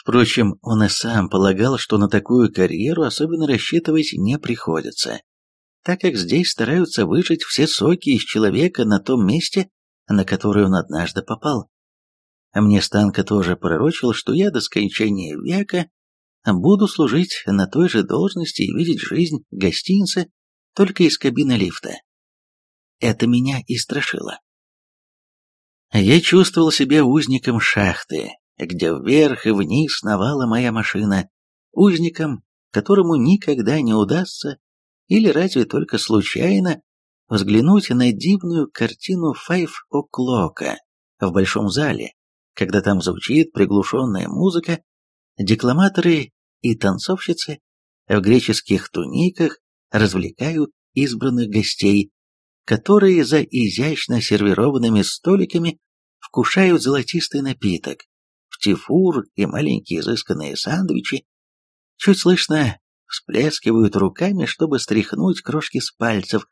Впрочем, он и сам полагал, что на такую карьеру особенно рассчитывать не приходится, так как здесь стараются выжать все соки из человека на том месте, на которое он однажды попал. Мне Станка тоже пророчил, что я до скончания века буду служить на той же должности и видеть жизнь гостиницы только из кабины лифта. Это меня и страшило. Я чувствовал себя узником шахты, где вверх и вниз сновала моя машина, узником, которому никогда не удастся, или разве только случайно, взглянуть на дивную картину Файв О'Клока в большом зале, когда там звучит приглушенная музыка, декламаторы и танцовщицы в греческих туниках развлекают избранных гостей, которые за изящно сервированными столиками вкушают золотистый напиток, птифур и маленькие изысканные сандвичи, чуть слышно всплескивают руками, чтобы стряхнуть крошки с пальцев,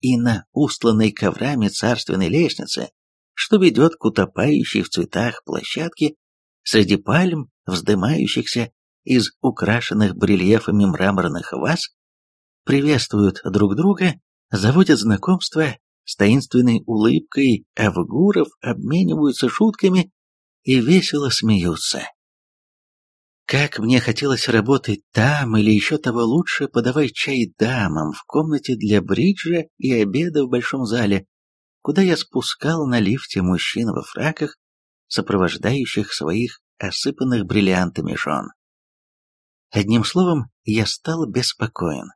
и на устланной коврами царственной лестнице, что ведет к утопающей в цветах площадке, среди пальм, вздымающихся из украшенных барельефами мраморных ваз, приветствуют друг друга, заводят знакомства, с таинственной улыбкой Авгуров обмениваются шутками и весело смеются. Как мне хотелось работать там, или еще того лучше, подавать чай дамам в комнате для бриджа и обеда в большом зале, куда я спускал на лифте мужчин во фраках, сопровождающих своих осыпанных бриллиантами жен. Одним словом, я стал беспокоен.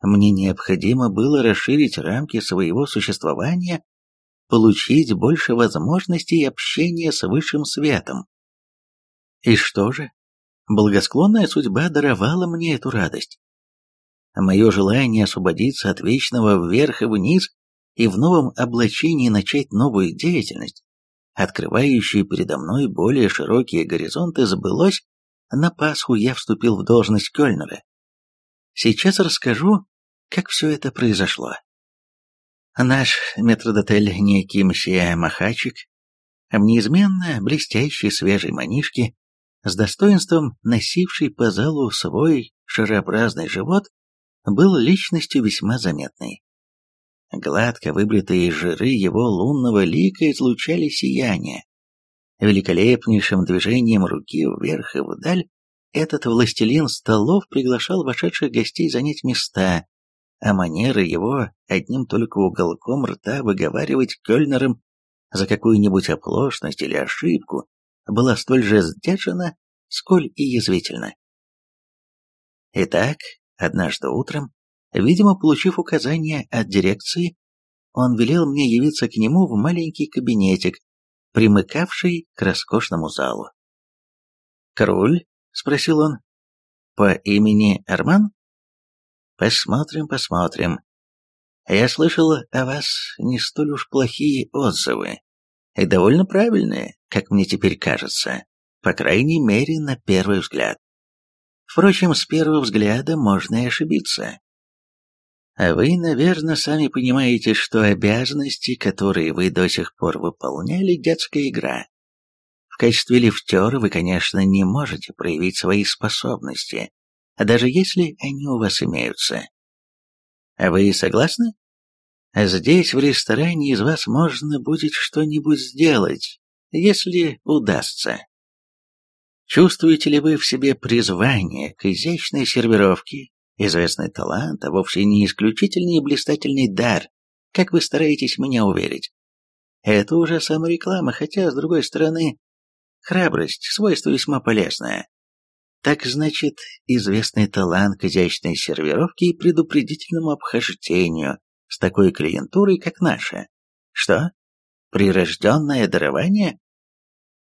Мне необходимо было расширить рамки своего существования получить больше возможностей общения с высшим светом. И что же? Благосклонная судьба даровала мне эту радость. Мое желание освободиться от вечного вверх и вниз и в новом облачении начать новую деятельность, открывающую передо мной более широкие горизонты, сбылось, на Пасху я вступил в должность Кёльнера. Сейчас расскажу, как все это произошло. Наш метродотель некий мсье Махачик, неизменно блестящий свежий манишки, с достоинством носивший по залу свой шарообразный живот, был личностью весьма заметной. Гладко выбритые жиры его лунного лика излучали сияние. Великолепнейшим движением руки вверх и вдаль этот властелин столов приглашал вошедших гостей занять места, а манеры его одним только уголком рта выговаривать Кёльнером за какую-нибудь оплошность или ошибку была столь же сдержана, сколь и язвительна. Итак, однажды утром, видимо, получив указание от дирекции, он велел мне явиться к нему в маленький кабинетик, примыкавший к роскошному залу. «Король?» — спросил он. «По имени Арман?» Посмотрим, посмотрим. Я слышал о вас не столь уж плохие отзывы. И довольно правильные, как мне теперь кажется. По крайней мере, на первый взгляд. Впрочем, с первого взгляда можно и ошибиться. А вы, наверное, сами понимаете, что обязанности, которые вы до сих пор выполняли, детская игра. В качестве лифтера вы, конечно, не можете проявить свои способности, даже если они у вас имеются. А вы согласны? Здесь, в ресторане, из вас можно будет что-нибудь сделать, если удастся. Чувствуете ли вы в себе призвание к изящной сервировке, известный талант, а вовсе не исключительный и блистательный дар, как вы стараетесь меня уверить? Это уже самореклама, хотя, с другой стороны, храбрость – свойство весьма полезное. Так значит, известный талант к изящной сервировке и предупредительному обхождению с такой клиентурой, как наша. Что? Прирожденное дарование?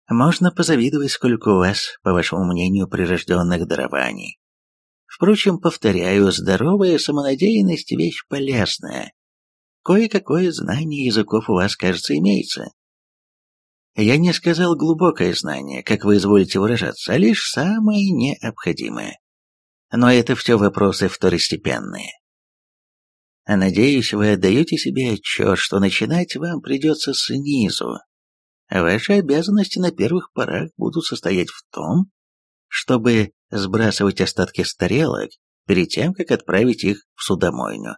Можно позавидовать, сколько у вас, по вашему мнению, прирожденных дарований. Впрочем, повторяю, здоровая самонадеянность – вещь полезная. Кое-какое знание языков у вас, кажется, имеется. Я не сказал глубокое знание, как вы изволите выражаться, а лишь самое необходимое. Но это все вопросы второстепенные. Надеюсь, вы отдаете себе отчет, что начинать вам придется снизу. Ваши обязанности на первых порах будут состоять в том, чтобы сбрасывать остатки с тарелок перед тем, как отправить их в судомойню.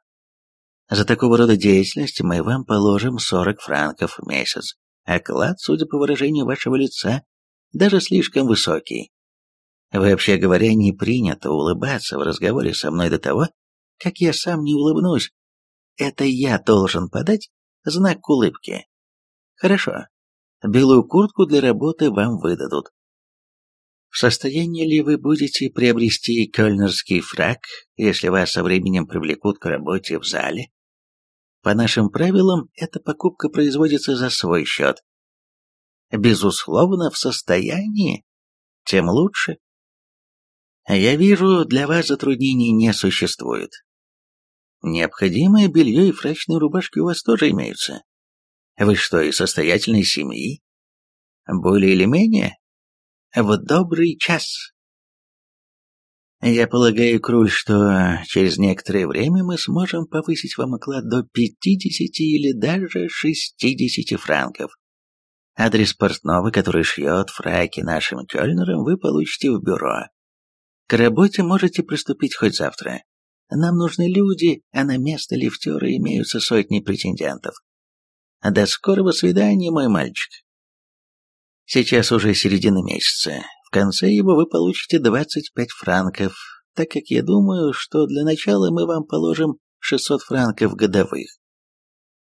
За такого рода деятельность мы вам положим 40 франков в месяц. Оклад, судя по выражению вашего лица, даже слишком высокий. Вообще говоря, не принято улыбаться в разговоре со мной до того, как я сам не улыбнусь. Это я должен подать знак улыбки. Хорошо. Белую куртку для работы вам выдадут. В состоянии ли вы будете приобрести кёльнерский фраг, если вас со временем привлекут к работе в зале? По нашим правилам, эта покупка производится за свой счет. Безусловно, в состоянии, тем лучше. Я вижу, для вас затруднений не существует. Необходимое белье и фрачные рубашки у вас тоже имеются. Вы что, из состоятельной семьи? Более или менее? В добрый час. Я полагаю, Круль, что через некоторое время мы сможем повысить вам оклад до 50 или даже 60 франков. Адрес портного, который шьет фраки нашим кёльнерам, вы получите в бюро. К работе можете приступить хоть завтра. Нам нужны люди, а на место лифтера имеются сотни претендентов. До скорого свидания, мой мальчик. Сейчас уже середина месяца. Конце его вы получите 25 франков, так как я думаю, что для начала мы вам положим 600 франков годовых.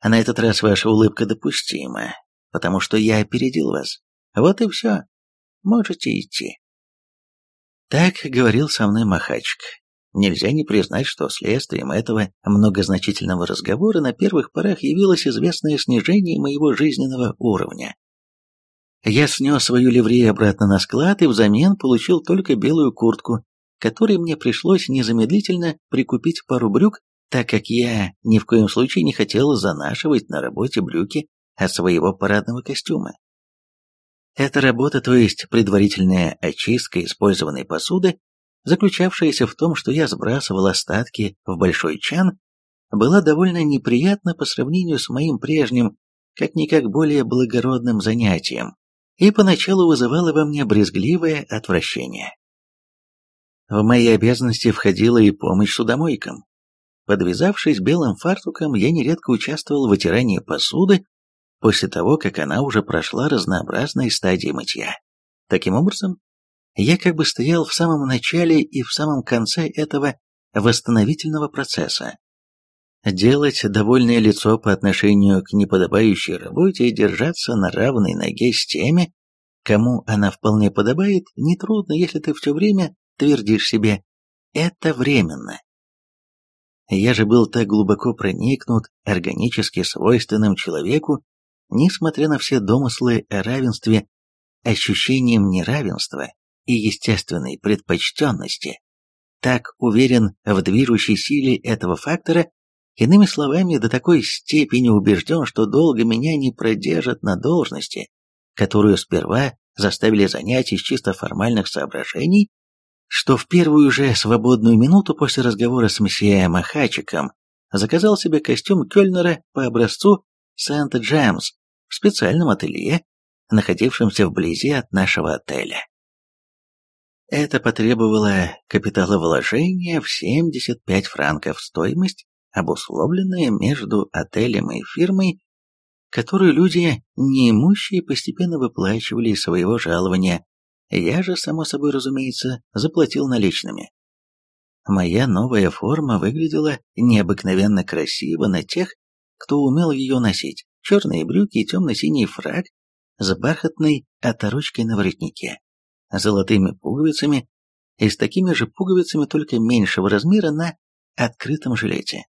А на этот раз ваша улыбка допустима, потому что я опередил вас. Вот и все. Можете идти. Так говорил со мной Махачик. Нельзя не признать, что следствием этого многозначительного разговора на первых порах явилось известное снижение моего жизненного уровня. Я снес свою ливрею обратно на склад и взамен получил только белую куртку, которой мне пришлось незамедлительно прикупить пару брюк, так как я ни в коем случае не хотел занашивать на работе брюки от своего парадного костюма. Эта работа, то есть предварительная очистка использованной посуды, заключавшаяся в том, что я сбрасывал остатки в большой чан, была довольно неприятна по сравнению с моим прежним, как-никак более благородным занятием, и поначалу вызывала во мне брезгливое отвращение. В мои обязанности входила и помощь судомойкам. Подвязавшись белым фартуком, я нередко участвовал в вытирании посуды после того, как она уже прошла разнообразные стадии мытья. Таким образом, я как бы стоял в самом начале и в самом конце этого восстановительного процесса. Делать довольное лицо по отношению к неподобающей работе и держаться на равной ноге с теми, кому она вполне подобает, нетрудно, если ты все время твердишь себе «это временно». Я же был так глубоко проникнут органически свойственным человеку, несмотря на все домыслы о равенстве, ощущением неравенства, и естественной предпочтенности, так уверен в движущей силе этого фактора, иными словами, до такой степени убежден, что долго меня не продержат на должности, которую сперва заставили занять из чисто формальных соображений, что в первую же свободную минуту после разговора с месье Махачиком заказал себе костюм Кёльнера по образцу Сент-Джемс в специальном ателье, находившемся вблизи от нашего отеля. Это потребовало капиталовложения в 75 франков стоимость, обусловленная между отелем и фирмой, которую люди неимущие постепенно выплачивали из своего жалования. Я же, само собой разумеется, заплатил наличными. Моя новая форма выглядела необыкновенно красиво на тех, кто умел ее носить. Черные брюки и темно-синий фраг с бархатной оторочкой на воротнике золотыми пуговицами и с такими же пуговицами только меньшего размера на открытом жилете.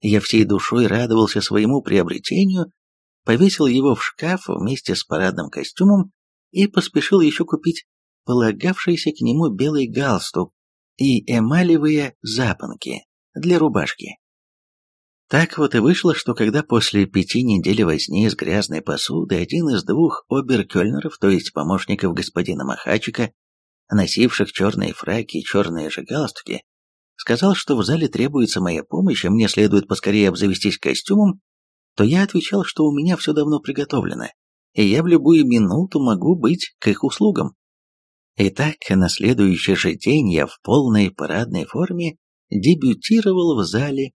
Я всей душой радовался своему приобретению, повесил его в шкаф вместе с парадным костюмом и поспешил еще купить полагавшийся к нему белый галстук и эмалевые запонки для рубашки. Так вот и вышло, что когда после пяти недель возни с грязной посудой один из двух оберкёльнеров, то есть помощников господина Махачика, носивших черные фраки и черные же галстуки, сказал, что в зале требуется моя помощь, а мне следует поскорее обзавестись костюмом, то я отвечал, что у меня все давно приготовлено, и я в любую минуту могу быть к их услугам. Итак, на следующий же день я в полной парадной форме дебютировал в зале,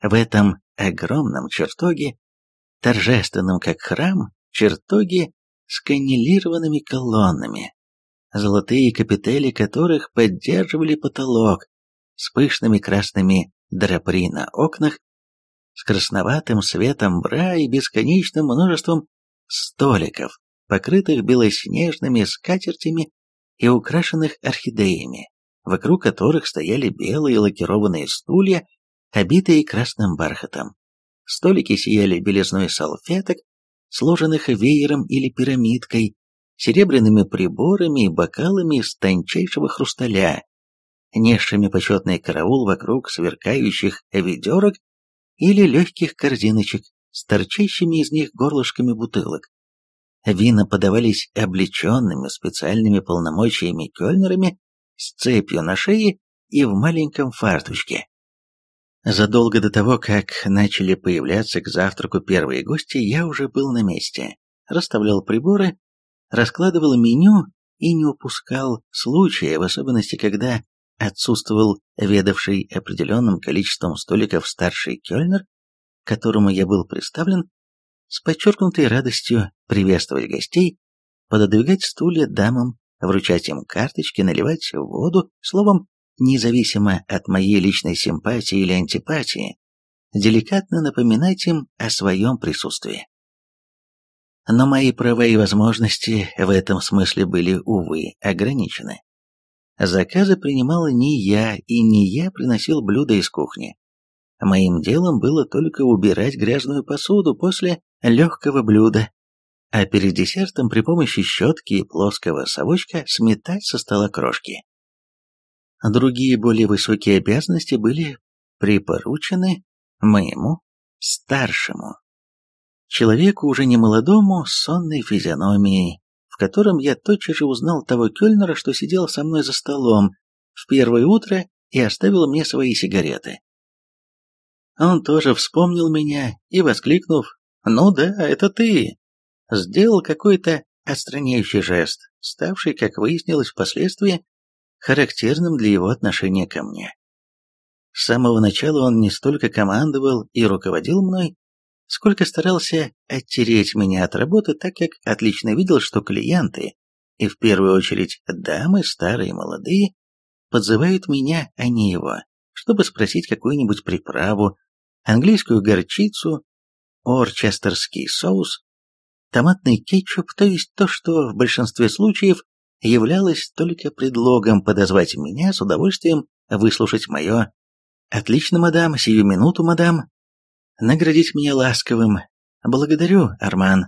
в этом огромном чертоге, торжественном как храм, чертоге с каннелированными колоннами, золотые капители которых поддерживали потолок с пышными красными драпри на окнах, с красноватым светом бра и бесконечным множеством столиков, покрытых белоснежными скатертями и украшенных орхидеями, вокруг которых стояли белые лакированные стулья, обитые красным бархатом. Столики сияли белизной салфеток, сложенных веером или пирамидкой, серебряными приборами и бокалами из тончайшего хрусталя, несшими почетный караул вокруг сверкающих ведерок или легких корзиночек с торчащими из них горлышками бутылок. Вина подавались облеченными специальными полномочиями кёльнерами с цепью на шее и в маленьком фартучке. Задолго до того, как начали появляться к завтраку первые гости, я уже был на месте, расставлял приборы, раскладывал меню и не упускал случая, в особенности когда отсутствовал ведавший определенным количеством столиков старший кёльнер, которому я был представлен, с подчеркнутой радостью приветствовать гостей, пододвигать стулья дамам, вручать им карточки, наливать воду, словом, независимо от моей личной симпатии или антипатии, деликатно напоминать им о своем присутствии. Но мои права и возможности в этом смысле были, увы, ограничены. Заказы принимала не я, и не я приносил блюда из кухни. Моим делом было только убирать грязную посуду после легкого блюда, а перед десертом при помощи щетки и плоского совочка сметать со стола крошки. Другие более высокие обязанности были припоручены моему старшему. Человеку уже не молодому, с сонной физиономией, в котором я тотчас же узнал того кёльнера, что сидел со мной за столом в первое утро и оставил мне свои сигареты. Он тоже вспомнил меня и, воскликнув «Ну да, это ты!» сделал какой-то отстраняющий жест, ставший, как выяснилось впоследствии, характерным для его отношения ко мне. С самого начала он не столько командовал и руководил мной, сколько старался оттереть меня от работы, так как отлично видел, что клиенты, и в первую очередь дамы, старые и молодые, подзывают меня, а не его, чтобы спросить какую-нибудь приправу, английскую горчицу, орчестерский соус, томатный кетчуп, то есть то, что в большинстве случаев являлось только предлогом подозвать меня с удовольствием выслушать мое «Отлично, мадам, сию минуту, мадам», наградить меня ласковым «Благодарю, Арман»,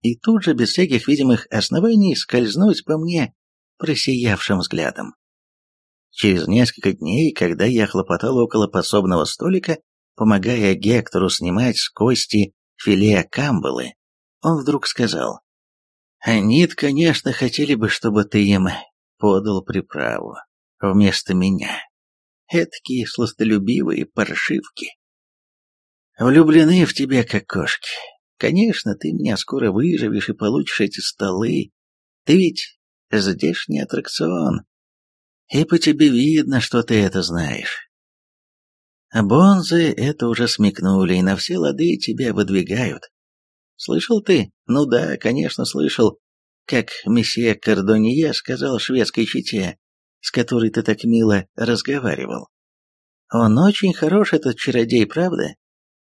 и тут же, без всяких видимых оснований, скользнуть по мне просиявшим взглядом. Через несколько дней, когда я хлопотал около подсобного столика, помогая Гектору снимать с кости филе камбалы, он вдруг сказал, «Они, конечно, хотели бы, чтобы ты им подал приправу вместо меня. Эдакие сластолюбивые паршивки. Влюблены в тебя, как кошки. Конечно, ты меня скоро выживешь и получишь эти столы. Ты ведь здешний аттракцион. И по тебе видно, что ты это знаешь. Бонзы это уже смекнули и на все лады тебя выдвигают. Слышал ты? Ну да, конечно, слышал. Как месье Кордонье сказал шведской чете, с которой ты так мило разговаривал. Он очень хорош, этот чародей, правда?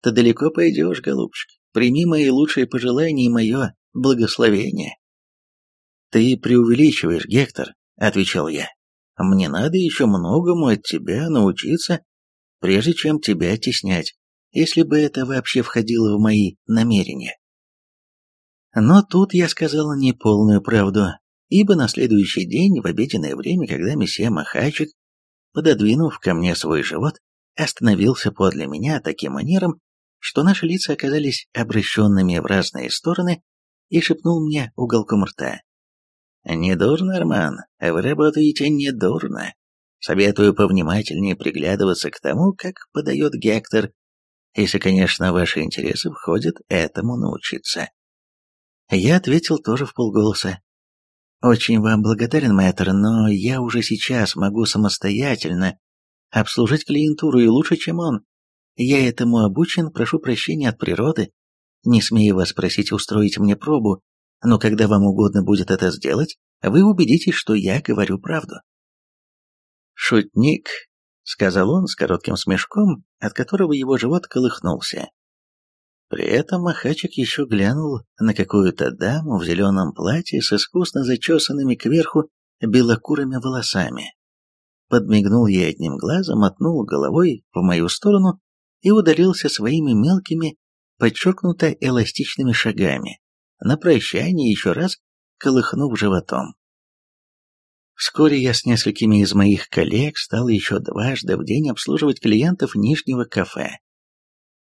Ты далеко пойдешь, голубчик. Прими мои лучшие пожелания и мое благословение. Ты преувеличиваешь, Гектор, отвечал я. Мне надо еще многому от тебя научиться, прежде чем тебя теснять, если бы это вообще входило в мои намерения. Но тут я сказала неполную правду, ибо на следующий день, в обеденное время, когда месье Махачик, пододвинув ко мне свой живот, остановился подле меня таким манером, что наши лица оказались обращенными в разные стороны, и шепнул мне уголком рта. «Недурно, Арман, вы работаете недурно. Советую повнимательнее приглядываться к тому, как подает Гектор, если, конечно, ваши интересы входят этому научиться». Я ответил тоже в полголоса. «Очень вам благодарен, мэтр, но я уже сейчас могу самостоятельно обслужить клиентуру и лучше, чем он. Я этому обучен, прошу прощения от природы. Не смею вас просить устроить мне пробу, но когда вам угодно будет это сделать, вы убедитесь, что я говорю правду». «Шутник», — сказал он с коротким смешком, от которого его живот колыхнулся. При этом Махачик еще глянул на какую-то даму в зеленом платье с искусно зачесанными кверху белокурыми волосами. Подмигнул ей одним глазом, мотнул головой в мою сторону и удалился своими мелкими, подчеркнуто эластичными шагами, на прощание еще раз колыхнув животом. Вскоре я с несколькими из моих коллег стал еще дважды в день обслуживать клиентов нижнего кафе.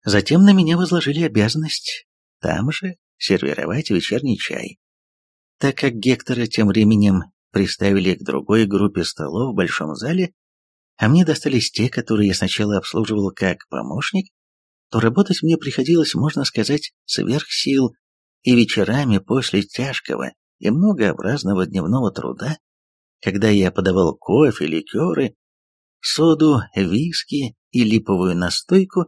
Затем на меня возложили обязанность там же сервировать вечерний чай. Так как Гектора тем временем приставили к другой группе столов в большом зале, а мне достались те, которые я сначала обслуживал как помощник, то работать мне приходилось, можно сказать, сверх сил, и вечерами после тяжкого и многообразного дневного труда, когда я подавал кофе, ликеры, соду, виски и липовую настойку,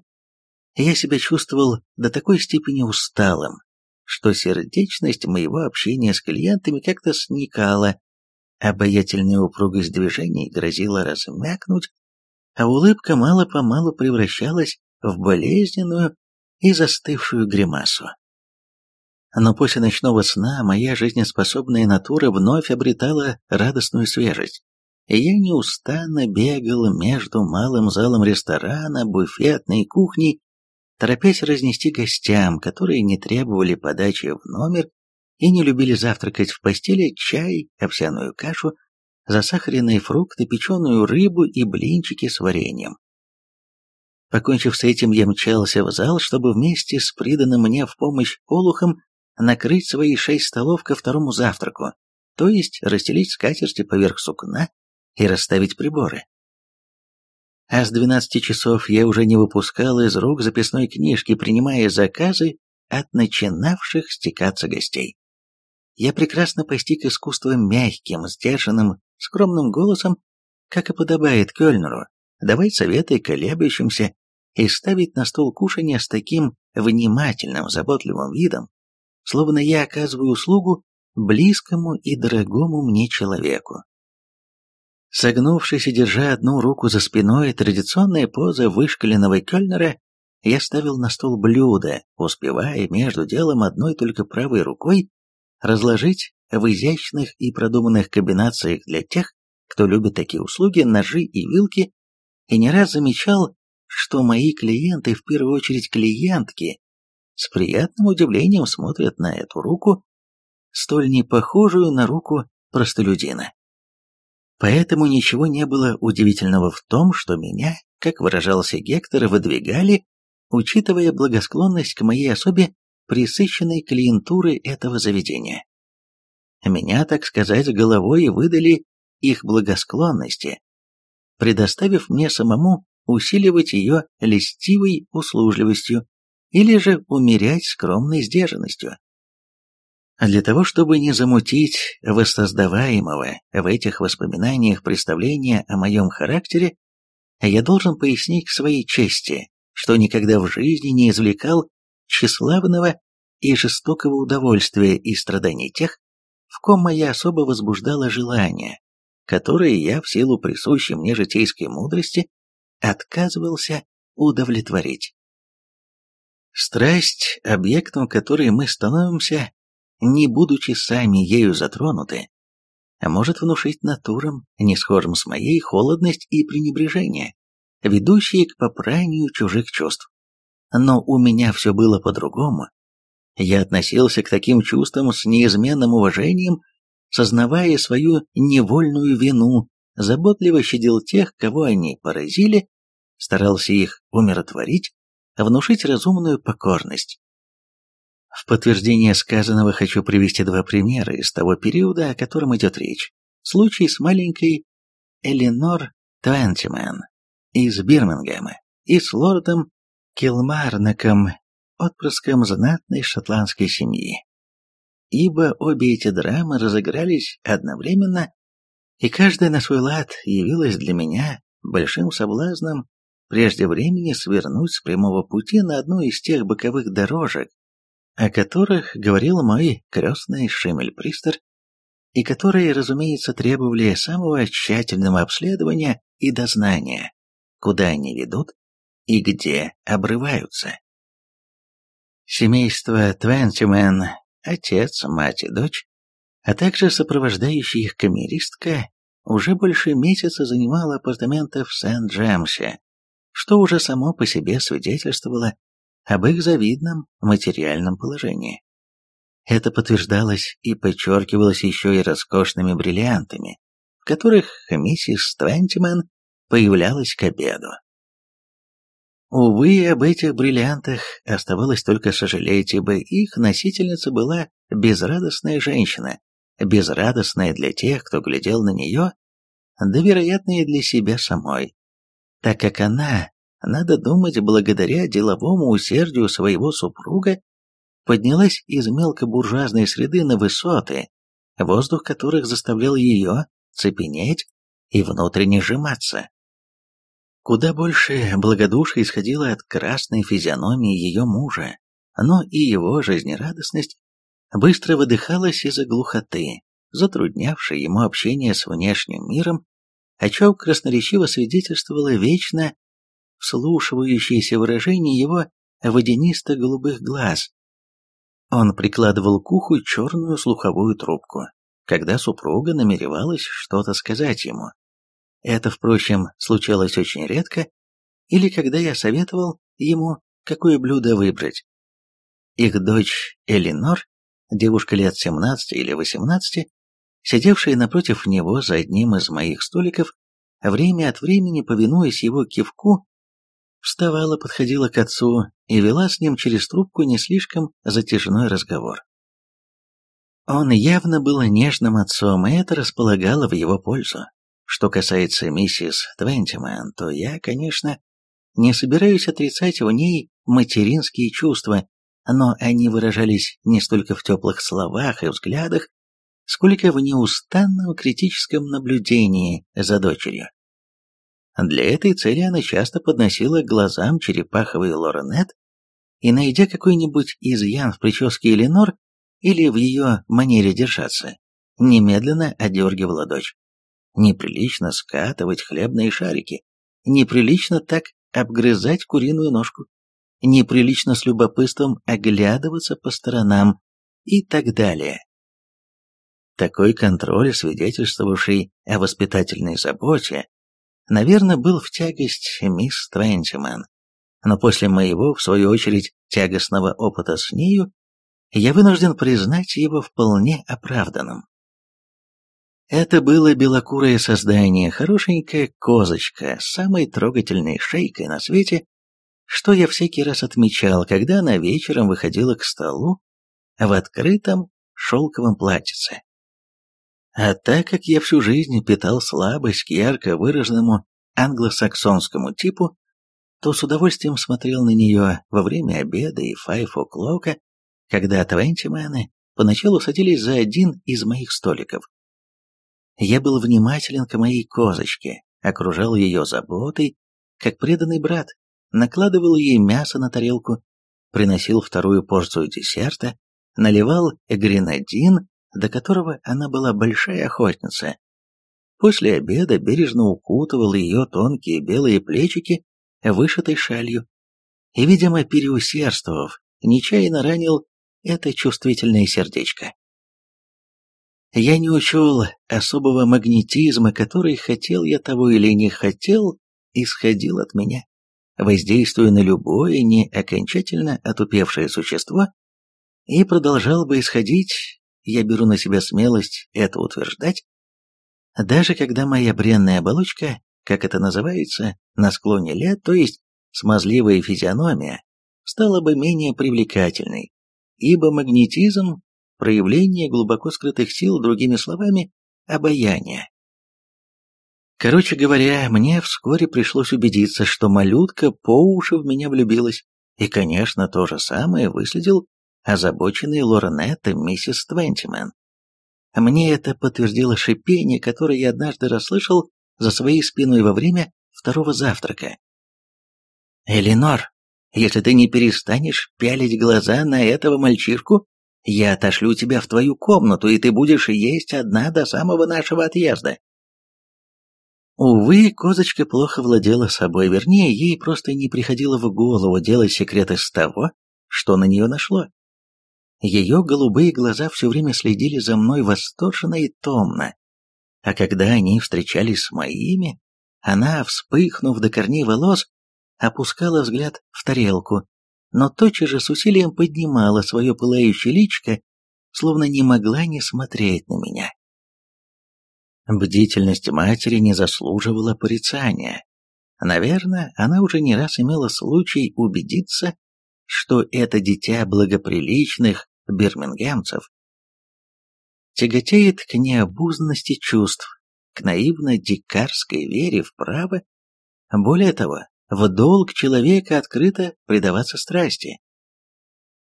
я себя чувствовал до такой степени усталым, что сердечность моего общения с клиентами как-то сникала, обаятельная упругость движений грозила размякнуть, а улыбка мало-помалу превращалась в болезненную и застывшую гримасу. Но после ночного сна моя жизнеспособная натура вновь обретала радостную свежесть, и я неустанно бегал между малым залом ресторана, буфетной кухней торопясь разнести гостям, которые не требовали подачи в номер и не любили завтракать в постели, чай, овсяную кашу, засахаренные фрукты, печеную рыбу и блинчики с вареньем. Покончив с этим, я мчался в зал, чтобы вместе с приданным мне в помощь олухом накрыть свои шесть столов ко второму завтраку, то есть расстелить скатерти поверх сукна и расставить приборы а с 12 часов я уже не выпускал из рук записной книжки, принимая заказы от начинавших стекаться гостей. Я прекрасно постиг искусство мягким, сдержанным, скромным голосом, как и подобает Кёльнеру, давать советы колеблющимся и ставить на стол кушанья с таким внимательным, заботливым видом, словно я оказываю услугу близкому и дорогому мне человеку. Согнувшись и держа одну руку за спиной, традиционная поза вышкаленного кельнера, я ставил на стол блюдо, успевая между делом одной только правой рукой разложить в изящных и продуманных комбинациях для тех, кто любит такие услуги, ножи и вилки, и не раз замечал, что мои клиенты, в первую очередь клиентки, с приятным удивлением смотрят на эту руку, столь не похожую на руку простолюдина. Поэтому ничего не было удивительного в том, что меня, как выражался Гектор, выдвигали, учитывая благосклонность к моей особе присыщенной клиентуры этого заведения. Меня, так сказать, головой выдали их благосклонности, предоставив мне самому усиливать ее льстивой услужливостью или же умерять скромной сдержанностью. А для того, чтобы не замутить воссоздаваемого в этих воспоминаниях представления о моем характере, я должен пояснить к своей чести, что никогда в жизни не извлекал тщеславного и жестокого удовольствия и страданий тех, в ком моя особо возбуждала желание, которое я в силу присущей мне житейской мудрости отказывался удовлетворить. Страсть, объектом которой мы становимся, не будучи сами ею затронуты, может внушить натурам, не схожим с моей, холодность и пренебрежение, ведущие к попранию чужих чувств. Но у меня все было по-другому. Я относился к таким чувствам с неизменным уважением, сознавая свою невольную вину, заботливо щадил тех, кого они поразили, старался их умиротворить, внушить разумную покорность. В подтверждение сказанного хочу привести два примера из того периода, о котором идет речь. Случай с маленькой Эленор Твентимен из Бирмингема и с лордом Килмарнаком, отпрыском знатной шотландской семьи. ибо обе эти драмы разыгрались одновременно, и каждая на свой лад явилась для меня большим соблазном прежде времени свернуть с прямого пути на одну из тех боковых дорожек, о которых говорил мой крестный Шемель-Пристер, и которые, разумеется, требовали самого тщательного обследования и дознания, куда они ведут и где обрываются. Семейство Твентимен, отец, мать и дочь, а также сопровождающая их камеристка, уже больше месяца занимала апартаменты в Сент-Джемсе, что уже само по себе свидетельствовало об их завидном материальном положении. Это подтверждалось и подчеркивалось еще и роскошными бриллиантами, в которых миссис Твентимен появлялась к обеду. Увы, об этих бриллиантах оставалось только сожалеть, ибо их носительница была безрадостная женщина, безрадостная для тех, кто глядел на нее, да, вероятно, и для себя самой так как она, надо думать, благодаря деловому усердию своего супруга, поднялась из мелкобуржуазной среды на высоты, воздух которых заставлял ее цепенеть и внутренне сжиматься. Куда больше благодушия исходило от красной физиономии ее мужа, но и его жизнерадостность быстро выдыхалась из-за глухоты, затруднявшей ему общение с внешним миром о чем красноречиво свидетельствовало вечно вслушивающееся выражение его водянисто-голубых глаз. Он прикладывал к уху черную слуховую трубку, когда супруга намеревалась что-то сказать ему. Это, впрочем, случалось очень редко, или когда я советовал ему, какое блюдо выбрать. Их дочь Элинор, девушка лет 17 или 18, сидевшая напротив него за одним из моих столиков, время от времени, повинуясь его кивку, вставала, подходила к отцу и вела с ним через трубку не слишком затяжной разговор. Он явно был нежным отцом, и это располагало в его пользу. Что касается миссис Твентиман, то я, конечно, не собираюсь отрицать в ней материнские чувства, но они выражались не столько в теплых словах и взглядах, сколько в неустанном критическом наблюдении за дочерью. Для этой цели она часто подносила к глазам черепаховый лорнет и, найдя какой-нибудь изъян в прическе Эленор или в ее манере держаться, немедленно одергивала дочь. Неприлично скатывать хлебные шарики, неприлично так обгрызать куриную ножку, неприлично с любопытством оглядываться по сторонам и так далее. Такой контроль, свидетельствовавший о воспитательной заботе, наверное, был в тягость мисс Твентиман. Но после моего, в свою очередь, тягостного опыта с нею, я вынужден признать его вполне оправданным. Это было белокурое создание, хорошенькая козочка с самой трогательной шейкой на свете, что я всякий раз отмечал, когда она вечером выходила к столу в открытом шелковом платьице. А так как я всю жизнь питал слабость к ярко выраженному англосаксонскому типу, то с удовольствием смотрел на нее во время обеда и файф о'клока, когда твентимены поначалу садились за один из моих столиков. Я был внимателен к моей козочке, окружал ее заботой, как преданный брат, накладывал ей мясо на тарелку, приносил вторую порцию десерта, наливал гренадин до которого она была большая охотница. После обеда бережно укутывал ее тонкие белые плечики вышитой шалью и, видимо, переусердствовав, нечаянно ранил это чувствительное сердечко. Я не учел особого магнетизма, который, хотел я того или не хотел, исходил от меня, воздействуя на любое не окончательно отупевшее существо, и продолжал бы исходить, я беру на себя смелость это утверждать, даже когда моя бренная оболочка, как это называется, на склоне лет, то есть смазливая физиономия, стала бы менее привлекательной, ибо магнетизм – проявление глубоко скрытых сил, другими словами, обаяние. Короче говоря, мне вскоре пришлось убедиться, что малютка по уши в меня влюбилась, и, конечно, то же самое выследил озабоченной Лорнет и миссис Твентимен. Мне это подтвердило шипение, которое я однажды расслышал за своей спиной во время второго завтрака. «Эленор, если ты не перестанешь пялить глаза на этого мальчишку, я отошлю тебя в твою комнату, и ты будешь есть одна до самого нашего отъезда». Увы, козочка плохо владела собой, вернее, ей просто не приходило в голову делать секрет из того, что на нее нашло. Ее голубые глаза все время следили за мной восторженно и томно, а когда они встречались с моими, она, вспыхнув до корней волос, опускала взгляд в тарелку, но тотчас же с усилием поднимала свое пылающее личико, словно не могла не смотреть на меня. Бдительность матери не заслуживала порицания. Наверное, она уже не раз имела случай убедиться, что это дитя благоприличных бирмингемцев тяготеет к необузданности чувств, к наивно-дикарской вере в право, более того, в долг человека открыто предаваться страсти.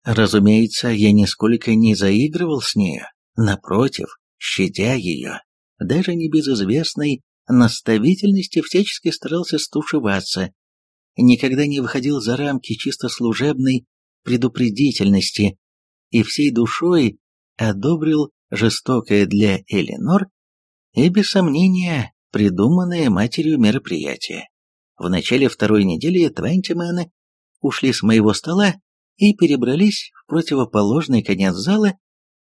Разумеется, я нисколько не заигрывал с нею, напротив, щадя ее, даже не без известной наставительности всячески старался стушеваться, никогда не выходил за рамки чисто служебной предупредительности и всей душой одобрил жестокое для Эленор и, без сомнения, придуманное матерью мероприятие. В начале второй недели Твентимены ушли с моего стола и перебрались в противоположный конец зала,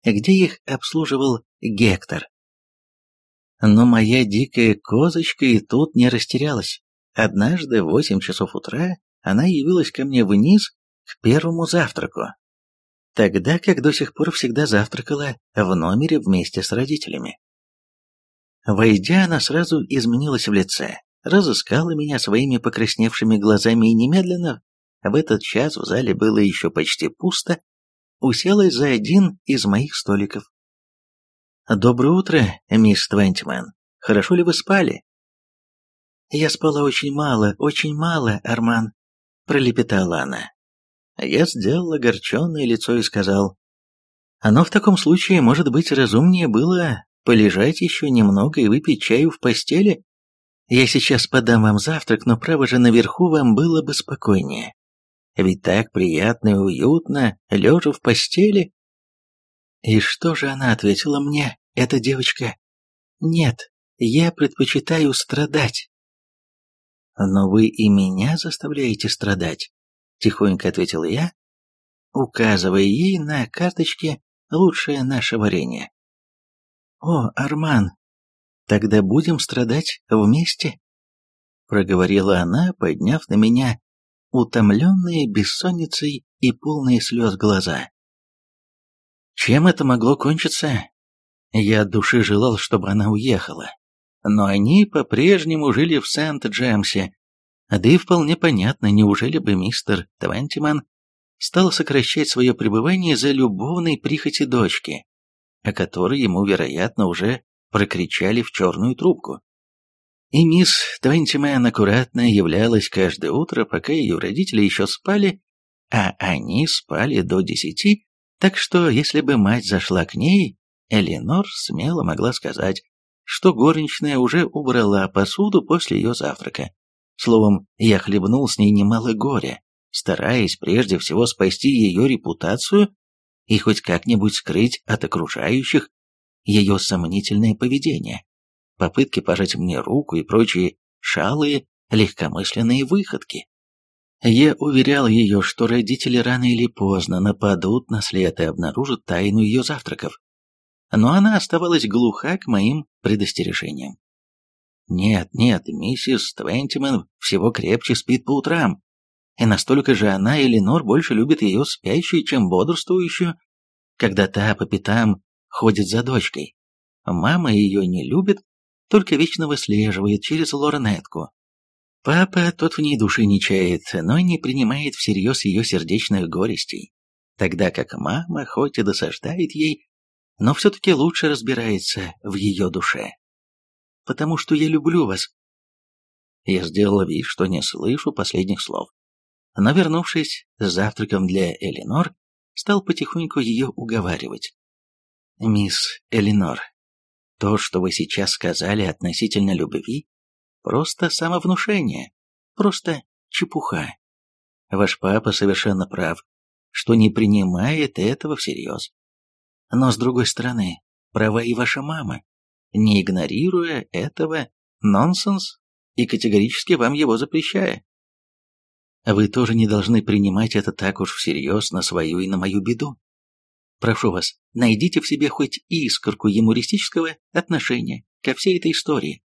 где их обслуживал Гектор. Но моя дикая козочка и тут не растерялась. Однажды в восемь часов утра она явилась ко мне вниз к первому завтраку, тогда как до сих пор всегда завтракала в номере вместе с родителями. Войдя, она сразу изменилась в лице, разыскала меня своими покрасневшими глазами и немедленно, в этот час в зале было еще почти пусто, уселась за один из моих столиков. «Доброе утро, мисс Твентимен. Хорошо ли вы спали?» «Я спала очень мало, очень мало, Арман», — пролепетала она. Я сделал огорченное лицо и сказал, «Оно в таком случае, может быть, разумнее было полежать еще немного и выпить чаю в постели? Я сейчас подам вам завтрак, но, право же, наверху вам было бы спокойнее. Ведь так приятно и уютно, лежа в постели». И что же она ответила мне, эта девочка? Нет, я предпочитаю страдать. Но вы и меня заставляете страдать, тихонько ответил я, указывая ей на карточке лучшее наше варенье. О, Арман, тогда будем страдать вместе, проговорила она, подняв на меня утомленные бессонницей и полные слез глаза. Чем это могло кончиться? Я от души желал, чтобы она уехала. Но они по-прежнему жили в Сент-Джемсе. Да и вполне понятно, неужели бы мистер Твентиман стал сокращать свое пребывание за любовной прихоти дочки, о которой ему, вероятно, уже прокричали в черную трубку. И мисс Твентиман аккуратно являлась каждое утро, пока ее родители еще спали, а они спали до десяти, так что, если бы мать зашла к ней, Эленор смело могла сказать, что горничная уже убрала посуду после ее завтрака. Словом, я хлебнул с ней немало горя, стараясь прежде всего спасти ее репутацию и хоть как-нибудь скрыть от окружающих ее сомнительное поведение, попытки пожать мне руку и прочие шалые, легкомысленные выходки. Я уверял ее, что родители рано или поздно нападут на след и обнаружат тайну ее завтраков. Но она оставалась глуха к моим предостережениям. Нет, нет, миссис Твентимен всего крепче спит по утрам. И настолько же она, Эленор, больше любит ее спящую, чем бодрствующую, когда та по пятам ходит за дочкой. Мама ее не любит, только вечно выслеживает через лорнетку, Папа тот в ней души не чает, но не принимает всерьез ее сердечных горестей, тогда как мама хоть и досаждает ей, но все-таки лучше разбирается в ее душе. Потому что я люблю вас. Я сделала вид, что не слышу последних слов. Но вернувшись с завтраком для Эленор, стал потихоньку ее уговаривать. «Мисс Элинор, то, что вы сейчас сказали относительно любви, просто самовнушение, просто чепуха. Ваш папа совершенно прав, что не принимает этого всерьез. Но, с другой стороны, права и ваша мама, не игнорируя этого нонсенс и категорически вам его запрещая. Вы тоже не должны принимать это так уж всерьез на свою и на мою беду. Прошу вас, найдите в себе хоть искорку юмористического отношения ко всей этой истории.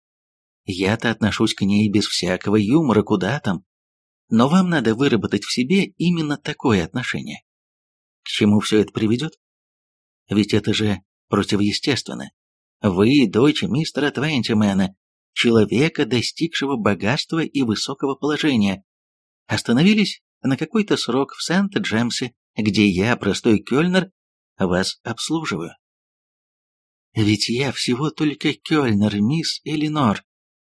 Я-то отношусь к ней без всякого юмора, куда там. Но вам надо выработать в себе именно такое отношение. К чему все это приведет? Ведь это же противоестественно. Вы дочь мистера Твентимена, человека, достигшего богатства и высокого положения, остановились на какой-то срок в Сент-Джемсе, где я, простой кёльнер, вас обслуживаю. Ведь я всего только кёльнер, мисс Элинор,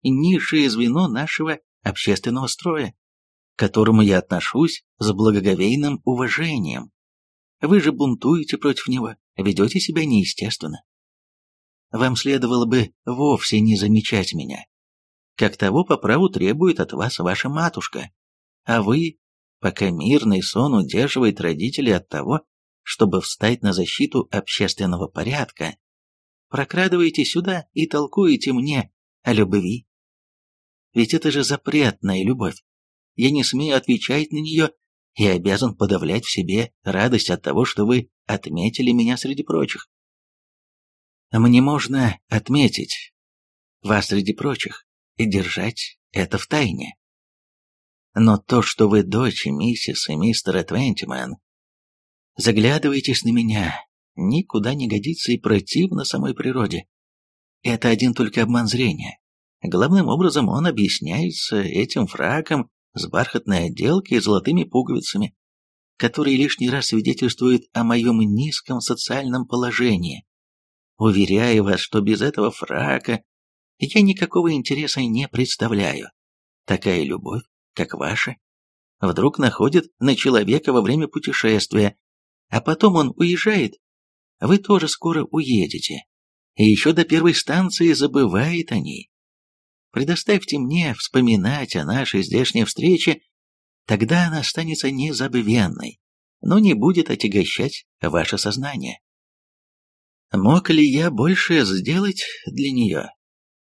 низшее звено нашего общественного строя, к которому я отношусь с благоговейным уважением. Вы же бунтуете против него, ведете себя неестественно. Вам следовало бы вовсе не замечать меня, как того по праву требует от вас ваша матушка, а вы, пока мирный сон удерживает родителей от того, чтобы встать на защиту общественного порядка, прокрадываете сюда и толкуете мне о любви. Ведь это же запретная любовь. Я не смею отвечать на нее и обязан подавлять в себе радость от того, что вы отметили меня среди прочих. Мне можно отметить вас среди прочих и держать это в тайне. Но то, что вы дочь миссис и мистера Твентимен, заглядываетесь на меня, никуда не годится и противно самой природе. Это один только обман зрения. Главным образом он объясняется этим фраком с бархатной отделкой и золотыми пуговицами, которые лишний раз свидетельствуют о моем низком социальном положении. Уверяю вас, что без этого фрака я никакого интереса не представляю. Такая любовь, как ваша, вдруг находит на человека во время путешествия, а потом он уезжает. Вы тоже скоро уедете. И еще до первой станции забывает о ней. Предоставьте мне вспоминать о нашей здешней встрече, тогда она останется незабвенной, но не будет отягощать ваше сознание. Мог ли я больше сделать для нее?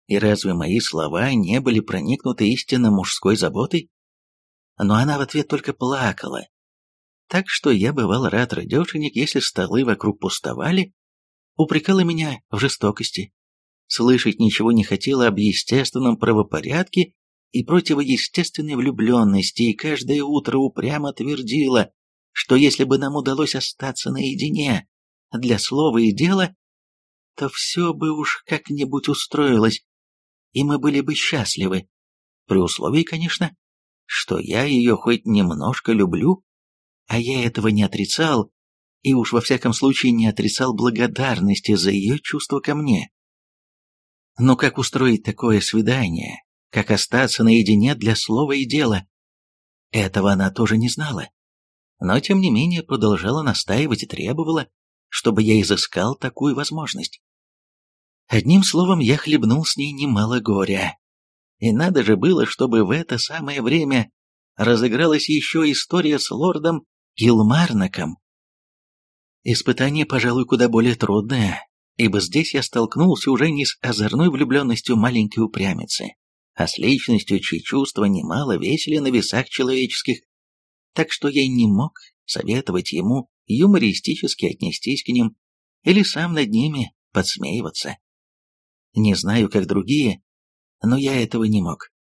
И разве мои слова не были проникнуты истинно мужской заботой? Но она в ответ только плакала. Так что я бывал рад, радешенек, если столы вокруг пустовали, упрекала меня в жестокости. Слышать ничего не хотела об естественном правопорядке и противоестественной влюбленности, и каждое утро упрямо твердила, что если бы нам удалось остаться наедине, для слова и дела, то все бы уж как-нибудь устроилось, и мы были бы счастливы. При условии, конечно, что я ее хоть немножко люблю, а я этого не отрицал, и уж во всяком случае не отрицал благодарности за ее чувство ко мне. Но как устроить такое свидание, как остаться наедине для слова и дела? Этого она тоже не знала. Но тем не менее продолжала настаивать и требовала, чтобы я изыскал такую возможность. Одним словом, я хлебнул с ней немало горя. И надо же было, чтобы в это самое время разыгралась еще история с лордом Гилмарнаком. Испытание, пожалуй, куда более трудное, ибо здесь я столкнулся уже не с озорной влюбленностью маленькой упрямицы, а с личностью, чьи чувства немало весили на весах человеческих, так что я не мог советовать ему юмористически отнестись к ним или сам над ними подсмеиваться. Не знаю, как другие, но я этого не мог.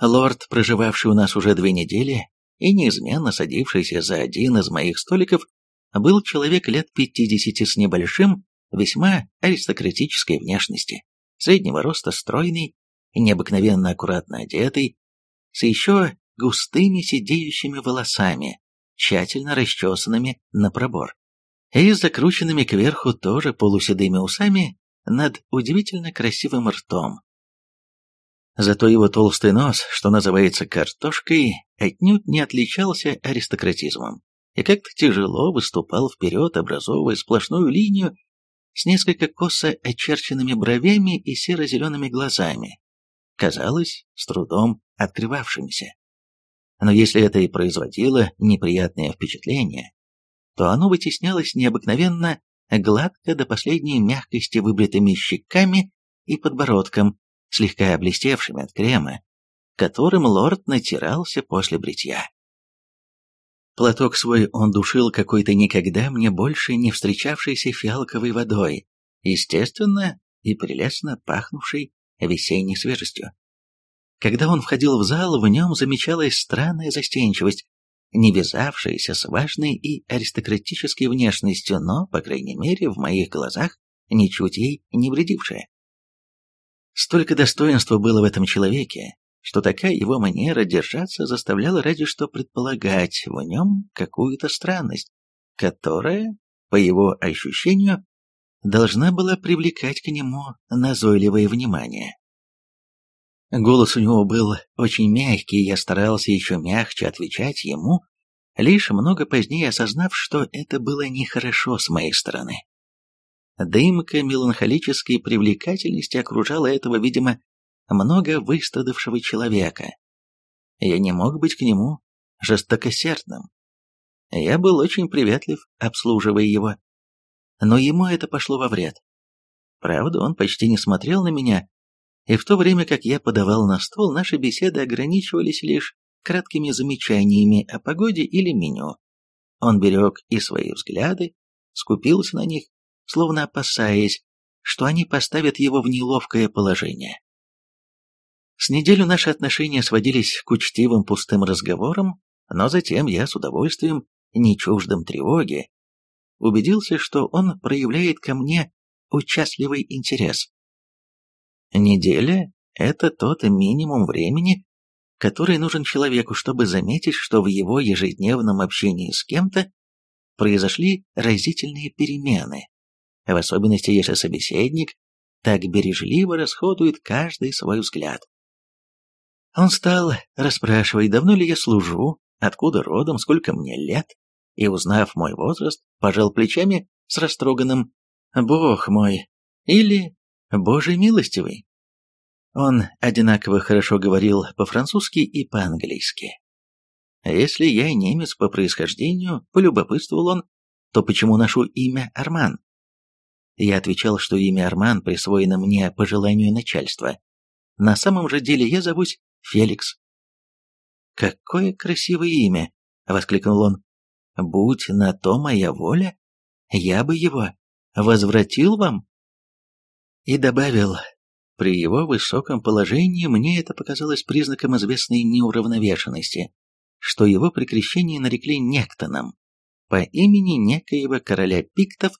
Лорд, проживавший у нас уже две недели и неизменно садившийся за один из моих столиков, был человек лет пятидесяти с небольшим, весьма аристократической внешности, среднего роста стройный, необыкновенно аккуратно одетый, с еще густыми сидеющими волосами, тщательно расчесанными на пробор, и закрученными кверху тоже полуседыми усами над удивительно красивым ртом. Зато его толстый нос, что называется картошкой, отнюдь не отличался аристократизмом. и как-то тяжело выступал вперед, образовывая сплошную линию с несколько косо очерченными бровями и серо-зелеными глазами, казалось, с трудом открывавшимися. Но если это и производило неприятное впечатление, то оно вытеснялось необыкновенно гладко до последней мягкости выбритыми щеками и подбородком, слегка облестевшими от крема, которым лорд натирался после бритья. Платок свой он душил какой-то никогда мне больше не встречавшейся фиалковой водой, естественно и прелестно пахнувшей весенней свежестью. Когда он входил в зал, в нем замечалась странная застенчивость, не вязавшаяся с важной и аристократической внешностью, но, по крайней мере, в моих глазах, ничуть ей не вредившая. Столько достоинства было в этом человеке, что такая его манера держаться заставляла ради что предполагать в нем какую-то странность, которая, по его ощущению, должна была привлекать к нему назойливое внимание. Голос у него был очень мягкий, я старался еще мягче отвечать ему, лишь много позднее осознав, что это было нехорошо с моей стороны. Дымка меланхолической привлекательности окружала этого, видимо, много выстрадавшего человека. Я не мог быть к нему жестокосердным. Я был очень приветлив, обслуживая его. Но ему это пошло во вред. Правда, он почти не смотрел на меня, и в то время как я подавал на стол, наши беседы ограничивались лишь краткими замечаниями о погоде или меню. Он берег и свои взгляды, скупился на них, словно опасаясь, что они поставят его в неловкое положение. С неделю наши отношения сводились к учтивым пустым разговорам, но затем я с удовольствием, не чуждым тревоги, убедился, что он проявляет ко мне участливый интерес. Неделя – это тот минимум времени, который нужен человеку, чтобы заметить, что в его ежедневном общении с кем-то произошли разительные перемены, в особенности если собеседник так бережливо расходует каждый свой взгляд. Он стал расспрашивать, давно ли я служу, откуда родом, сколько мне лет, и, узнав мой возраст, пожал плечами с растроганным «Бог мой» или «Божий милостивый». Он одинаково хорошо говорил по-французски и по-английски. Если я немец по происхождению, полюбопытствовал он, то почему ношу имя Арман? Я отвечал, что имя Арман присвоено мне по желанию начальства. На самом же деле я зовусь Феликс. «Какое красивое имя!» — воскликнул он. «Будь на то моя воля, я бы его возвратил вам». И добавил, при его высоком положении мне это показалось признаком известной неуравновешенности, что его при крещении нарекли Нектоном по имени некоего короля пиктов,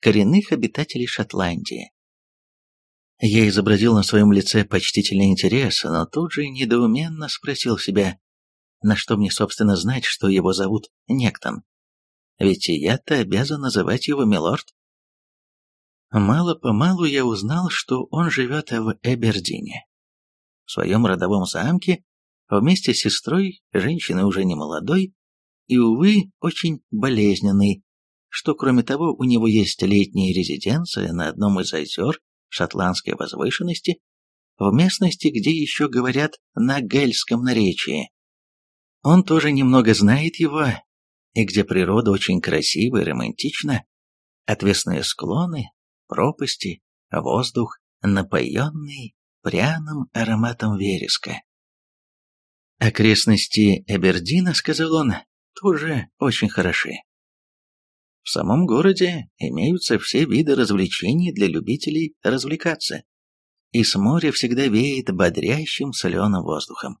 коренных обитателей Шотландии. Я изобразил на своем лице почтительный интерес, но тут же недоуменно спросил себя, на что мне, собственно, знать, что его зовут Нектон. Ведь я-то обязан называть его милорд. Мало-помалу я узнал, что он живет в Эбердине. В своем родовом замке, вместе с сестрой, женщиной уже не молодой, и, увы, очень болезненной, что, кроме того, у него есть летняя резиденция на одном из озер шотландской возвышенности, в местности, где еще говорят на гельском наречии. Он тоже немного знает его, и где природа очень красива и романтична, отвесные склоны, пропасти, воздух, напоенный пряным ароматом вереска. Окрестности Эбердина, сказал он, тоже очень хороши. В самом городе имеются все виды развлечений для любителей развлекаться, и с моря всегда веет бодрящим соленым воздухом.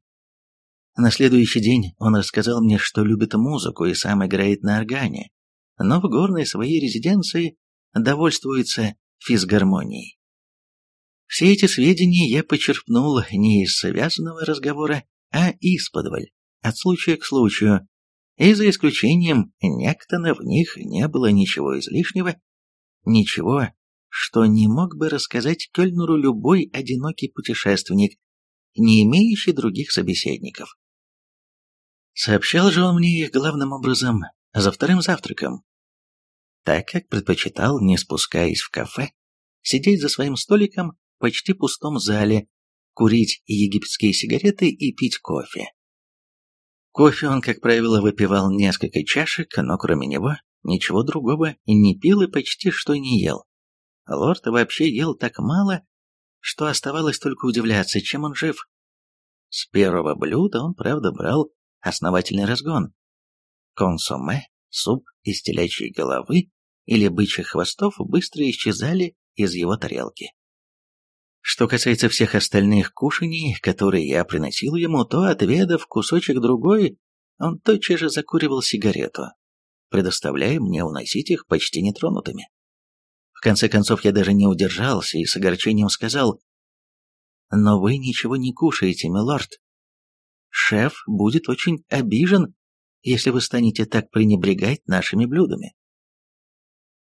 На следующий день он рассказал мне, что любит музыку и сам играет на органе, но в горной своей резиденции довольствуется физгармонией. Все эти сведения я почерпнул не из связанного разговора, а исподволь, от случая к случаю, и за исключением Нектона в них не было ничего излишнего, ничего, что не мог бы рассказать Кёльнеру любой одинокий путешественник, не имеющий других собеседников. Сообщал же он мне их главным образом за вторым завтраком, так как предпочитал, не спускаясь в кафе, сидеть за своим столиком в почти пустом зале, курить египетские сигареты и пить кофе. Кофе он, как правило, выпивал несколько чашек, но кроме него ничего другого не пил и почти что не ел. Лорд вообще ел так мало, что оставалось только удивляться, чем он жив. С первого блюда он, правда, брал основательный разгон. Консоме, суп из телячьей головы или бычьих хвостов быстро исчезали из его тарелки. Что касается всех остальных кушаний, которые я приносил ему, то, отведав кусочек другой, он тотчас же закуривал сигарету, предоставляя мне уносить их почти нетронутыми. В конце концов, я даже не удержался и с огорчением сказал, «Но вы ничего не кушаете, милорд. Шеф будет очень обижен, если вы станете так пренебрегать нашими блюдами».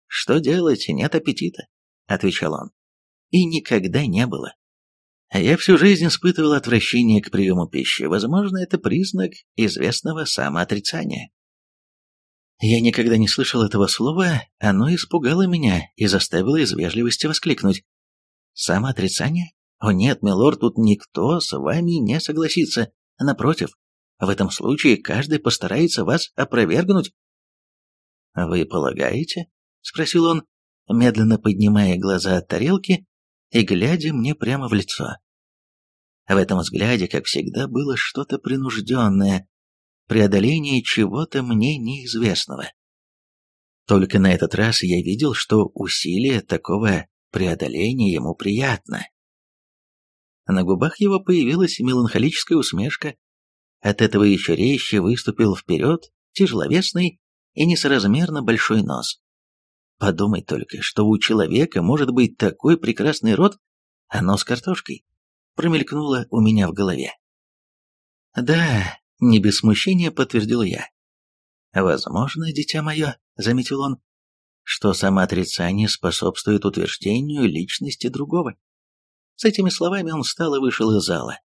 «Что делать, нет аппетита», — отвечал он и никогда не было. А я всю жизнь испытывал отвращение к приему пищи. Возможно, это признак известного самоотрицания. Я никогда не слышал этого слова, оно испугало меня и заставило из вежливости воскликнуть. Самоотрицание? О нет, милорд, тут никто с вами не согласится. Напротив, в этом случае каждый постарается вас опровергнуть. «Вы полагаете?» — спросил он, медленно поднимая глаза от тарелки и глядя мне прямо в лицо. В этом взгляде, как всегда, было что-то принужденное, преодоление чего-то мне неизвестного. Только на этот раз я видел, что усилие такого преодоления ему приятно. На губах его появилась меланхолическая усмешка. От этого еще резче выступил вперед тяжеловесный и несоразмерно большой нос. Подумать только, что у человека может быть такой прекрасный рот, а нос картошкой. Промелькнуло у меня в голове. Да, не без смущения подтвердил я. Возможно, дитя мое, заметил он, что самоотрицание способствует утверждению личности другого. С этими словами он встал и вышел из зала.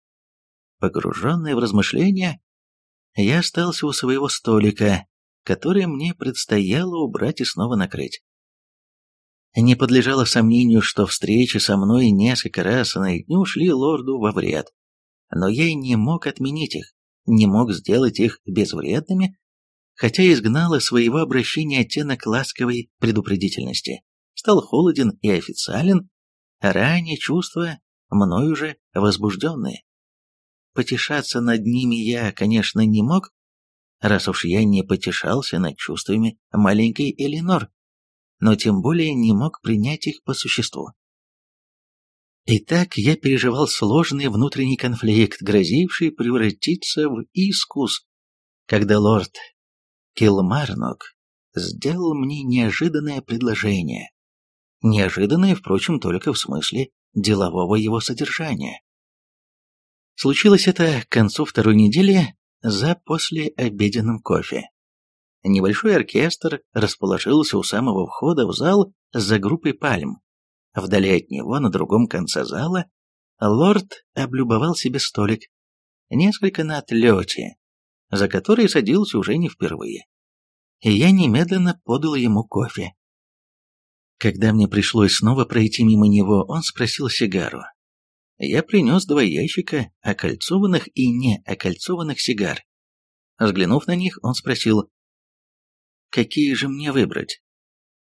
Погруженный в размышления, я остался у своего столика, который мне предстояло убрать и снова накрыть. Не подлежало сомнению, что встречи со мной несколько раз на дню шли лорду во вред. Но я не мог отменить их, не мог сделать их безвредными, хотя изгнал из своего обращения оттенок ласковой предупредительности. Стал холоден и официален, а ранее чувства, мною уже возбужденные. Потешаться над ними я, конечно, не мог, раз уж я не потешался над чувствами маленькой Элинор но тем более не мог принять их по существу. Итак, я переживал сложный внутренний конфликт, грозивший превратиться в искус, когда лорд Килмарнок сделал мне неожиданное предложение. Неожиданное, впрочем, только в смысле делового его содержания. Случилось это к концу второй недели за послеобеденным кофе. Небольшой оркестр расположился у самого входа в зал за группой пальм. Вдали от него, на другом конце зала, лорд облюбовал себе столик, несколько на отлете, за который садился уже не впервые. И я немедленно подал ему кофе. Когда мне пришлось снова пройти мимо него, он спросил сигару. Я принес два ящика окольцованных и не окольцованных сигар. Взглянув на них, он спросил, Какие же мне выбрать?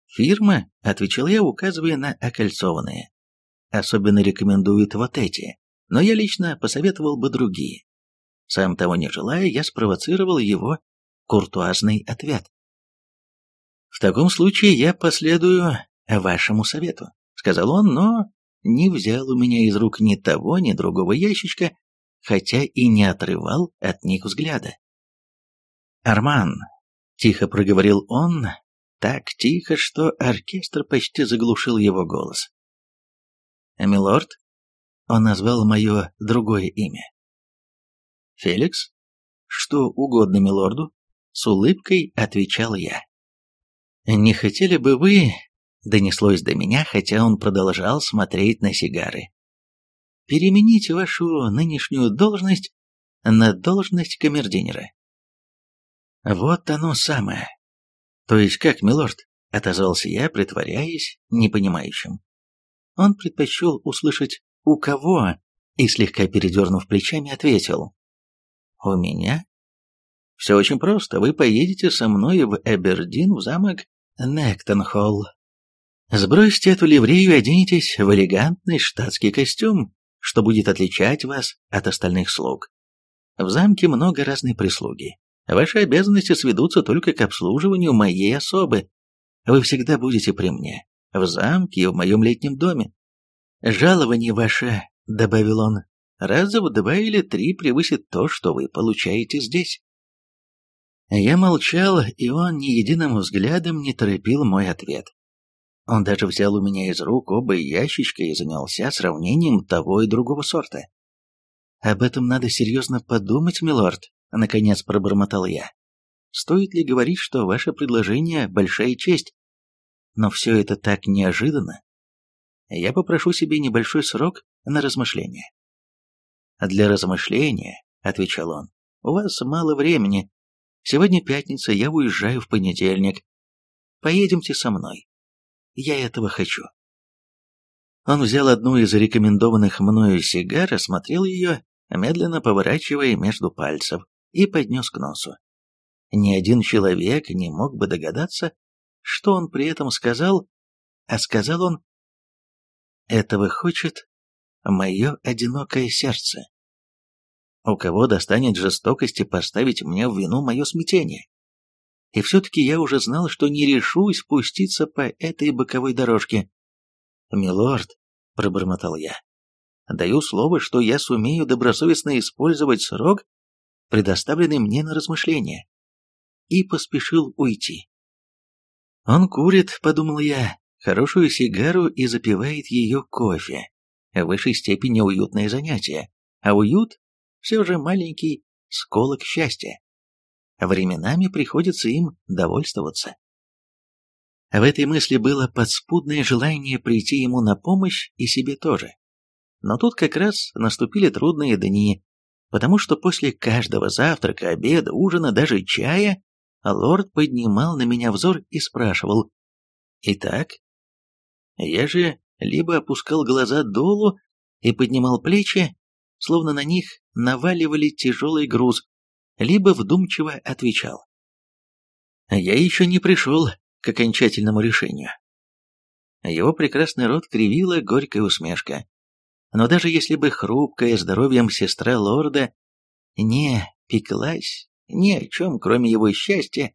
Фирма, отвечал я, указывая на окольцованные. Особенно рекомендуют вот эти, но я лично посоветовал бы другие. Сам того не желая, я спровоцировал его куртуазный ответ. «В таком случае я последую вашему совету», — сказал он, но не взял у меня из рук ни того, ни другого ящичка, хотя и не отрывал от них взгляда. «Арман, Тихо проговорил он, так тихо, что оркестр почти заглушил его голос. «Милорд?» Он назвал мое другое имя. «Феликс?» «Что угодно милорду?» С улыбкой отвечал я. «Не хотели бы вы...» Донеслось до меня, хотя он продолжал смотреть на сигары. «Перемените вашу нынешнюю должность на должность камердинера. Вот оно самое. То есть как, милорд? Отозвался я, притворяясь непонимающим. Он предпочел услышать «у кого?» и, слегка передернув плечами, ответил «У меня?» «Все очень просто. Вы поедете со мной в Эбердин в замок Нектонхолл. Сбросьте эту ливрею и оденетесь в элегантный штатский костюм, что будет отличать вас от остальных слуг. В замке много разной прислуги. Ваши обязанности сведутся только к обслуживанию моей особы. Вы всегда будете при мне, в замке и в моем летнем доме. Жалование ваше, — добавил он, — раза в два или три превысит то, что вы получаете здесь. Я молчал, и он ни единым взглядом не торопил мой ответ. Он даже взял у меня из рук оба ящичка и занялся сравнением того и другого сорта. «Об этом надо серьезно подумать, милорд», — наконец пробормотал я. «Стоит ли говорить, что ваше предложение — большая честь? Но все это так неожиданно. Я попрошу себе небольшой срок на размышление». «Для размышления», — отвечал он, — «у вас мало времени. Сегодня пятница, я уезжаю в понедельник. Поедемте со мной. Я этого хочу». Он взял одну из рекомендованных мною сигар, осмотрел ее, медленно поворачивая между пальцев, и поднес к носу. Ни один человек не мог бы догадаться, что он при этом сказал, а сказал он «Этого хочет мое одинокое сердце». У кого достанет жестокости поставить мне в вину мое смятение? И все-таки я уже знал, что не решусь спуститься по этой боковой дорожке. «Милорд», — пробормотал я, — «даю слово, что я сумею добросовестно использовать срок, предоставленный мне на размышление». И поспешил уйти. «Он курит», — подумал я, — «хорошую сигару и запивает ее кофе. В высшей степени уютное занятие, а уют все же маленький сколок счастья. Временами приходится им довольствоваться. В этой мысли было подспудное желание прийти ему на помощь и себе тоже. Но тут как раз наступили трудные дни, потому что после каждого завтрака, обеда, ужина, даже чая, лорд поднимал на меня взор и спрашивал «Итак?» Я же либо опускал глаза долу и поднимал плечи, словно на них наваливали тяжелый груз, либо вдумчиво отвечал. «Я еще не пришел к окончательному решению». Его прекрасный рот кривила горькая усмешка. Но даже если бы хрупкая здоровьем сестра лорда не пеклась ни о чем, кроме его счастья,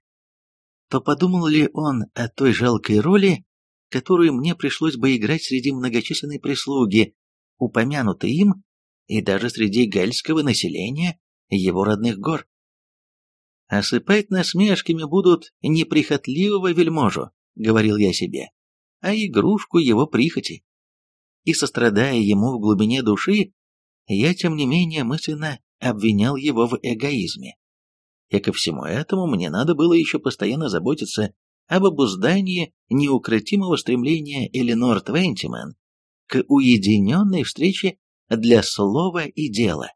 то подумал ли он о той жалкой роли, которую мне пришлось бы играть среди многочисленной прислуги, упомянутой им, и даже среди гальского населения его родных гор. «Осыпать насмешками будут неприхотливого вельможу», — говорил я себе, «а игрушку его прихоти». И сострадая ему в глубине души, я, тем не менее, мысленно обвинял его в эгоизме. И ко всему этому мне надо было еще постоянно заботиться об обуздании неукротимого стремления Эленор Твентимен к уединенной встрече для слова и дела.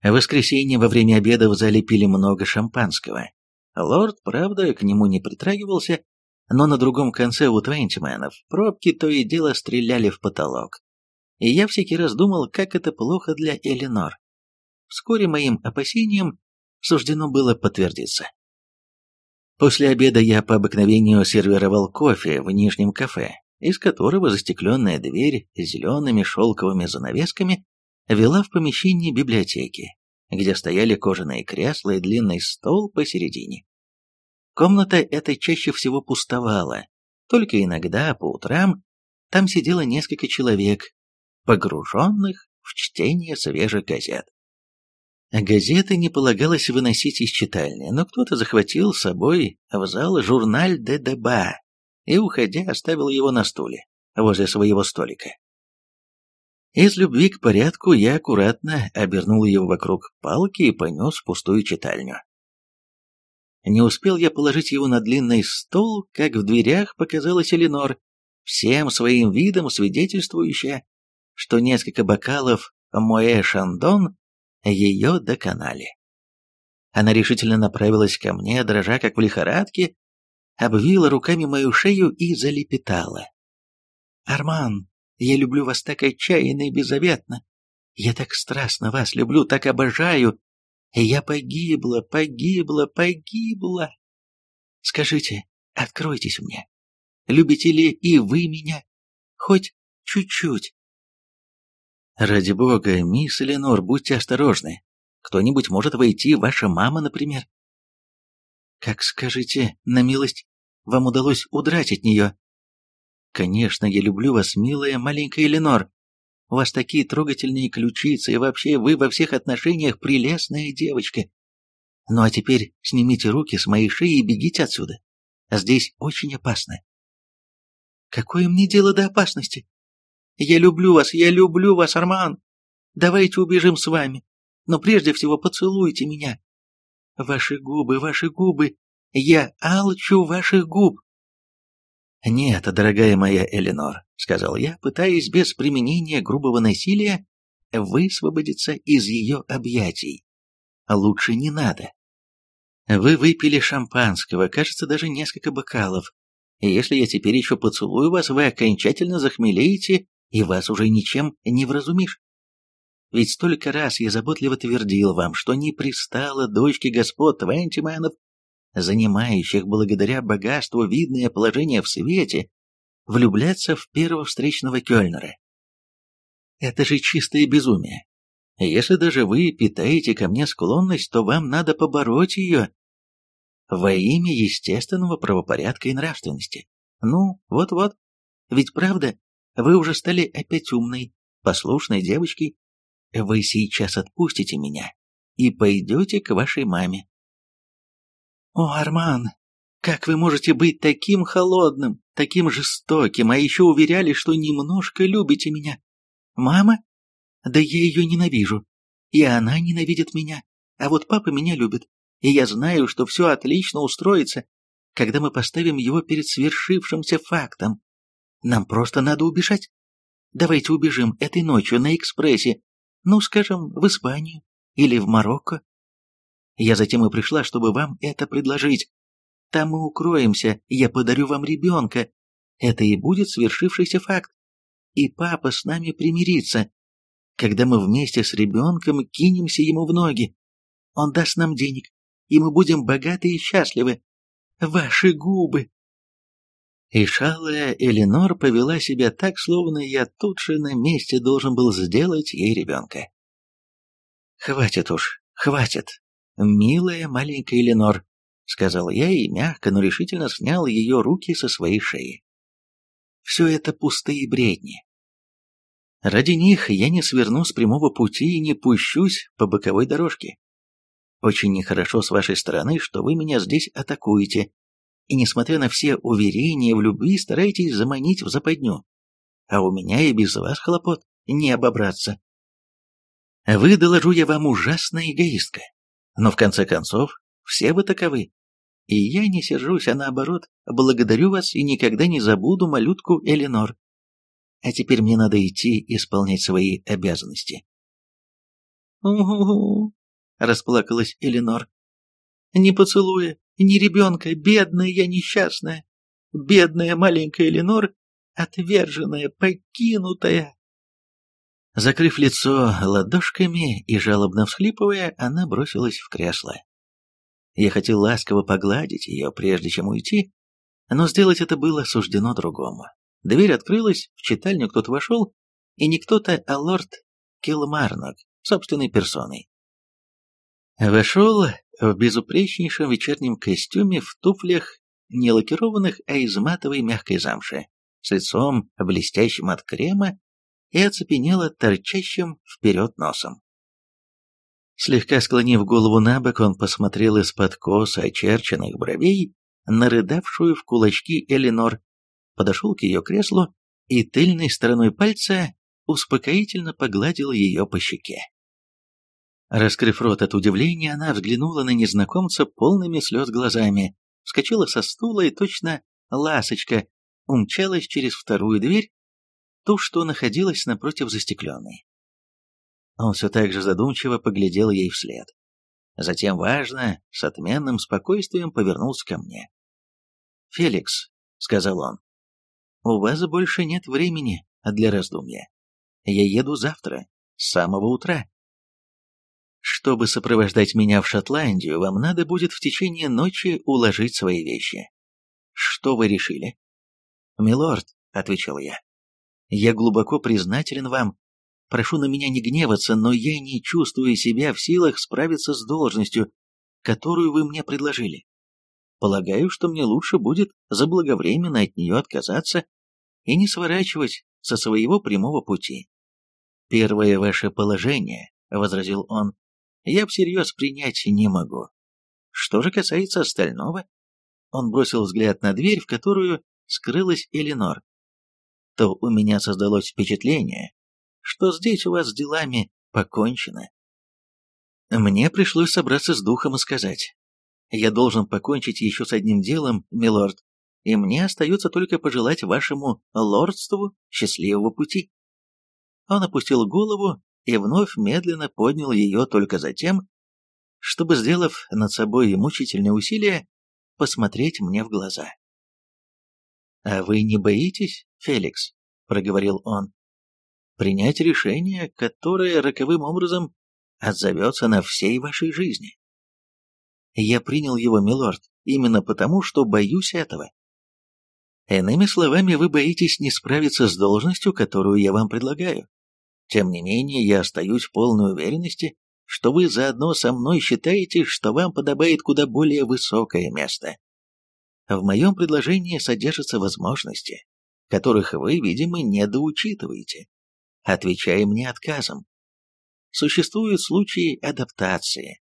В воскресенье во время обеда в зале пили много шампанского. Лорд, правда, к нему не притрагивался, но на другом конце у Твентименов пробки то и дело стреляли в потолок. И я всякий раз думал, как это плохо для Эленор. Вскоре моим опасениям суждено было подтвердиться. После обеда я по обыкновению сервировал кофе в нижнем кафе, из которого застекленная дверь с зелеными шелковыми занавесками вела в помещение библиотеки, где стояли кожаные кресла и длинный стол посередине. Комната эта чаще всего пустовала, только иногда по утрам там сидело несколько человек, погруженных в чтение свежих газет. Газеты не полагалось выносить из читальни, но кто-то захватил с собой в зал журналь «Де Деба» и, уходя, оставил его на стуле, возле своего столика. Из любви к порядку я аккуратно обернул его вокруг палки и понес в пустую читальню. Не успел я положить его на длинный стол, как в дверях показалась Эленор, всем своим видом свидетельствующая, что несколько бокалов Моэ Шандон ее доконали. Она решительно направилась ко мне, дрожа как в лихорадке, обвила руками мою шею и залепетала. «Арман, я люблю вас так отчаянно и беззаветно. Я так страстно вас люблю, так обожаю. Я погибла, погибла, погибла. Скажите, откройтесь мне. Любите ли и вы меня? Хоть чуть-чуть. Ради бога, мисс Эленор, будьте осторожны. Кто-нибудь может войти, ваша мама, например. Как скажете, на милость, вам удалось удрать от нее. Конечно, я люблю вас, милая маленькая Эленор. У вас такие трогательные ключицы, и вообще вы во всех отношениях прелестная девочка. Ну а теперь снимите руки с моей шеи и бегите отсюда. Здесь очень опасно. Какое мне дело до опасности? Я люблю вас, я люблю вас, Арман. Давайте убежим с вами. Но прежде всего поцелуйте меня. Ваши губы, ваши губы. Я алчу ваших губ. «Нет, дорогая моя Эленор», — сказал я, пытаясь без применения грубого насилия высвободиться из ее объятий. «Лучше не надо. Вы выпили шампанского, кажется, даже несколько бокалов. И если я теперь еще поцелую вас, вы окончательно захмелеете, и вас уже ничем не вразумишь. Ведь столько раз я заботливо твердил вам, что не пристало дочке господ Твентименов занимающих благодаря богатству видное положение в свете, влюбляться в первого встречного Кёльнера. Это же чистое безумие. Если даже вы питаете ко мне склонность, то вам надо побороть ее во имя естественного правопорядка и нравственности. Ну, вот-вот. Ведь правда, вы уже стали опять умной, послушной девочкой. Вы сейчас отпустите меня и пойдете к вашей маме. «О, Арман, как вы можете быть таким холодным, таким жестоким, а еще уверяли, что немножко любите меня? Мама? Да я ее ненавижу. И она ненавидит меня. А вот папа меня любит. И я знаю, что все отлично устроится, когда мы поставим его перед свершившимся фактом. Нам просто надо убежать. Давайте убежим этой ночью на экспрессе, ну, скажем, в Испанию или в Марокко. Я затем и пришла, чтобы вам это предложить. Там мы укроемся, я подарю вам ребенка. Это и будет свершившийся факт. И папа с нами примирится, когда мы вместе с ребенком кинемся ему в ноги. Он даст нам денег, и мы будем богаты и счастливы. Ваши губы!» И шалая Эленор повела себя так, словно я тут же на месте должен был сделать ей ребенка. «Хватит уж, хватит!» «Милая маленькая Ленор», — сказал я и мягко, но решительно снял ее руки со своей шеи. «Все это пустые бредни. Ради них я не сверну с прямого пути и не пущусь по боковой дорожке. Очень нехорошо с вашей стороны, что вы меня здесь атакуете, и, несмотря на все уверения в любви, стараетесь заманить в западню. А у меня и без вас хлопот не обобраться. Вы, доложу я вам, ужасная эгоистка. Но в конце концов, все вы таковы. И я не сержусь, а наоборот, благодарю вас и никогда не забуду малютку Эленор. А теперь мне надо идти исполнять свои обязанности. «Угу-гу», — расплакалась Эленор. «Не поцелуя, ни ребенка, бедная я несчастная, бедная маленькая Эленор, отверженная, покинутая». Закрыв лицо ладошками и жалобно всхлипывая, она бросилась в кресло. Я хотел ласково погладить ее, прежде чем уйти, но сделать это было суждено другому. Дверь открылась, в читальню кто-то вошел, и не кто-то, а лорд Килмарнок, собственной персоной. Вошел в безупречнейшем вечернем костюме, в туфлях, не лакированных, а из матовой мягкой замши, с лицом, блестящим от крема и оцепенела торчащим вперед носом. Слегка склонив голову на бок, он посмотрел из-под коса очерченных бровей на рыдавшую в кулачки Эленор, подошел к ее креслу и тыльной стороной пальца успокоительно погладил ее по щеке. Раскрыв рот от удивления, она взглянула на незнакомца полными слез глазами, вскочила со стула и точно ласочка умчалась через вторую дверь ту, что находилась напротив застекленной. Он все так же задумчиво поглядел ей вслед. Затем, важно, с отменным спокойствием повернулся ко мне. Феликс», — сказал он, — «у вас больше нет времени для раздумья. Я еду завтра, с самого утра. Чтобы сопровождать меня в Шотландию, вам надо будет в течение ночи уложить свои вещи. Что вы решили? Милорд, — отвечал я, — я глубоко признателен вам. Прошу на меня не гневаться, но я не чувствую себя в силах справиться с должностью, которую вы мне предложили. Полагаю, что мне лучше будет заблаговременно от нее отказаться и не сворачивать со своего прямого пути. Первое ваше положение, — возразил он, — я всерьез принять не могу. Что же касается остального, он бросил взгляд на дверь, в которую скрылась Эленор, то у меня создалось впечатление, что здесь у вас с делами покончено. Мне пришлось собраться с духом и сказать, я должен покончить еще с одним делом, милорд, и мне остается только пожелать вашему лордству счастливого пути. Он опустил голову и вновь медленно поднял ее только затем, чтобы, сделав над собой мучительное усилие, посмотреть мне в глаза. «А вы не боитесь, Феликс?» — проговорил он. «Принять решение, которое роковым образом отзовется на всей вашей жизни?» «Я принял его, милорд, именно потому, что боюсь этого. Иными словами, вы боитесь не справиться с должностью, которую я вам предлагаю. Тем не менее, я остаюсь в полной уверенности, что вы заодно со мной считаете, что вам подобает куда более высокое место. В моем предложении содержатся возможности, которых вы, видимо, недоучитываете, отвечая мне отказом. Существуют случаи адаптации.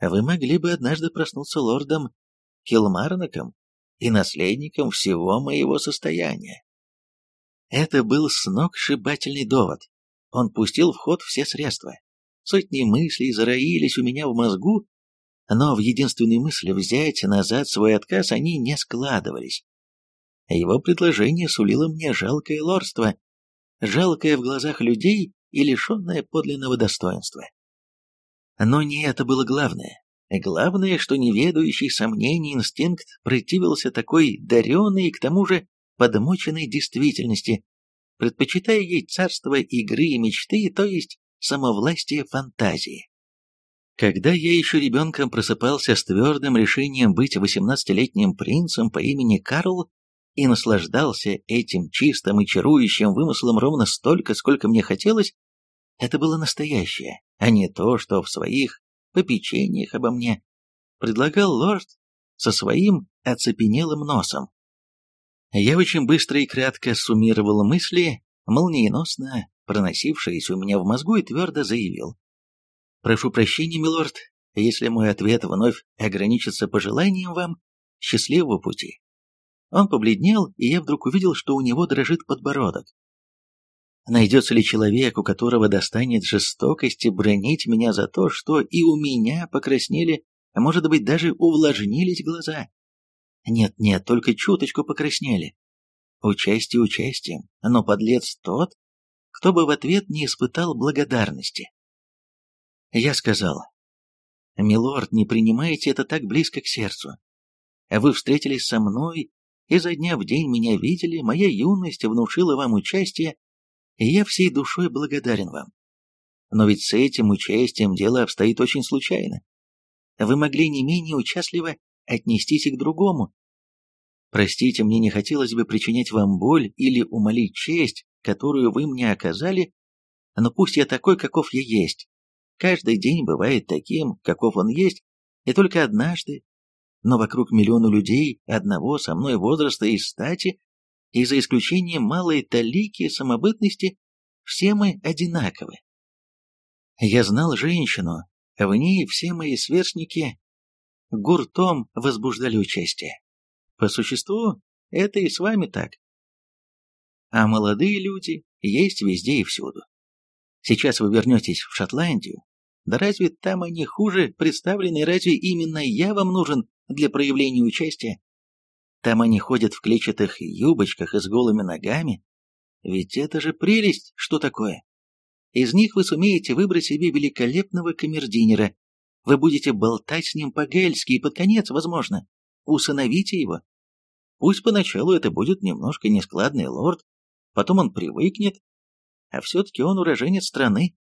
Вы могли бы однажды проснуться лордом Килмарнаком и наследником всего моего состояния. Это был сногсшибательный довод. Он пустил в ход все средства. Сотни мыслей зароились у меня в мозгу, но в единственной мысли взять назад свой отказ они не складывались. Его предложение сулило мне жалкое лорство, жалкое в глазах людей и лишенное подлинного достоинства. Но не это было главное. Главное, что неведающий сомнений инстинкт противился такой даренной и к тому же подмоченной действительности, предпочитая ей царство игры и мечты, то есть самовластие фантазии. Когда я еще ребенком просыпался с твердым решением быть восемнадцатилетним принцем по имени Карл и наслаждался этим чистым и чарующим вымыслом ровно столько, сколько мне хотелось, это было настоящее, а не то, что в своих попечениях обо мне предлагал лорд со своим оцепенелым носом. Я очень быстро и кратко суммировал мысли, молниеносно проносившиеся у меня в мозгу, и твердо заявил. «Прошу прощения, милорд, если мой ответ вновь ограничится пожеланием вам счастливого пути». Он побледнел, и я вдруг увидел, что у него дрожит подбородок. Найдется ли человек, у которого достанет жестокости бронить меня за то, что и у меня покраснели, а может быть даже увлажнились глаза? Нет-нет, только чуточку покраснели. Участие участием, но подлец тот, кто бы в ответ не испытал благодарности. Я сказал, «Милорд, не принимайте это так близко к сердцу. Вы встретились со мной, и за дня в день меня видели, моя юность внушила вам участие, и я всей душой благодарен вам. Но ведь с этим участием дело обстоит очень случайно. Вы могли не менее участливо отнестись и к другому. Простите, мне не хотелось бы причинять вам боль или умолить честь, которую вы мне оказали, но пусть я такой, каков я есть. Каждый день бывает таким, каков он есть, и только однажды, но вокруг миллиона людей одного со мной возраста и стати и за исключением малой талики самобытности, все мы одинаковы. Я знал женщину, в ней все мои сверстники гуртом возбуждали участие. По существу, это и с вами так. А молодые люди есть везде и всюду. Сейчас вы вернетесь в Шотландию, да разве там они хуже представлены, разве именно я вам нужен для проявления участия? Там они ходят в клетчатых юбочках и с голыми ногами. Ведь это же прелесть, что такое. Из них вы сумеете выбрать себе великолепного камердинера. Вы будете болтать с ним по-гельски и под конец, возможно, усыновите его. Пусть поначалу это будет немножко нескладный лорд, потом он привыкнет, а все-таки он уроженец страны.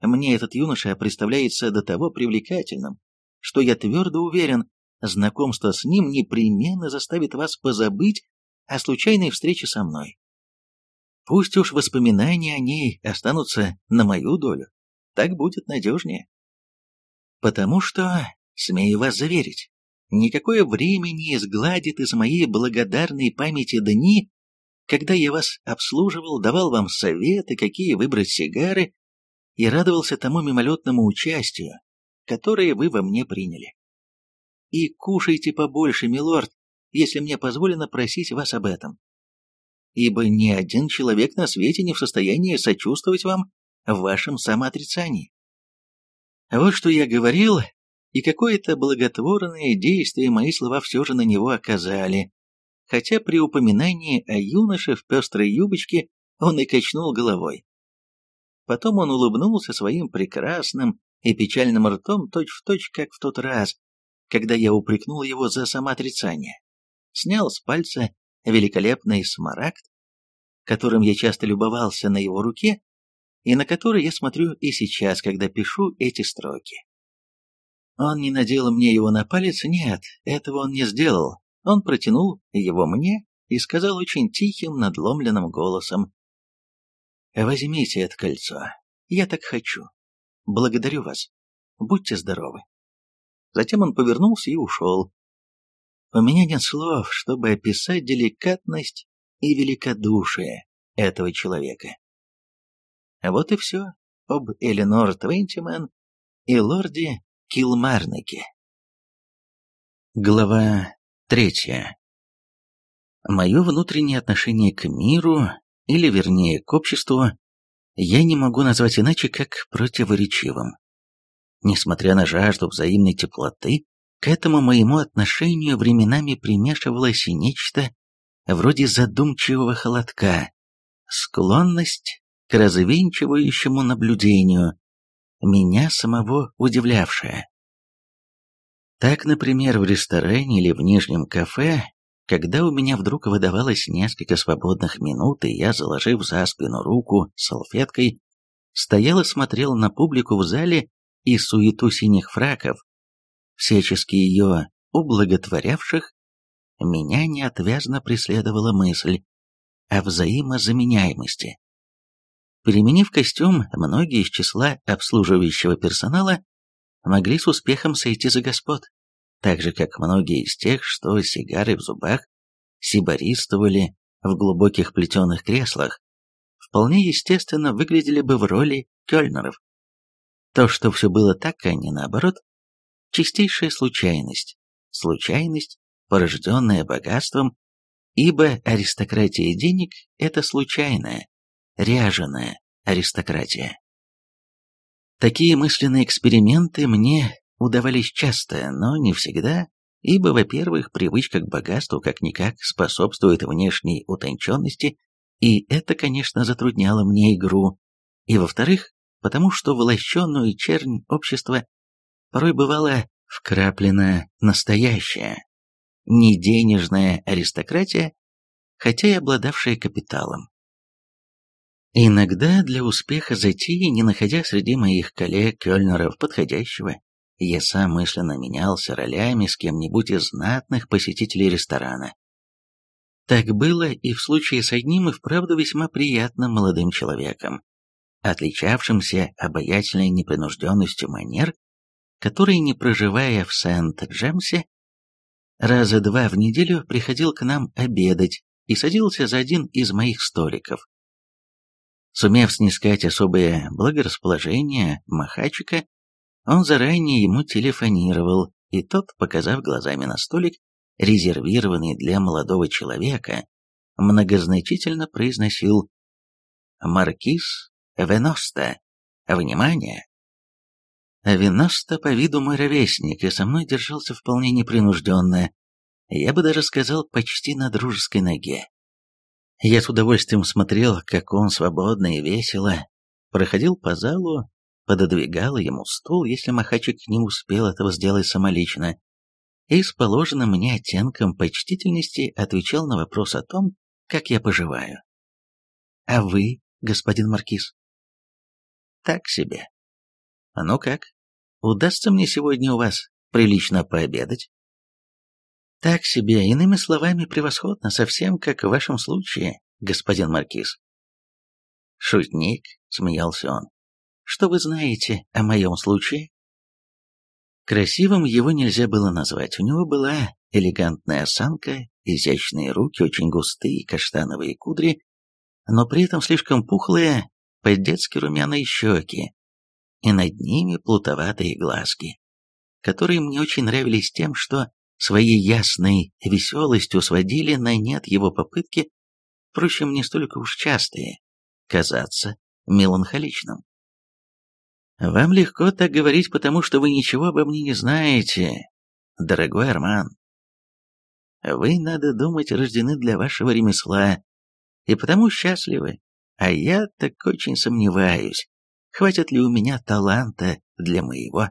Мне этот юноша представляется до того привлекательным, что я твердо уверен, знакомство с ним непременно заставит вас позабыть о случайной встрече со мной. Пусть уж воспоминания о ней останутся на мою долю, так будет надежнее. Потому что, смею вас заверить, никакое время не изгладит из моей благодарной памяти дни, когда я вас обслуживал, давал вам советы, какие выбрать сигары, и радовался тому мимолетному участию, которое вы во мне приняли. И кушайте побольше, милорд, если мне позволено просить вас об этом ибо ни один человек на свете не в состоянии сочувствовать вам в вашем самоотрицании. Вот что я говорил, и какое-то благотворное действие мои слова все же на него оказали, хотя при упоминании о юноше в пестрой юбочке он и качнул головой. Потом он улыбнулся своим прекрасным и печальным ртом точь-в-точь, точь, как в тот раз, когда я упрекнул его за самоотрицание. Снял с пальца великолепный смарагд, которым я часто любовался на его руке, и на который я смотрю и сейчас, когда пишу эти строки. Он не надел мне его на палец, нет, этого он не сделал. Он протянул его мне и сказал очень тихим, надломленным голосом. «Возьмите это кольцо. Я так хочу. Благодарю вас. Будьте здоровы». Затем он повернулся и ушел, у меня нет слов, чтобы описать деликатность и великодушие этого человека. Вот и все об Эленор Твентимен и лорде Килмарнике. Глава третья. Мое внутреннее отношение к миру, или вернее к обществу, я не могу назвать иначе, как противоречивым. Несмотря на жажду взаимной теплоты, к этому моему отношению временами примешивалось нечто вроде задумчивого холодка, склонность к развенчивающему наблюдению, меня самого удивлявшая. Так, например, в ресторане или в нижнем кафе, когда у меня вдруг выдавалось несколько свободных минут, и я, заложив за спину руку салфеткой, стоял и смотрел на публику в зале и суету синих фраков, всячески ее ублаготворявших, меня неотвязно преследовала мысль о взаимозаменяемости. Переменив костюм, многие из числа обслуживающего персонала могли с успехом сойти за господ, так же, как многие из тех, что сигары в зубах сибаристовали в глубоких плетеных креслах, вполне естественно выглядели бы в роли кёльнеров. То, что все было так, а не наоборот, чистейшая случайность, случайность, порожденная богатством, ибо аристократия денег – это случайная, ряженая аристократия. Такие мысленные эксперименты мне удавались часто, но не всегда, ибо, во-первых, привычка к богатству как-никак способствует внешней утонченности, и это, конечно, затрудняло мне игру, и, во-вторых, потому что влащенную чернь общества порой бывала вкраплена настоящая, не денежная аристократия, хотя и обладавшая капиталом. Иногда для успеха затеи, не находя среди моих коллег-кёльнеров подходящего, я сам мысленно менялся ролями с кем-нибудь из знатных посетителей ресторана. Так было и в случае с одним и вправду весьма приятным молодым человеком, отличавшимся обаятельной непринужденностью манер который, не проживая в Сент-Джемсе, раза два в неделю приходил к нам обедать и садился за один из моих столиков. Сумев снискать особое благорасположение Махачика, он заранее ему телефонировал, и тот, показав глазами на столик, резервированный для молодого человека, многозначительно произносил «Маркиз Веноста, внимание, Виноста по виду мой ровесник, и со мной держался вполне непринужденно, я бы даже сказал, почти на дружеской ноге. Я с удовольствием смотрел, как он свободно и весело проходил по залу, пододвигал ему стул, если Махачик не успел этого сделать самолично, и с положенным мне оттенком почтительности отвечал на вопрос о том, как я поживаю. «А вы, господин Маркиз?» «Так себе. Ну как, удастся мне сегодня у вас прилично пообедать?» «Так себе, иными словами, превосходно, совсем как в вашем случае, господин Маркиз». «Шутник», — смеялся он, — «что вы знаете о моем случае?» Красивым его нельзя было назвать. У него была элегантная осанка, изящные руки, очень густые каштановые кудри, но при этом слишком пухлые, по-детски румяные щеки, и над ними плутоватые глазки, которые мне очень нравились тем, что своей ясной веселостью сводили на нет его попытки, впрочем, не столько уж частые, казаться меланхоличным. Вам легко так говорить, потому что вы ничего обо мне не знаете, дорогой Арман. Вы, надо думать, рождены для вашего ремесла, и потому счастливы, а я так очень сомневаюсь, хватит ли у меня таланта для моего.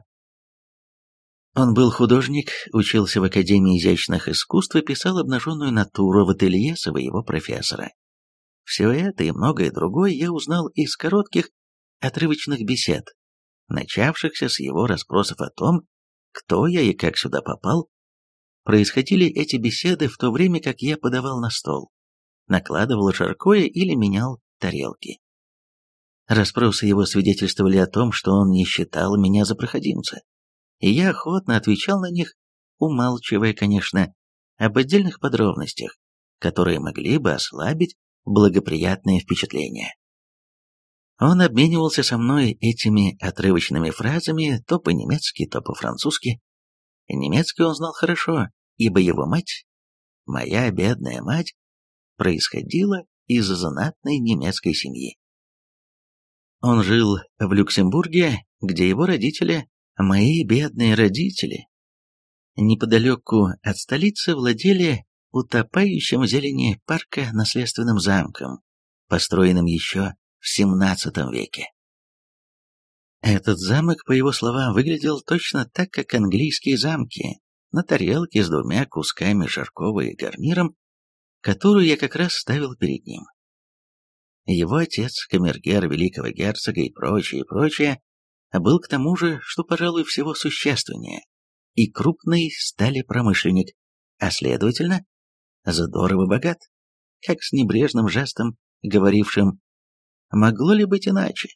Он был художник, учился в Академии изящных искусств и писал обнаженную натуру в ателье своего профессора. Все это и многое другое я узнал из коротких отрывочных бесед, начавшихся с его расспросов о том, кто я и как сюда попал, происходили эти беседы в то время, как я подавал на стол, накладывал жаркое или менял тарелки. Расспросы его свидетельствовали о том, что он не считал меня за проходимца, и я охотно отвечал на них, умалчивая, конечно, об отдельных подробностях, которые могли бы ослабить благоприятное впечатление. Он обменивался со мной этими отрывочными фразами то по-немецки, то по-французски. Немецкий он знал хорошо, ибо его мать, моя бедная мать, происходила из знатной немецкой семьи. Он жил в Люксембурге, где его родители, мои бедные родители, неподалеку от столицы владели утопающим в зелени парка наследственным замком, построенным еще в XVII веке. Этот замок, по его словам, выглядел точно так, как английские замки, на тарелке с двумя кусками жаркого и гарниром, которую я как раз ставил перед ним. Его отец, камергер великого герцога и прочее, и прочее, был к тому же, что, пожалуй, всего существеннее, и крупный сталепромышленник, а следовательно, здорово богат, как с небрежным жестом, говорившим Могло ли быть иначе?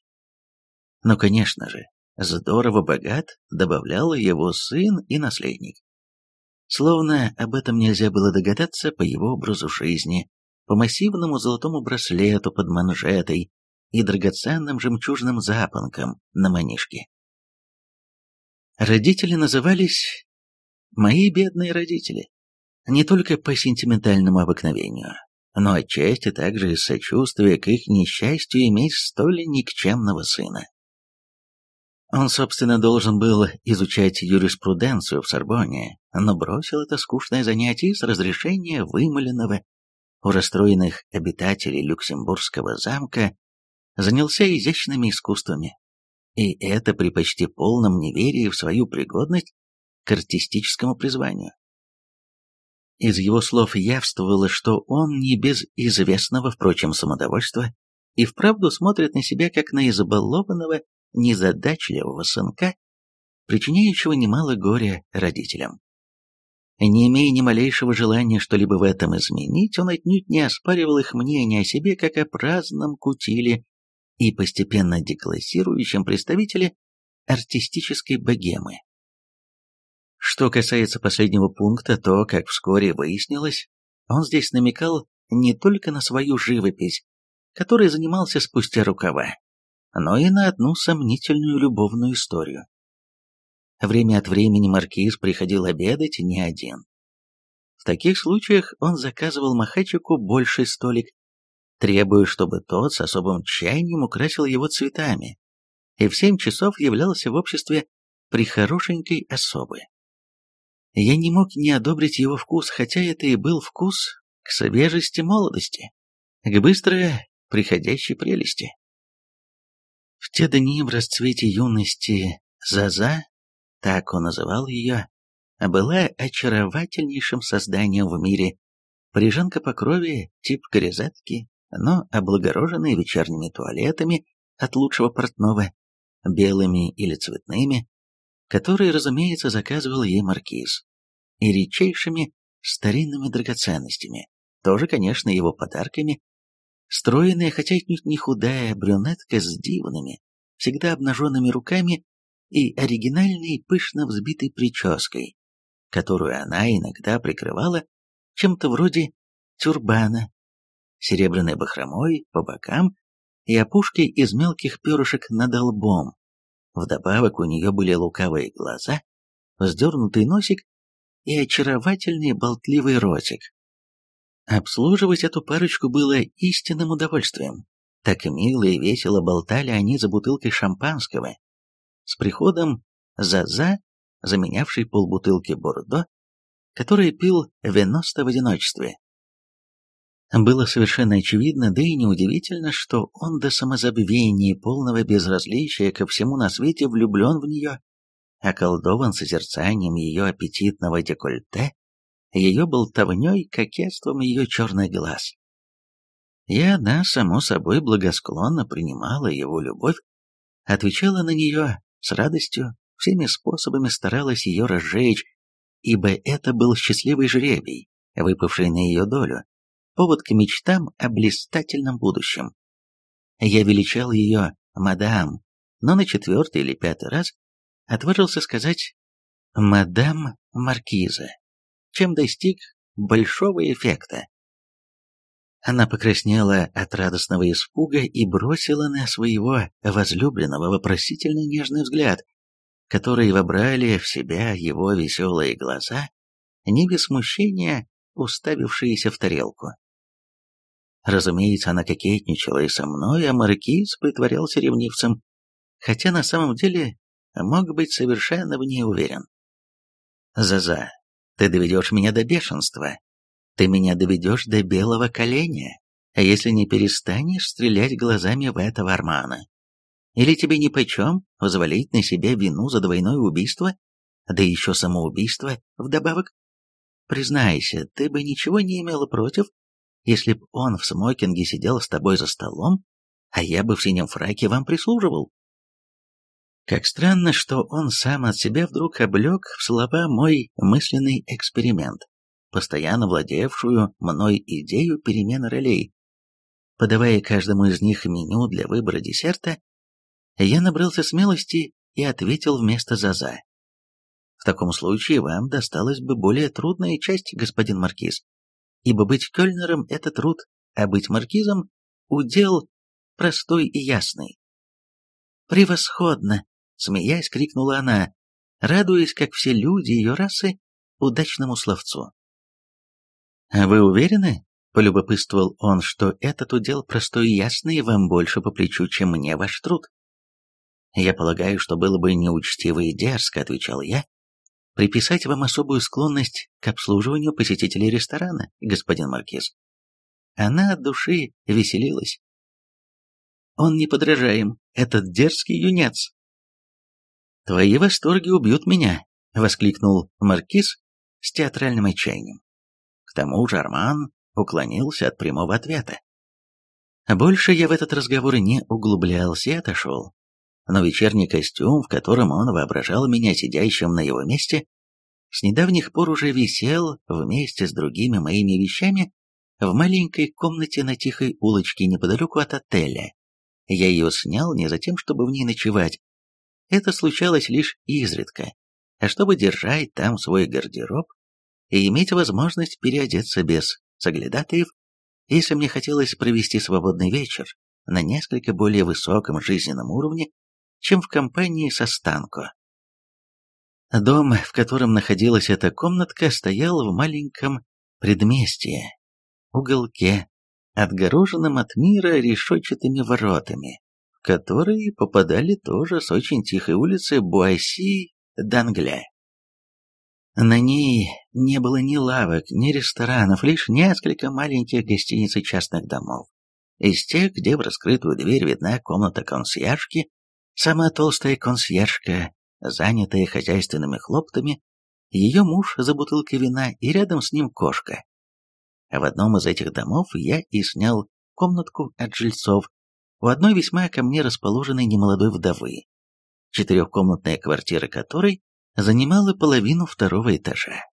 Но, конечно же, здорово богат добавлял его сын и наследник. Словно об этом нельзя было догадаться по его образу жизни, по массивному золотому браслету под манжетой и драгоценным жемчужным запонкам на манишке. Родители назывались «мои бедные родители», не только по сентиментальному обыкновению, но отчасти также из сочувствия к их несчастью иметь столь никчемного сына. Он, собственно, должен был изучать юриспруденцию в Сорбонне, но бросил это скучное занятие с разрешения вымыленного у расстроенных обитателей Люксембургского замка, занялся изящными искусствами. И это при почти полном неверии в свою пригодность к артистическому призванию. Из его слов явствовало, что он не без известного, впрочем, самодовольства и вправду смотрит на себя как на избалованного, незадачливого сынка, причиняющего немало горя родителям. Не имея ни малейшего желания что-либо в этом изменить, он отнюдь не оспаривал их мнение о себе как о праздном кутиле и постепенно деклассирующем представителе артистической богемы. Что касается последнего пункта, то, как вскоре выяснилось, он здесь намекал не только на свою живопись, которой занимался спустя рукава, но и на одну сомнительную любовную историю. Время от времени маркиз приходил обедать не один. В таких случаях он заказывал Махачику больший столик, требуя, чтобы тот с особым чаянием украсил его цветами, и в семь часов являлся в обществе прихорошенькой особы. Я не мог не одобрить его вкус, хотя это и был вкус к свежести молодости, к быстрой приходящей прелести. В те дни в расцвете юности Заза, так он называл ее, была очаровательнейшим созданием в мире. Парижанка по крови, тип горизатки, но облагороженная вечерними туалетами от лучшего портного, белыми или цветными, которые, разумеется, заказывал ей маркиз, и редчайшими старинными драгоценностями, тоже, конечно, его подарками, стройная, хотя и не худая брюнетка с дивными, всегда обнаженными руками и оригинальной пышно взбитой прической, которую она иногда прикрывала чем-то вроде тюрбана, серебряной бахромой по бокам и опушкой из мелких перышек над лбом. Вдобавок у нее были лукавые глаза, вздернутый носик и очаровательный болтливый ротик. Обслуживать эту парочку было истинным удовольствием. Так мило и весело болтали они за бутылкой шампанского. С приходом Заза, заменявший полбутылки Бордо, который пил вино-то в одиночестве. Было совершенно очевидно, да и неудивительно, что он до самозабвения полного безразличия ко всему на свете влюблен в нее, околдован созерцанием ее аппетитного декольте, ее болтовней, кокетством ее черных глаз. И она, само собой, благосклонно принимала его любовь, отвечала на нее с радостью, всеми способами старалась ее разжечь, ибо это был счастливый жребий, выпавший на ее долю, повод к мечтам о блистательном будущем. Я величал ее «мадам», но на четвертый или пятый раз отважился сказать «мадам Маркиза», чем достиг большого эффекта. Она покраснела от радостного испуга и бросила на своего возлюбленного вопросительно нежный взгляд, который вобрали в себя его веселые глаза, не без смущения уставившиеся в тарелку. Разумеется, она кокетничала и со мной, а маркиз притворялся ревнивцем, хотя на самом деле мог быть совершенно в ней уверен. «Заза, ты доведешь меня до бешенства. Ты меня доведешь до белого коленя, а если не перестанешь стрелять глазами в этого Армана. Или тебе нипочем взвалить на себя вину за двойное убийство, да еще самоубийство вдобавок? Признайся, ты бы ничего не имела против, если б он в смокинге сидел с тобой за столом, а я бы в синем фраке вам прислуживал. Как странно, что он сам от себя вдруг облег в слова мой мысленный эксперимент, постоянно владевшую мной идею перемены ролей. Подавая каждому из них меню для выбора десерта, я набрался смелости и ответил вместо «Заза». В таком случае вам досталась бы более трудная часть, господин Маркиз ибо быть кёльнером – это труд, а быть маркизом – удел простой и ясный. «Превосходно!» – смеясь, крикнула она, радуясь, как все люди ее расы, удачному словцу. «А вы уверены?» – полюбопытствовал он, что этот удел простой и ясный вам больше по плечу, чем мне ваш труд. «Я полагаю, что было бы неучтиво и дерзко», – отвечал я, приписать вам особую склонность к обслуживанию посетителей ресторана, господин Маркиз. Она от души веселилась. Он неподражаем, этот дерзкий юнец. Твои восторги убьют меня, воскликнул Маркиз с театральным отчаянием. К тому же Арман уклонился от прямого ответа. Больше я в этот разговор не углублялся и отошел но вечерний костюм, в котором он воображал меня сидящим на его месте, с недавних пор уже висел вместе с другими моими вещами в маленькой комнате на тихой улочке неподалеку от отеля. Я ее снял не за тем, чтобы в ней ночевать. Это случалось лишь изредка, а чтобы держать там свой гардероб и иметь возможность переодеться без соглядатаев, если мне хотелось провести свободный вечер на несколько более высоком жизненном уровне, чем в компании со Станко. Дом, в котором находилась эта комнатка, стоял в маленьком предместье, уголке, отгороженном от мира решетчатыми воротами, которые попадали тоже с очень тихой улицы Буаси-Дангля. На ней не было ни лавок, ни ресторанов, лишь несколько маленьких гостиниц и частных домов. Из тех, где в раскрытую дверь видна комната консьержки Сама толстая консьержка, занятая хозяйственными хлоптами, ее муж за бутылкой вина и рядом с ним кошка. В одном из этих домов я и снял комнатку от жильцов, у одной весьма ко мне расположенной немолодой вдовы, четырехкомнатная квартира которой занимала половину второго этажа.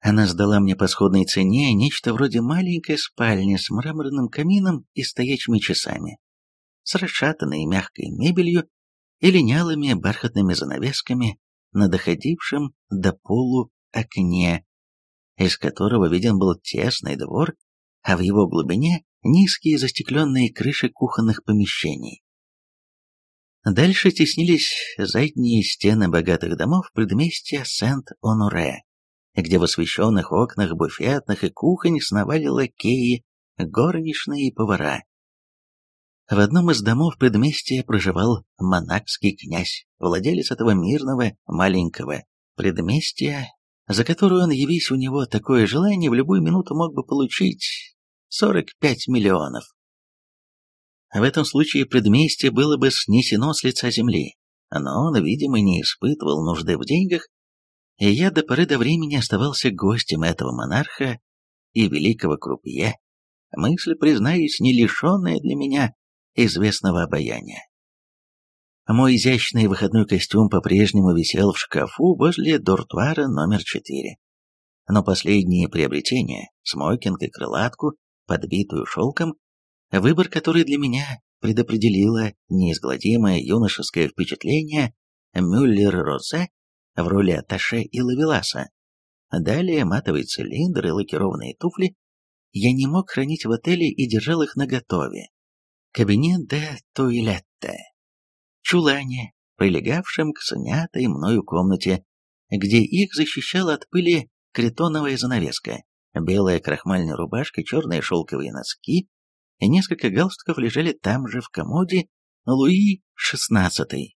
Она сдала мне по сходной цене нечто вроде маленькой спальни с мраморным камином и стоячими часами, с расшатанной мягкой мебелью и линялыми бархатными занавесками на доходившем до полу окне, из которого виден был тесный двор, а в его глубине низкие застекленные крыши кухонных помещений. Дальше теснились задние стены богатых домов предместья Сент-Оноре, где в освещенных окнах буфетных и кухонь сновали лакеи, горничные и повара. В одном из домов предместья проживал монакский князь, владелец этого мирного маленького предместья, за которую он, явись у него такое желание, в любую минуту мог бы получить 45 миллионов. В этом случае предместье было бы снесено с лица земли, но он, видимо, не испытывал нужды в деньгах, и я до поры до времени оставался гостем этого монарха и великого крупье, мысль, признаюсь, не лишенная для меня известного обаяния. Мой изящный выходной костюм по-прежнему висел в шкафу возле дуртуара номер 4. Но последние приобретения, смокинг и крылатку, подбитую шелком, выбор который для меня предопределило неизгладимое юношеское впечатление Мюллер-Розе в роли Аташе и Лавеласа. Далее матовый цилиндр и лакированные туфли я не мог хранить в отеле и держал их наготове, кабинет де туилетте, чулане, прилегавшем к снятой мною комнате, где их защищала от пыли кретоновая занавеска, белая крахмальная рубашка, черные шелковые носки и несколько галстуков лежали там же в комоде Луи XVI.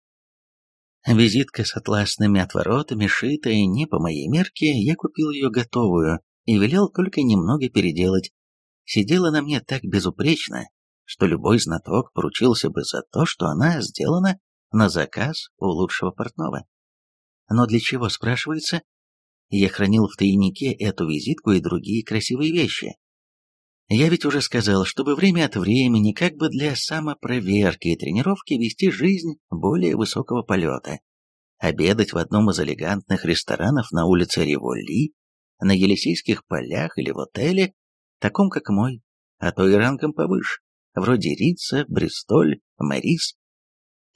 Визитка с атласными отворотами, шитая не по моей мерке, я купил ее готовую и велел только немного переделать. Сидела на мне так безупречно, что любой знаток поручился бы за то, что она сделана на заказ у лучшего портного. Но для чего, спрашивается? Я хранил в тайнике эту визитку и другие красивые вещи. Я ведь уже сказал, чтобы время от времени, как бы для самопроверки и тренировки, вести жизнь более высокого полета. Обедать в одном из элегантных ресторанов на улице Револи, на Елисейских полях или в отеле, таком как мой, а то и рангом повыше вроде Рица, Бристоль, Мэрис.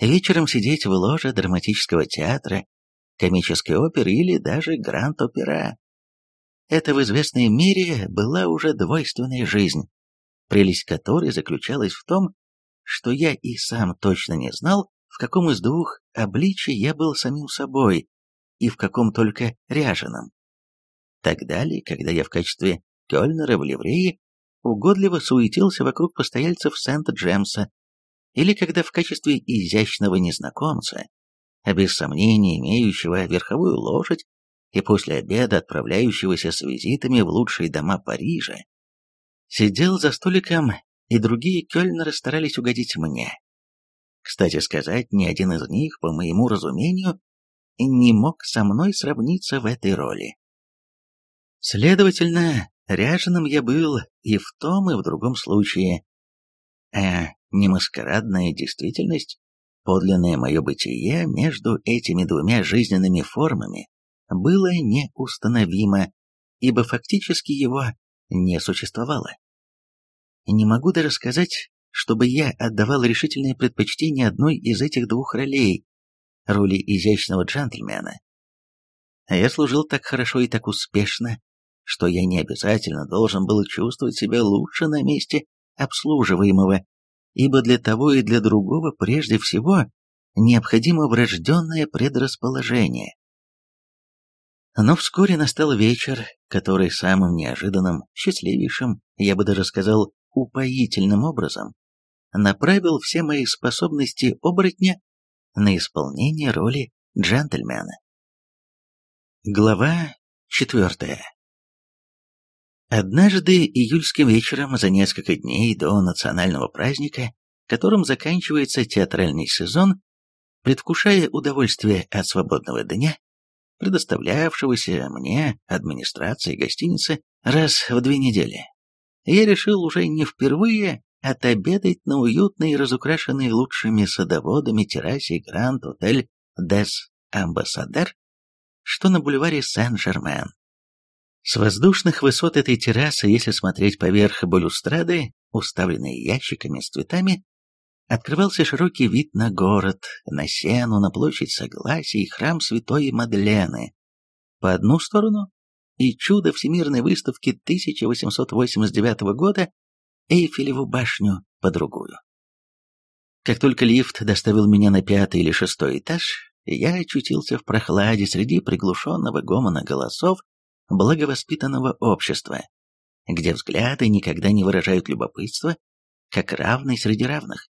Вечером сидеть в ложе драматического театра, комической оперы или даже гранд-опера. Это в известной мере была уже двойственная жизнь, прелесть которой заключалась в том, что я и сам точно не знал, в каком из двух обличий я был самим собой и в каком только ряженом. Так далее, когда я в качестве Кёльнера в ливрее угодливо суетился вокруг постояльцев Сент-Джемса, или когда в качестве изящного незнакомца, без сомнения имеющего верховую лошадь и после обеда отправляющегося с визитами в лучшие дома Парижа, сидел за столиком, и другие кёльнеры старались угодить мне. Кстати сказать, ни один из них, по моему разумению, не мог со мной сравниться в этой роли. Следовательно, Ряженым я был и в том, и в другом случае. А не маскарадная действительность, подлинное мое бытие между этими двумя жизненными формами было неустановимо, ибо фактически его не существовало. Не могу даже сказать, чтобы я отдавал решительное предпочтение одной из этих двух ролей, роли изящного джентльмена. Я служил так хорошо и так успешно, что я не обязательно должен был чувствовать себя лучше на месте обслуживаемого, ибо для того и для другого прежде всего необходимо врожденное предрасположение. Но вскоре настал вечер, который самым неожиданным, счастливейшим, я бы даже сказал, упоительным образом направил все мои способности оборотня на исполнение роли джентльмена. Глава четвертая Однажды июльским вечером за несколько дней до национального праздника, которым заканчивается театральный сезон, предвкушая удовольствие от свободного дня, предоставлявшегося мне администрацией гостиницы раз в две недели. Я решил уже не впервые отобедать на уютной, разукрашенной лучшими садоводами террасе Гранд-отель Дес Амбассадер, что на бульваре Сен-Жермен. С воздушных высот этой террасы, если смотреть поверх балюстрады, уставленной ящиками с цветами, открывался широкий вид на город, на Сену, на площадь Согласия и храм Святой Мадлены по одну сторону и чудо Всемирной выставки 1889 года Эйфелеву башню по другую. Как только лифт доставил меня на пятый или шестой этаж, я очутился в прохладе среди приглушенного гомона голосов благовоспитанного общества, где взгляды никогда не выражают любопытства, как равный среди равных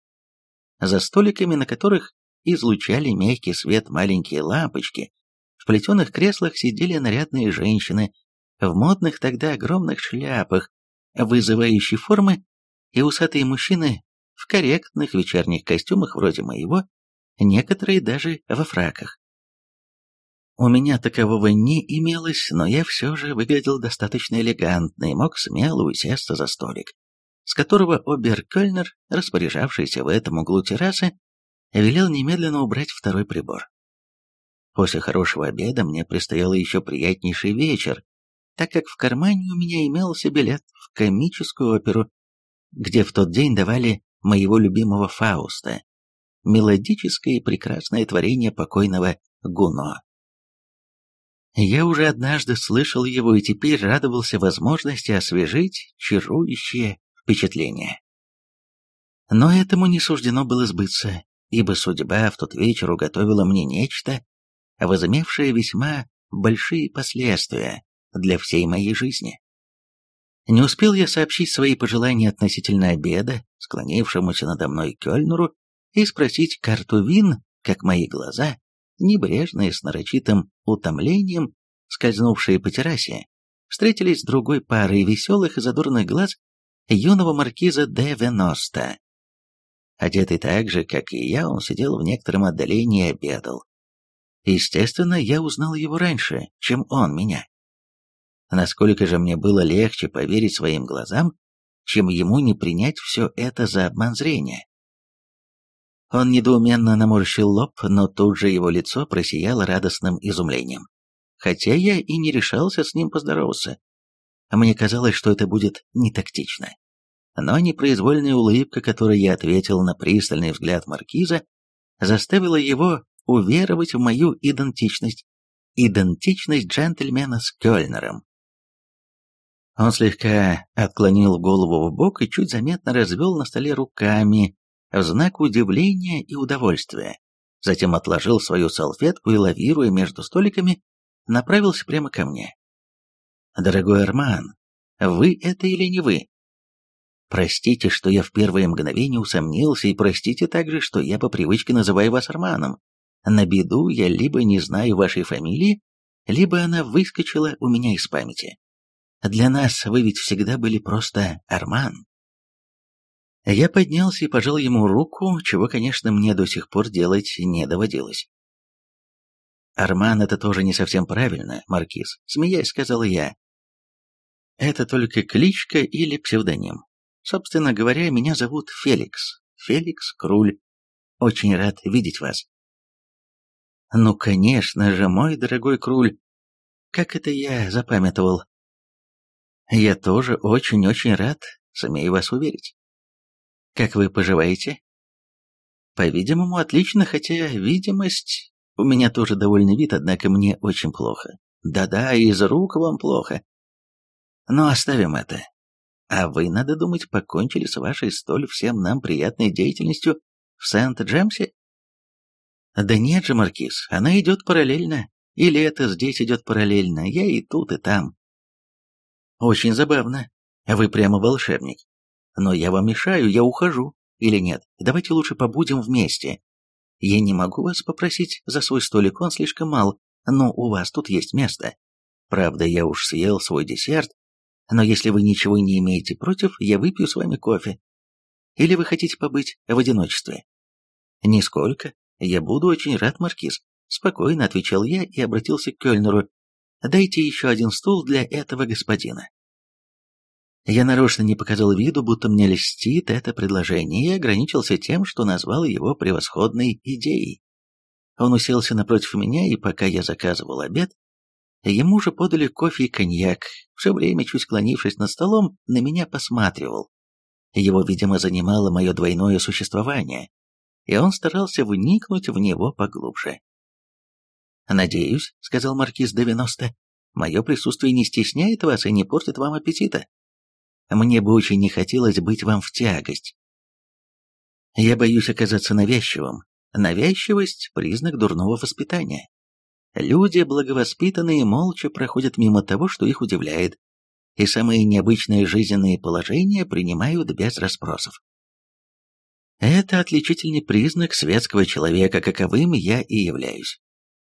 за столиками, на которых излучали мягкий свет маленькие лампочки, в плетеных креслах сидели нарядные женщины в модных тогда огромных шляпах, вызывающей формы, и усатые мужчины в корректных вечерних костюмах вроде моего, некоторые даже во фраках. У меня такового не имелось, но я все же выглядел достаточно элегантно и мог смело усесться за столик с которого оберкельнер, распоряжавшийся в этом углу террасы, велел немедленно убрать второй прибор. После хорошего обеда мне предстоял еще приятнейший вечер, так как в кармане у меня имелся билет в комическую оперу, где в тот день давали моего любимого Фауста, мелодическое и прекрасное творение покойного Гуно. Я уже однажды слышал его и теперь радовался возможности освежить чарующее впечатление. Но этому не суждено было сбыться, ибо судьба в тот вечер уготовила мне нечто, возымевшее весьма большие последствия для всей моей жизни. Не успел я сообщить свои пожелания относительно обеда, склонившемуся надо мной Кёльнеру, и спросить карту вин, как мои глаза, небрежные с нарочитым утомлением, скользнувшие по террасе, встретились с другой парой веселых и задорных глаз юного маркиза де Веноста. Одетый так же, как и я, он сидел в некотором отдалении и обедал. Естественно, я узнал его раньше, чем он меня. Насколько же мне было легче поверить своим глазам, чем ему не принять все это за обман зрения. Он недоуменно наморщил лоб, но тут же его лицо просияло радостным изумлением. Хотя я и не решался с ним поздороваться. Мне казалось, что это будет не тактично но непроизвольная улыбка, которой я ответил на пристальный взгляд маркиза, заставила его уверовать в мою идентичность, идентичность джентльмена с Кёльнером. Он слегка отклонил голову в бок и чуть заметно развел на столе руками в знак удивления и удовольствия. Затем отложил свою салфетку и, лавируя между столиками, направился прямо ко мне. «Дорогой Арман, вы это или не вы?» Простите, что я в первое мгновение усомнился, и простите также, что я по привычке называю вас Арманом. На беду я либо не знаю вашей фамилии, либо она выскочила у меня из памяти. Для нас вы ведь всегда были просто Арман. Я поднялся и пожал ему руку, чего, конечно, мне до сих пор делать не доводилось. «Арман — это тоже не совсем правильно, Маркиз», — смеясь сказал я. «Это только кличка или псевдоним. Собственно говоря, меня зовут Феликс. Феликс Круль. Очень рад видеть вас. Ну, конечно же, мой дорогой Круль. Как это я запамятовал? Я тоже очень-очень рад, сумею вас уверить. Как вы поживаете? По-видимому, отлично, хотя видимость... У меня тоже довольный вид, однако мне очень плохо. Да-да, из рук вам плохо. Но оставим это. А вы, надо думать, покончили с вашей столь всем нам приятной деятельностью в Сент-Джемсе? Да нет же, Маркиз, она идет параллельно. Или это здесь идет параллельно, я и тут, и там. Очень забавно. Вы прямо волшебник. Но я вам мешаю, я ухожу. Или нет, давайте лучше побудем вместе. Я не могу вас попросить за свой столик, он слишком мал, но у вас тут есть место. Правда, я уж съел свой десерт, но если вы ничего не имеете против, я выпью с вами кофе. Или вы хотите побыть в одиночестве? Нисколько. Я буду очень рад, Маркиз. Спокойно отвечал я и обратился к Кёльнеру. Дайте еще один стул для этого господина. Я нарочно не показал виду, будто мне льстит это предложение, и ограничился тем, что назвал его превосходной идеей. Он уселся напротив меня, и пока я заказывал обед, ему же подали кофе и коньяк, все время, чуть склонившись над столом, на меня посматривал. Его, видимо, занимало мое двойное существование, и он старался вникнуть в него поглубже. «Надеюсь», — сказал маркиз девяносто, — «мое присутствие не стесняет вас и не портит вам аппетита. Мне бы очень не хотелось быть вам в тягость. Я боюсь оказаться навязчивым. Навязчивость – признак дурного воспитания. Люди, благовоспитанные, молча проходят мимо того, что их удивляет, и самые необычные жизненные положения принимают без расспросов. Это отличительный признак светского человека, каковым я и являюсь.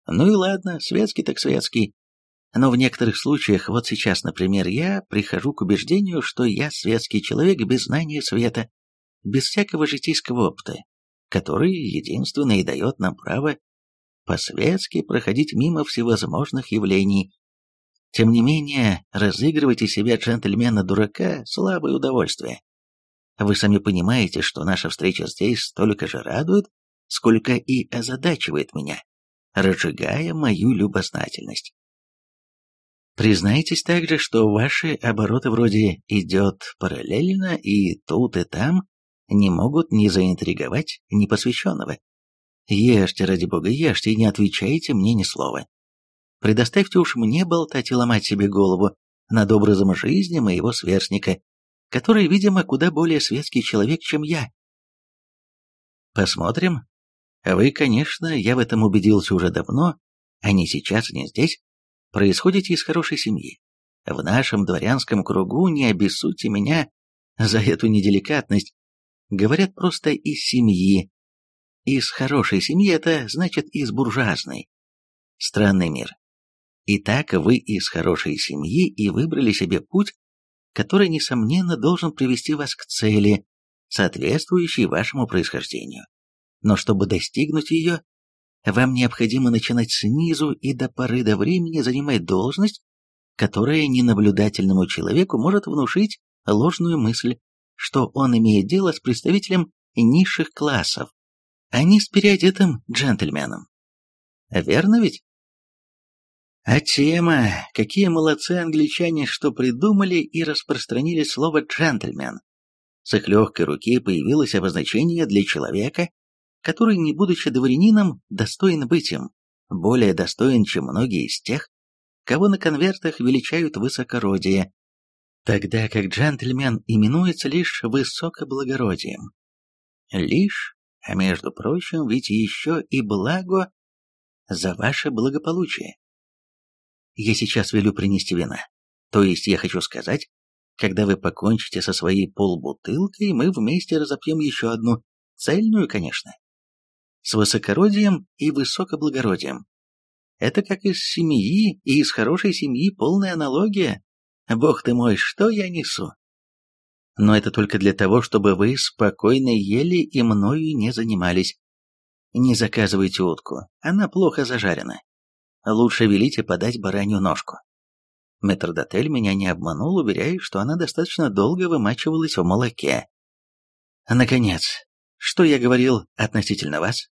Ну и ладно, светский так светский. Но в некоторых случаях, вот сейчас, например, я прихожу к убеждению, что я светский человек без знания света, без всякого житейского опыта, который единственно и дает нам право по-светски проходить мимо всевозможных явлений. Тем не менее, разыгрывать из себя джентльмена-дурака – слабое удовольствие. Вы сами понимаете, что наша встреча здесь столько же радует, сколько и озадачивает меня, разжигая мою любознательность. Признайтесь также, что ваши обороты вроде идет параллельно и тут и там не могут ни заинтриговать непосвященного. Ешьте, ради бога, ешьте и не отвечайте мне ни слова. Предоставьте уж мне болтать и ломать себе голову над образом жизни моего сверстника, который, видимо, куда более светский человек, чем я. Посмотрим. Вы, конечно, я в этом убедился уже давно, а не сейчас, не здесь, происходите из хорошей семьи. В нашем дворянском кругу не обессудьте меня за эту неделикатность. Говорят просто из семьи. Из хорошей семьи это значит из буржуазной. Странный мир. Итак, вы из хорошей семьи и выбрали себе путь, который, несомненно, должен привести вас к цели, соответствующей вашему происхождению. Но чтобы достигнуть ее, вам необходимо начинать снизу и до поры до времени занимать должность, которая ненаблюдательному человеку может внушить ложную мысль, что он имеет дело с представителем низших классов, а не с переодетым джентльменом. Верно ведь? А тема, какие молодцы англичане, что придумали и распространили слово «джентльмен». С их легкой руки появилось обозначение для человека, который, не будучи дворянином, достоин быть им, более достоин, чем многие из тех, кого на конвертах величают высокородие, тогда как джентльмен именуется лишь высокоблагородием. Лишь, а между прочим, ведь еще и благо за ваше благополучие. Я сейчас велю принести вина. То есть я хочу сказать, когда вы покончите со своей полбутылкой, мы вместе разопьем еще одну, цельную, конечно с высокородием и высокоблагородием. Это как из семьи и из хорошей семьи полная аналогия. Бог ты мой, что я несу? Но это только для того, чтобы вы спокойно ели и мною не занимались. Не заказывайте утку, она плохо зажарена. Лучше велите подать баранью ножку. Метрдотель меня не обманул, уверяя, что она достаточно долго вымачивалась в молоке. Наконец, что я говорил относительно вас?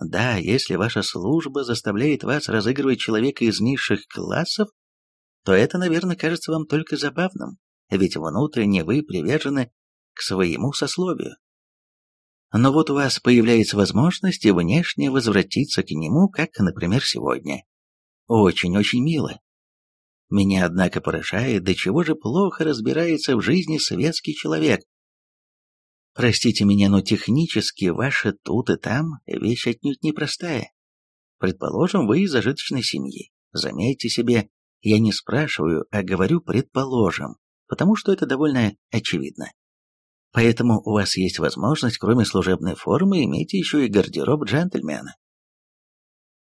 Да, если ваша служба заставляет вас разыгрывать человека из низших классов, то это, наверное, кажется вам только забавным, ведь внутренне вы привержены к своему сословию. Но вот у вас появляется возможность и внешне возвратиться к нему, как, например, сегодня. Очень-очень мило. Меня, однако, поражает, до чего же плохо разбирается в жизни светский человек, Простите меня, но технически ваша тут и там вещь отнюдь непростая. Предположим, вы из зажиточной семьи. Заметьте себе, я не спрашиваю, а говорю предположим, потому что это довольно очевидно. Поэтому у вас есть возможность, кроме служебной формы, иметь еще и гардероб джентльмена.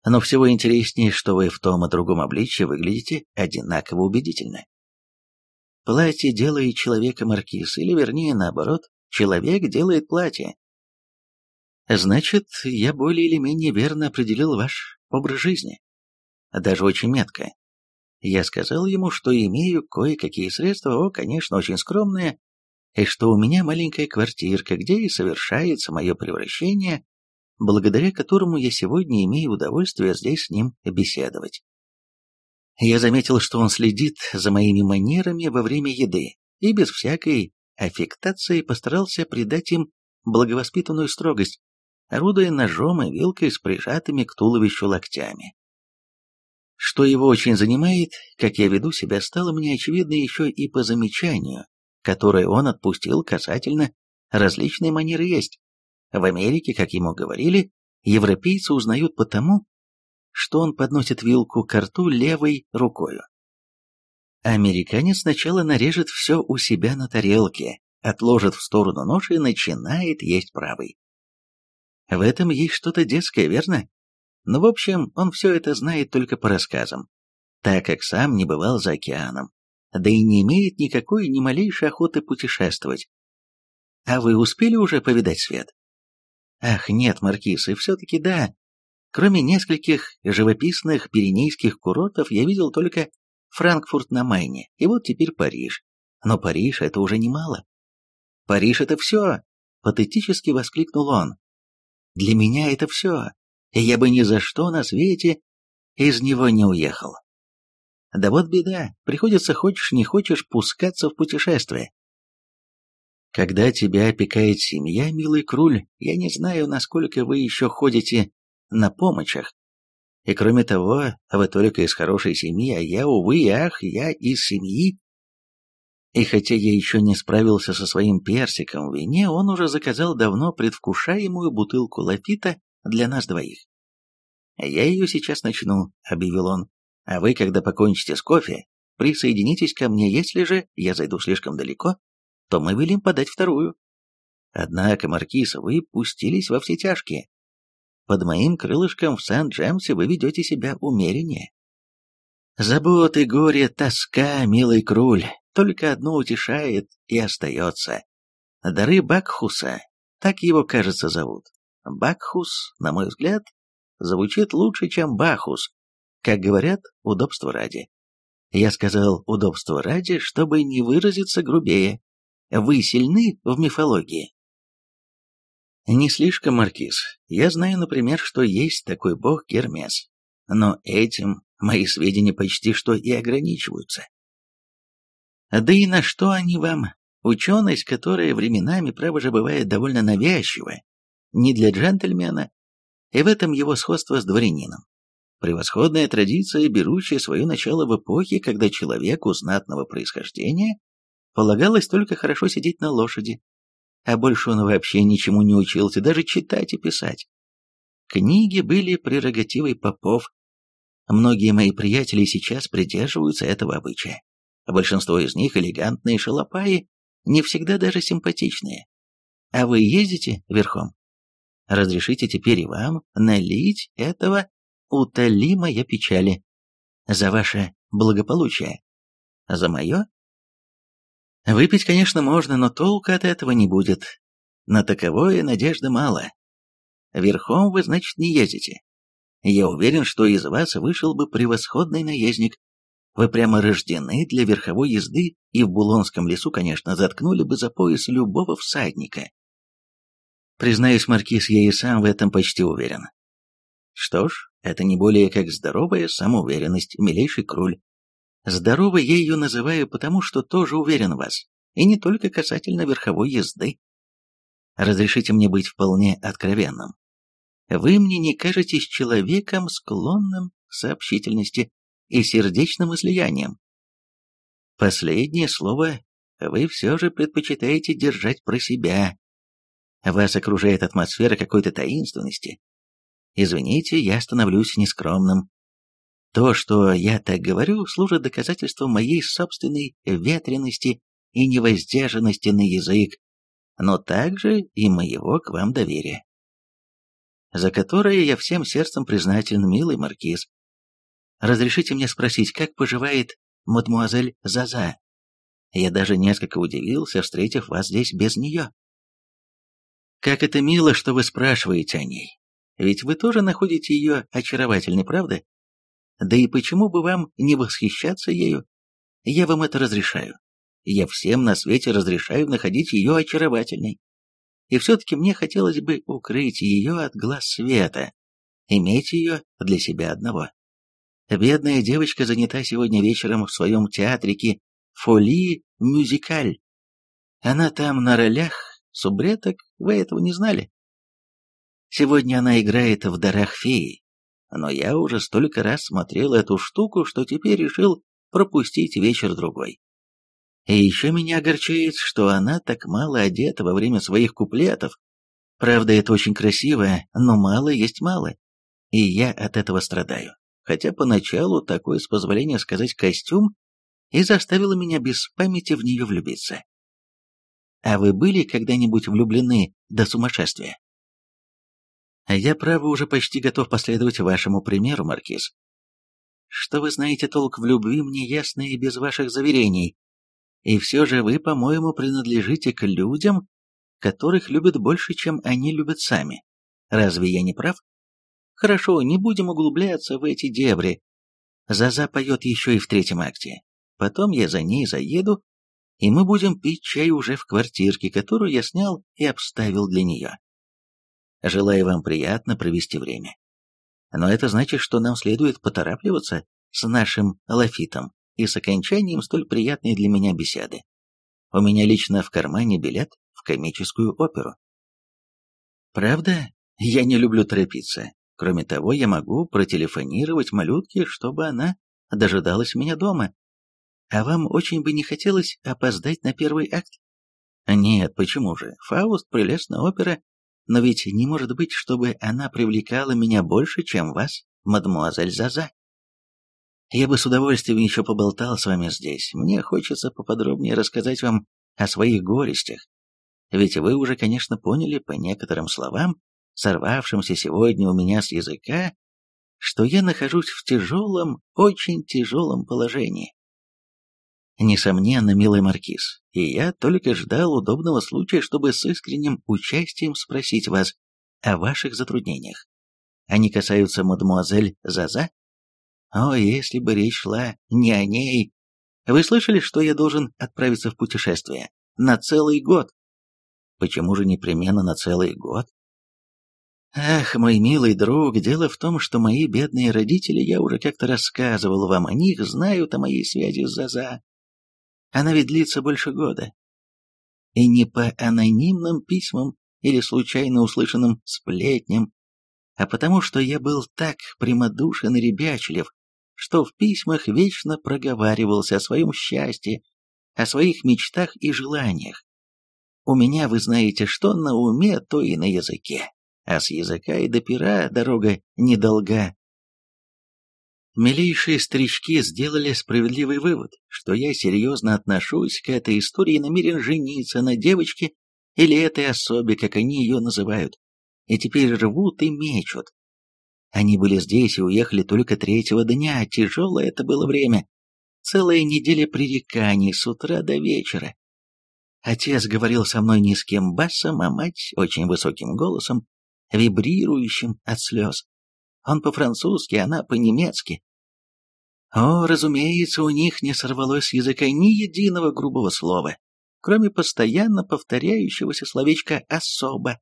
Но всего интереснее, что вы в том и другом обличье выглядите одинаково убедительно. Платье делает человека маркиз, или вернее наоборот, Человек делает платье. Значит, я более или менее верно определил ваш образ жизни. Даже очень метко. Я сказал ему, что имею кое-какие средства, о, конечно, очень скромные, и что у меня маленькая квартирка, где и совершается мое превращение, благодаря которому я сегодня имею удовольствие здесь с ним беседовать. Я заметил, что он следит за моими манерами во время еды и без всякой аффектации постарался придать им благовоспитанную строгость, орудуя ножом и вилкой с прижатыми к туловищу локтями. Что его очень занимает, как я веду себя, стало мне очевидно еще и по замечанию, которое он отпустил касательно различной манеры есть. В Америке, как ему говорили, европейцы узнают потому, что он подносит вилку к рту левой рукою. Американец сначала нарежет все у себя на тарелке, отложит в сторону нож и начинает есть правой. В этом есть что-то детское, верно? Но, в общем, он все это знает только по рассказам, так как сам не бывал за океаном, да и не имеет никакой ни малейшей охоты путешествовать. А вы успели уже повидать свет? Ах, нет, Маркиз, и все-таки да. Кроме нескольких живописных пиренейских курортов, я видел только Франкфурт на Майне, и вот теперь Париж. Но Париж — это уже немало. Париж — это все! Патетически воскликнул он. Для меня это все и я бы ни за что на свете из него не уехал. Да вот беда, приходится хочешь не хочешь пускаться в путешествие. Когда тебя опекает семья, милый Круль, я не знаю, насколько вы еще ходите на помощах. И кроме того, вы только из хорошей семьи, а я, увы ах, я из семьи. И хотя я еще не справился со своим персиком в вине, он уже заказал давно предвкушаемую бутылку лафита для нас двоих. «Я ее сейчас начну», — объявил он. «А вы, когда покончите с кофе, присоединитесь ко мне, если же я зайду слишком далеко, то мы велим подать вторую». Однако, Маркиз, вы пустились во все тяжкие. Под моим крылышком в Сент-Джемсе вы ведете себя умереннее. Заботы, горе, тоска, милый круль, только одно утешает и остается. Дары Бакхуса, так его, кажется, зовут. Бакхус, на мой взгляд, звучит лучше, чем Бахус, как говорят, удобство ради. Я сказал удобство ради, чтобы не выразиться грубее. Вы сильны в мифологии? Не слишком, Маркиз. Я знаю, например, что есть такой бог Гермес. Но этим мои сведения почти что и ограничиваются. Да и на что они вам? Ученость, которая временами, право же, бывает довольно навязчивая, не для джентльмена, и в этом его сходство с дворянином. Превосходная традиция, берущая свое начало в эпохе, когда человеку знатного происхождения полагалось только хорошо сидеть на лошади, а больше он вообще ничему не учился, даже читать и писать. Книги были прерогативой попов. Многие мои приятели сейчас придерживаются этого обычая. Большинство из них элегантные шалопаи, не всегда даже симпатичные. А вы ездите верхом? Разрешите теперь и вам налить этого утоли моя печали. За ваше благополучие. За мое? Выпить, конечно, можно, но толка от этого не будет. На таковое надежды мало. Верхом вы, значит, не ездите. Я уверен, что из вас вышел бы превосходный наездник. Вы прямо рождены для верховой езды и в Булонском лесу, конечно, заткнули бы за пояс любого всадника. Признаюсь, Маркиз, я и сам в этом почти уверен. Что ж, это не более как здоровая самоуверенность, милейший круль. Здоровой я ее называю, потому что тоже уверен в вас, и не только касательно верховой езды. Разрешите мне быть вполне откровенным. Вы мне не кажетесь человеком, склонным к сообщительности и сердечным излияниям. Последнее слово вы все же предпочитаете держать про себя, вас окружает атмосфера какой-то таинственности. Извините, я становлюсь нескромным. То, что я так говорю, служит доказательством моей собственной ветренности и невоздержанности на язык, но также и моего к вам доверия, за которое я всем сердцем признателен, милый маркиз. Разрешите мне спросить, как поживает мадмуазель Заза? Я даже несколько удивился, встретив вас здесь без нее. Как это мило, что вы спрашиваете о ней. Ведь вы тоже находите ее очаровательной, правда? Да и почему бы вам не восхищаться ею? Я вам это разрешаю. Я всем на свете разрешаю находить ее очаровательной. И все-таки мне хотелось бы укрыть ее от глаз света, иметь ее для себя одного. Бедная девочка занята сегодня вечером в своем театрике «Фоли Мюзикаль». Она там на ролях субреток, вы этого не знали? Сегодня она играет в «Дарах феи», но я уже столько раз смотрел эту штуку, что теперь решил пропустить вечер-другой. И еще меня огорчает, что она так мало одета во время своих куплетов. Правда, это очень красиво, но мало есть мало. И я от этого страдаю. Хотя поначалу такой, с позволения сказать, костюм и заставило меня без памяти в нее влюбиться. А вы были когда-нибудь влюблены до сумасшествия? А я, право, уже почти готов последовать вашему примеру, Маркиз. Что вы знаете толк в любви, мне ясно и без ваших заверений. И все же вы, по-моему, принадлежите к людям, которых любят больше, чем они любят сами. Разве я не прав? Хорошо, не будем углубляться в эти дебри. Заза поет еще и в третьем акте. Потом я за ней заеду, и мы будем пить чай уже в квартирке, которую я снял и обставил для нее. Желаю вам приятно провести время. Но это значит, что нам следует поторапливаться с нашим лафитом и с окончанием столь приятной для меня беседы. У меня лично в кармане билет в комическую оперу. Правда, я не люблю торопиться. Кроме того, я могу протелефонировать малютке, чтобы она дожидалась меня дома. А вам очень бы не хотелось опоздать на первый акт? Нет, почему же? Фауст — прелестная опера, но ведь не может быть, чтобы она привлекала меня больше, чем вас, мадмуазель Заза. Я бы с удовольствием еще поболтал с вами здесь. Мне хочется поподробнее рассказать вам о своих горестях. Ведь вы уже, конечно, поняли по некоторым словам, сорвавшимся сегодня у меня с языка, что я нахожусь в тяжелом, очень тяжелом положении. Несомненно, милый маркиз, и я только ждал удобного случая, чтобы с искренним участием спросить вас о ваших затруднениях. Они касаются мадемуазель Заза? О, если бы речь шла не о ней. Вы слышали, что я должен отправиться в путешествие? На целый год. Почему же непременно на целый год? Ах, мой милый друг, дело в том, что мои бедные родители, я уже как-то рассказывал вам о них, знают о моей связи с Заза. Она ведь длится больше года. И не по анонимным письмам или случайно услышанным сплетням, а потому что я был так прямодушен и ребячлив, что в письмах вечно проговаривался о своем счастье, о своих мечтах и желаниях. У меня, вы знаете, что на уме, то и на языке, а с языка и до пера дорога недолга. Милейшие старички сделали справедливый вывод, что я серьезно отношусь к этой истории и намерен жениться на девочке или этой особе, как они ее называют, и теперь рвут и мечут, они были здесь и уехали только третьего дня, тяжелое это было время. Целая неделя пререканий с утра до вечера. Отец говорил со мной низким басом, а мать очень высоким голосом, вибрирующим от слез. Он по-французски, она по-немецки. О, разумеется, у них не сорвалось с языка ни единого грубого слова, кроме постоянно повторяющегося словечка «особо».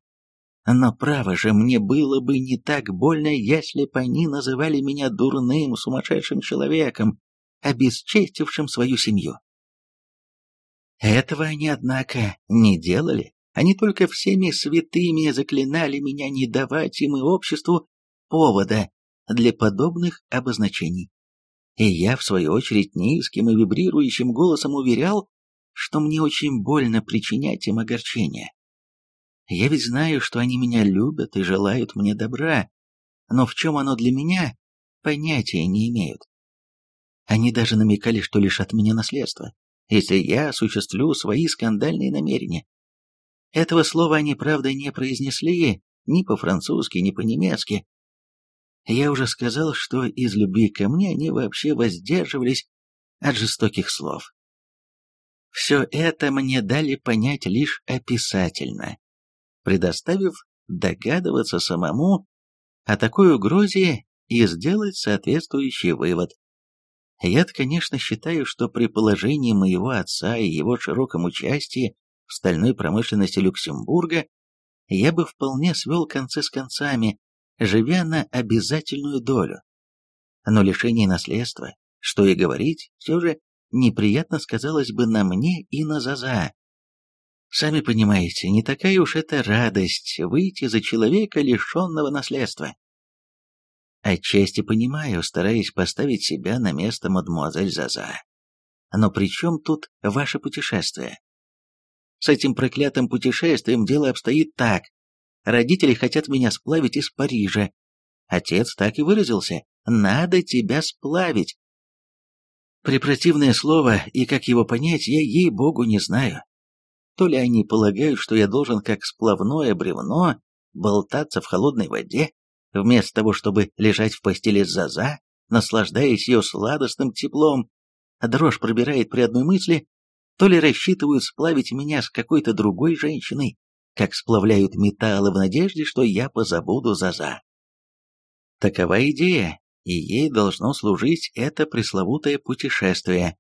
Но право же, мне было бы не так больно, если бы они называли меня дурным, сумасшедшим человеком, обесчестившим свою семью. Этого они, однако, не делали. Они только всеми святыми заклинали меня не давать им и обществу повода для подобных обозначений. И я, в свою очередь, низким и вибрирующим голосом уверял, что мне очень больно причинять им огорчение. Я ведь знаю, что они меня любят и желают мне добра, но в чем оно для меня, понятия не имеют. Они даже намекали, что лишат меня наследства, если я осуществлю свои скандальные намерения. Этого слова они, правда, не произнесли ни по-французски, ни по-немецки. Я уже сказал, что из любви ко мне они вообще воздерживались от жестоких слов. Все это мне дали понять лишь описательно, предоставив догадываться самому, о такой угрозе и сделать соответствующий вывод. я конечно, считаю, что при положении моего отца и его широком участии в стальной промышленности Люксембурга я бы вполне свел концы с концами, живя на обязательную долю. Но лишение наследства, что и говорить, все же неприятно сказалось бы на мне и на Заза. Сами понимаете, не такая уж это радость выйти за человека, лишенного наследства. Отчасти понимаю, стараясь поставить себя на место мадмуазель Заза. Но при чем тут ваше путешествие? С этим проклятым путешествием дело обстоит так. Родители хотят меня сплавить из Парижа. Отец так и выразился. «Надо тебя сплавить». Препротивное слово, и как его понять, я ей-богу не знаю. То ли они полагают, что я должен как сплавное бревно болтаться в холодной воде, вместо того, чтобы лежать в постели с Заза, наслаждаясь ее сладостным теплом, а дрожь пробирает при одной мысли, то ли рассчитывают сплавить меня с какой-то другой женщиной, как сплавляют металлы в надежде, что я позабуду Заза. Такова идея, и ей должно служить это пресловутое путешествие,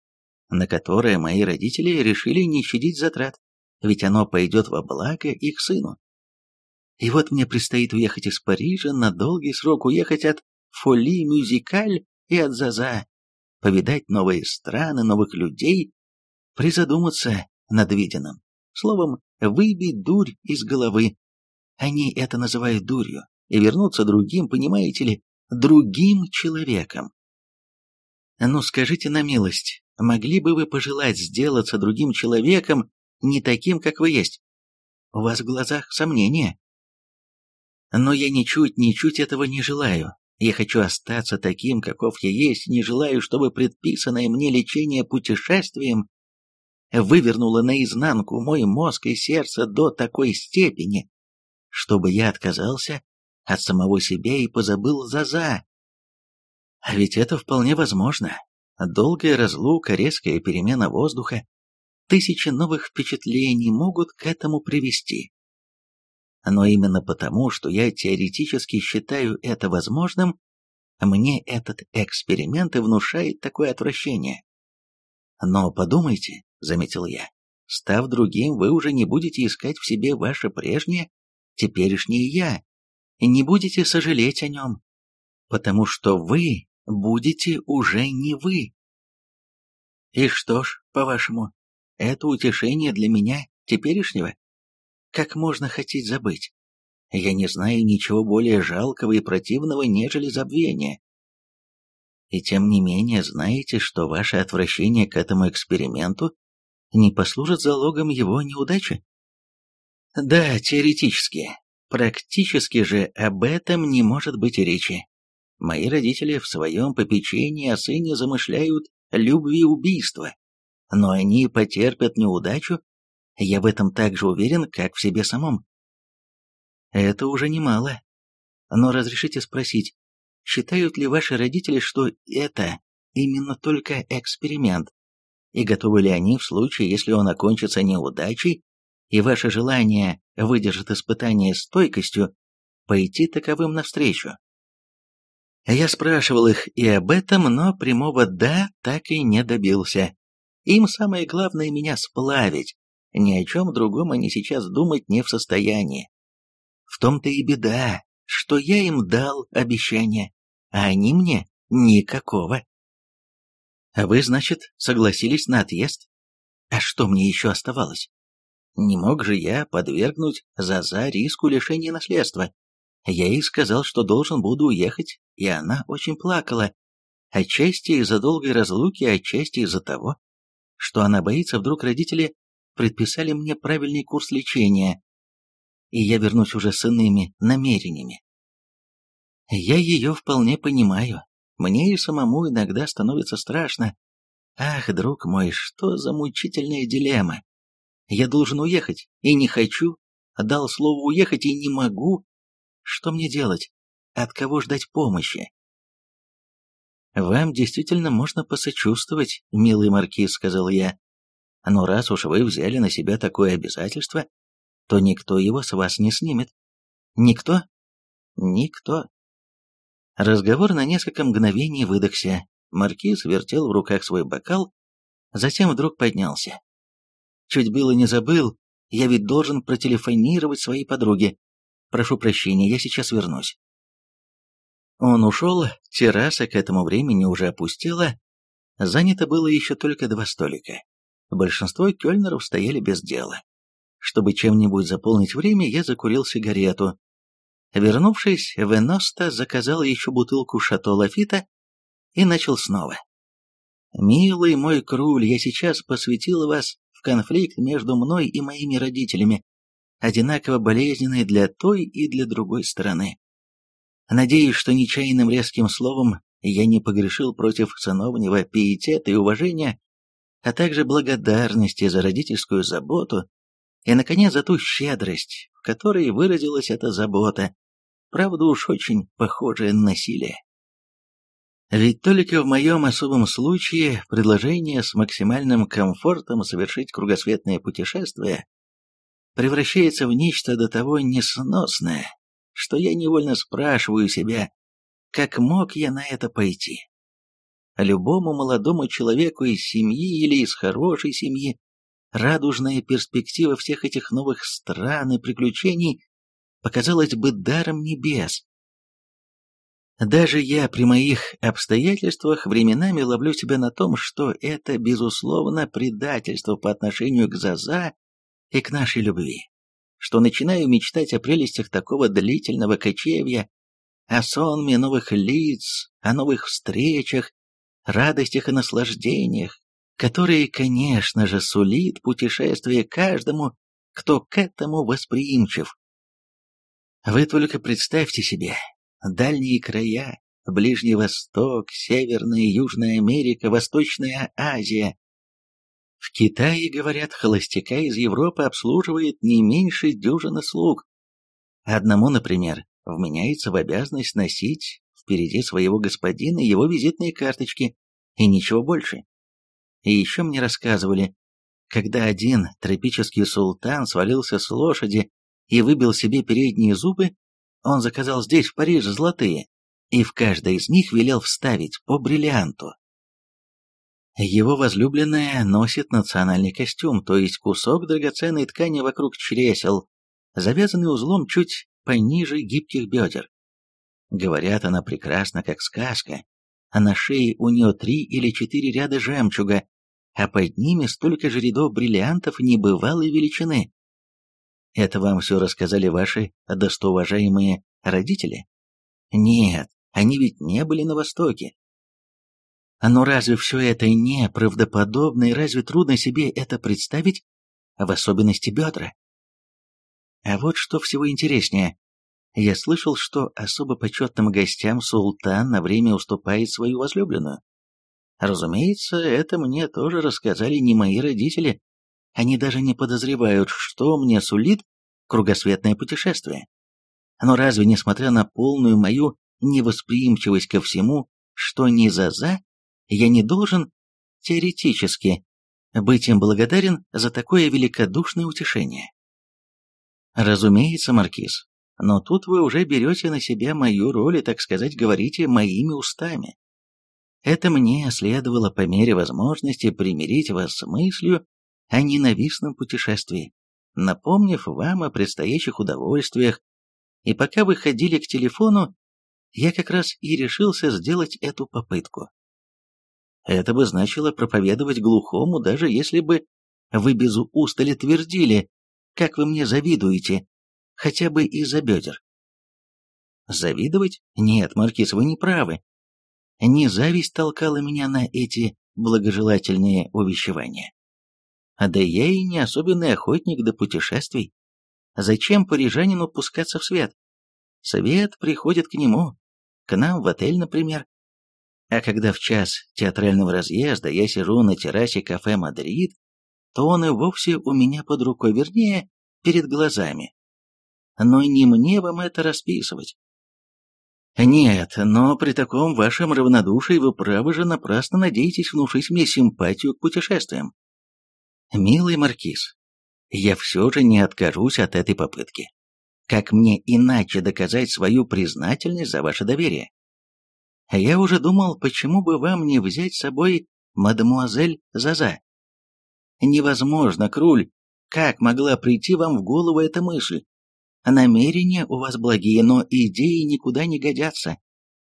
на которое мои родители решили не щадить затрат, ведь оно пойдет во благо их сыну. И вот мне предстоит уехать из Парижа на долгий срок, уехать от Фоли Мюзикаль и от Заза, повидать новые страны, новых людей, призадуматься над виденным. Словом, выбить дурь из головы. Они это называют дурью, и вернуться другим, понимаете ли, другим человеком. Ну скажите на милость, могли бы вы пожелать сделаться другим человеком, не таким, как вы есть? У вас в глазах сомнения. Но я ничуть, ничуть этого не желаю. Я хочу остаться таким, каков я есть, не желаю, чтобы предписанное мне лечение путешествием вывернуло наизнанку мой мозг и сердце до такой степени, чтобы я отказался от самого себя и позабыл Заза. А ведь это вполне возможно. Долгая разлука, резкая перемена воздуха, тысячи новых впечатлений могут к этому привести. Но именно потому, что я теоретически считаю это возможным, мне этот эксперимент и внушает такое отвращение. Но подумайте, заметил я, став другим, вы уже не будете искать в себе ваше прежнее, теперешнее «я», не будете сожалеть о нем, потому что вы будете уже не вы. И что ж, по-вашему, это утешение для меня, теперешнего? Как можно хотеть забыть? Я не знаю ничего более жалкого и противного, нежели забвение. И тем не менее знаете, что ваше отвращение к этому эксперименту не послужит залогом его неудачи? Да, теоретически, Практически же об этом не может быть речи. Мои родители в своем попечении о сыне замышляют любви убийства, но они потерпят неудачу, я в этом так же уверен, как в себе самом. Это уже немало. Но разрешите спросить, считают ли ваши родители, что это именно только эксперимент, и готовы ли они в случае, если он окончится неудачей, и ваше желание выдержит испытание стойкостью, пойти таковым навстречу. Я спрашивал их и об этом, но прямого «да» так и не добился. Им самое главное меня сплавить, ни о чем другом они сейчас думать не в состоянии. В том-то и беда, что я им дал обещание, а они мне никакого. А вы, значит, согласились на отъезд? А что мне еще оставалось? Не мог же я подвергнуть Заза риску лишения наследства. Я ей сказал, что должен буду уехать, и она очень плакала. Отчасти из-за долгой разлуки, отчасти из-за того, что она боится, вдруг родители предписали мне правильный курс лечения, и я вернусь уже с иными намерениями. Я ее вполне понимаю. Мне и самому иногда становится страшно. Ах, друг мой, что за мучительная дилемма. Я должен уехать, и не хочу. Дал слово уехать, и не могу. Что мне делать? От кого ждать помощи? «Вам действительно можно посочувствовать, милый маркиз», — сказал я. «Но раз уж вы взяли на себя такое обязательство, то никто его с вас не снимет». «Никто?» «Никто. Разговор на несколько мгновений выдохся. Маркиз вертел в руках свой бокал, затем вдруг поднялся. Чуть было не забыл, я ведь должен протелефонировать своей подруге. Прошу прощения, я сейчас вернусь. Он ушел, терраса к этому времени уже опустела, занято было еще только два столика. Большинство кёльнеров стояли без дела. Чтобы чем-нибудь заполнить время, я закурил сигарету. Вернувшись, Веноста заказал еще бутылку шато Лафита и начал снова. «Милый мой Круль, я сейчас посвятил вас в конфликт между мной и моими родителями, одинаково болезненный для той и для другой стороны. Надеюсь, что нечаянным резким словом я не погрешил против сыновнего пиетета и уважения, а также благодарности за родительскую заботу и, наконец, за ту щедрость, в которой выразилась эта забота, правда уж очень похожая на насилие. Ведь только в моем особом случае предложение с максимальным комфортом совершить кругосветное путешествие превращается в нечто до того несносное, что я невольно спрашиваю себя, как мог я на это пойти? Любому молодому человеку из семьи или из хорошей семьи радужная перспектива всех этих новых стран и приключений показалась бы даром небес. Даже я при моих обстоятельствах временами ловлю себя на том, что это, безусловно, предательство по отношению к Заза и к нашей любви, что начинаю мечтать о прелестях такого длительного кочевья, о сонме новых лиц, о новых встречах, радостях и наслаждениях, которые, конечно же, сулит путешествие каждому, кто к этому восприимчив. Вы только представьте себе, дальние края, Ближний Восток, Северная и Южная Америка, Восточная Азия. В Китае, говорят, холостяка из Европы обслуживает не меньше дюжины слуг. Одному, например, вменяется в обязанность носить впереди своего господина его визитные карточки, и ничего больше. И еще мне рассказывали, когда один тропический султан свалился с лошади и выбил себе передние зубы, он заказал здесь, в Париже, золотые, и в каждой из них велел вставить по бриллианту. Его возлюбленная носит национальный костюм, то есть кусок драгоценной ткани вокруг чресел, завязанный узлом чуть пониже гибких бедер. Говорят, она прекрасна, как сказка, а на шее у нее три или четыре ряда жемчуга, а под ними столько же рядов бриллиантов небывалой величины. Это вам все рассказали ваши достоуважаемые родители? Нет, они ведь не были на Востоке. Но разве все это не правдоподобно и разве трудно себе это представить, в особенности бедра? А вот что всего интереснее. Я слышал, что особо почетным гостям султан на время уступает свою возлюбленную. Разумеется, это мне тоже рассказали не мои родители. Они даже не подозревают, что мне сулит кругосветное путешествие. Но разве, несмотря на полную мою невосприимчивость ко всему, что не за-за, я не должен, теоретически, быть им благодарен за такое великодушное утешение? Разумеется, Маркиз, но тут вы уже берете на себя мою роль и, так сказать, говорите моими устами. Это мне следовало по мере возможности примирить вас с мыслью о ненавистном путешествии, напомнив вам о предстоящих удовольствиях, и пока вы ходили к телефону, я как раз и решился сделать эту попытку. Это бы значило проповедовать глухому, даже если бы вы без устали твердили, как вы мне завидуете, хотя бы из-за бедер. Завидовать? Нет, Маркиз, вы не правы. Не зависть толкала меня на эти благожелательные увещевания. А да я и не особенный охотник до путешествий. Зачем парижанину пускаться в свет? Свет приходит к нему, к нам в отель, например. А когда в час театрального разъезда я сижу на террасе кафе «Мадрид», то он и вовсе у меня под рукой, вернее, перед глазами. Но не мне вам это расписывать. Нет, но при таком вашем равнодушии вы правы же напрасно надеетесь внушить мне симпатию к путешествиям. Милый маркиз, я все же не откажусь от этой попытки. Как мне иначе доказать свою признательность за ваше доверие? Я уже думал, почему бы вам не взять с собой мадемуазель Заза. Невозможно, Круль, как могла прийти вам в голову эта мысль? Намерения у вас благие, но идеи никуда не годятся.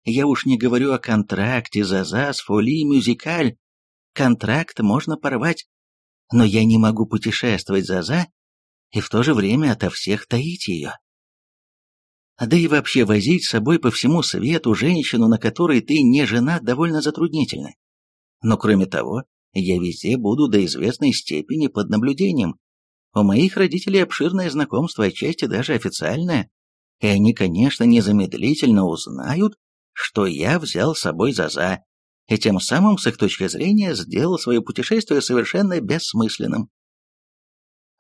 Я уж не говорю о контракте Заза с Фоли Мюзикаль. Контракт можно порвать, но я не могу путешествовать Заза и в то же время ото всех таить ее. Да и вообще возить с собой по всему свету женщину, на которой ты не женат, довольно затруднительно. Но кроме того, я везде буду до известной степени под наблюдением. У моих родителей обширное знакомство, отчасти даже официальное, и они, конечно, незамедлительно узнают, что я взял с собой Заза, и тем самым, с их точки зрения, сделал свое путешествие совершенно бессмысленным.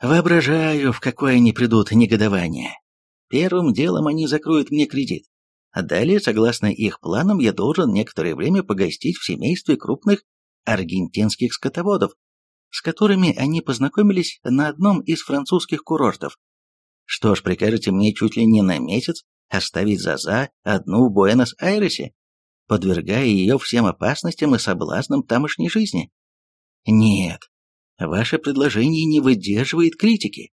Воображаю, в какое они придут негодование. Первым делом они закроют мне кредит. А далее, согласно их планам, я должен некоторое время погостить в семействе крупных аргентинских скотоводов, с которыми они познакомились на одном из французских курортов. Что ж, прикажете мне чуть ли не на месяц оставить Заза одну в Буэнос-Айресе, подвергая ее всем опасностям и соблазнам тамошней жизни? Нет, ваше предложение не выдерживает критики.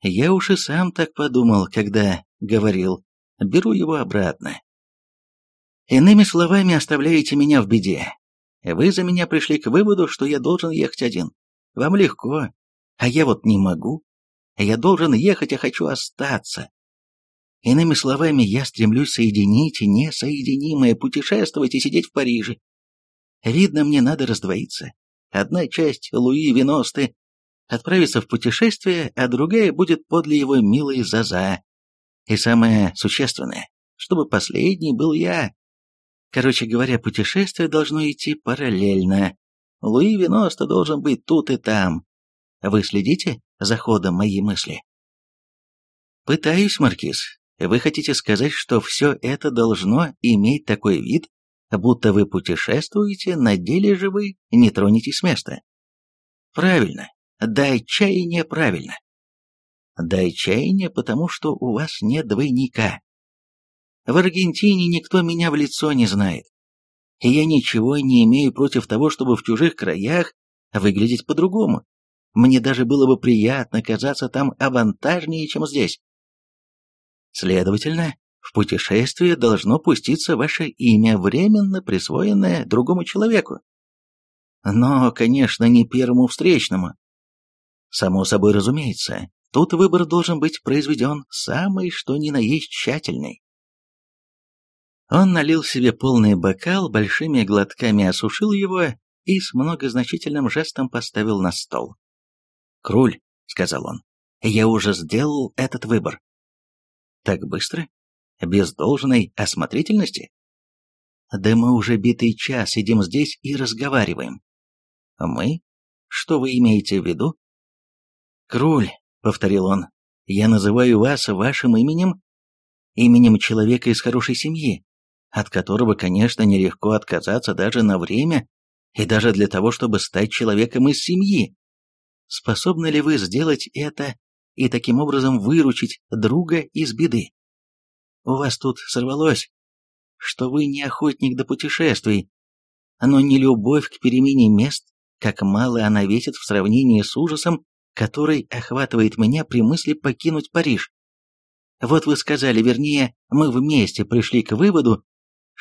Я уж и сам так подумал, когда говорил, беру его обратно. Иными словами, оставляете меня в беде. Вы за меня пришли к выводу, что я должен ехать один. Вам легко, а я вот не могу. Я должен ехать, а хочу остаться. Иными словами, я стремлюсь соединить несоединимое, путешествовать и сидеть в Париже. Видно, мне надо раздвоиться. Одна часть Луи Виносты отправится в путешествие, а другая будет подле его милой Заза. И самое существенное, чтобы последний был я. Короче говоря, путешествие должно идти параллельно. Луи Виноста должен быть тут и там. Вы следите за ходом моей мысли? Пытаюсь, Маркиз. Вы хотите сказать, что все это должно иметь такой вид, будто вы путешествуете, на деле же вы не тронетесь с места? Правильно. Дай отчаяния правильно. Дай отчаяния, потому что у вас нет двойника. В Аргентине никто меня в лицо не знает. И я ничего не имею против того, чтобы в чужих краях выглядеть по-другому. Мне даже было бы приятно казаться там авантажнее, чем здесь. Следовательно, в путешествие должно пуститься ваше имя, временно присвоенное другому человеку. Но, конечно, не первому встречному, Само собой разумеется, тут выбор должен быть произведен самый что ни на есть тщательный. Он налил себе полный бокал, большими глотками осушил его и с многозначительным жестом поставил на стол. «Круль», — сказал он, — «я уже сделал этот выбор». «Так быстро? Без должной осмотрительности?» «Да мы уже битый час сидим здесь и разговариваем». «Мы? Что вы имеете в виду?» «Круль», — повторил он, — «я называю вас вашим именем, именем человека из хорошей семьи, от которого, конечно, нелегко отказаться даже на время и даже для того, чтобы стать человеком из семьи. Способны ли вы сделать это и таким образом выручить друга из беды? У вас тут сорвалось, что вы не охотник до путешествий, но не любовь к перемене мест, как мало она весит в сравнении с ужасом, который охватывает меня при мысли покинуть Париж. Вот вы сказали, вернее, мы вместе пришли к выводу,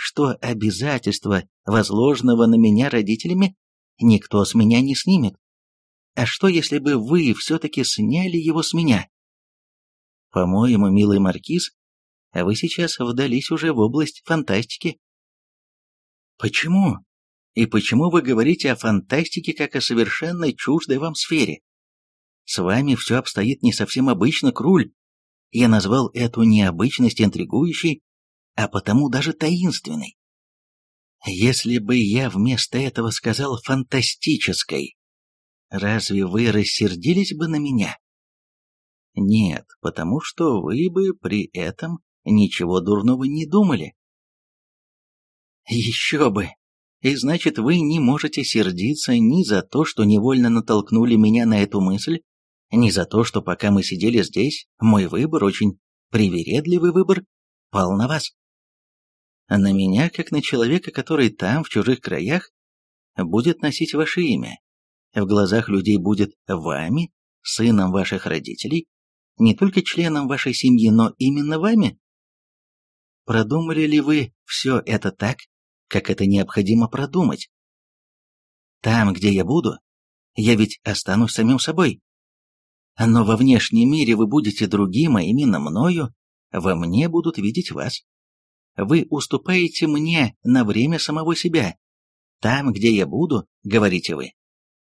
что обязательство, возложенного на меня родителями, никто с меня не снимет. А что, если бы вы все-таки сняли его с меня? По-моему, милый маркиз, вы сейчас вдались уже в область фантастики. Почему? И почему вы говорите о фантастике как о совершенно чуждой вам сфере? С вами все обстоит не совсем обычно, Круль. Я назвал эту необычность интригующей, а потому даже таинственной. Если бы я вместо этого сказал фантастической, разве вы рассердились бы на меня? Нет, потому что вы бы при этом ничего дурного не думали. Еще бы! И значит, вы не можете сердиться ни за то, что невольно натолкнули меня на эту мысль, не за то, что пока мы сидели здесь, мой выбор, очень привередливый выбор, пал на вас. На меня, как на человека, который там, в чужих краях, будет носить ваше имя. В глазах людей будет вами, сыном ваших родителей, не только членом вашей семьи, но именно вами? Продумали ли вы все это так, как это необходимо продумать? Там, где я буду, я ведь останусь самим собой. Но во внешнем мире вы будете другим, а именно мною, во мне будут видеть вас. Вы уступаете мне на время самого себя. Там, где я буду, говорите вы.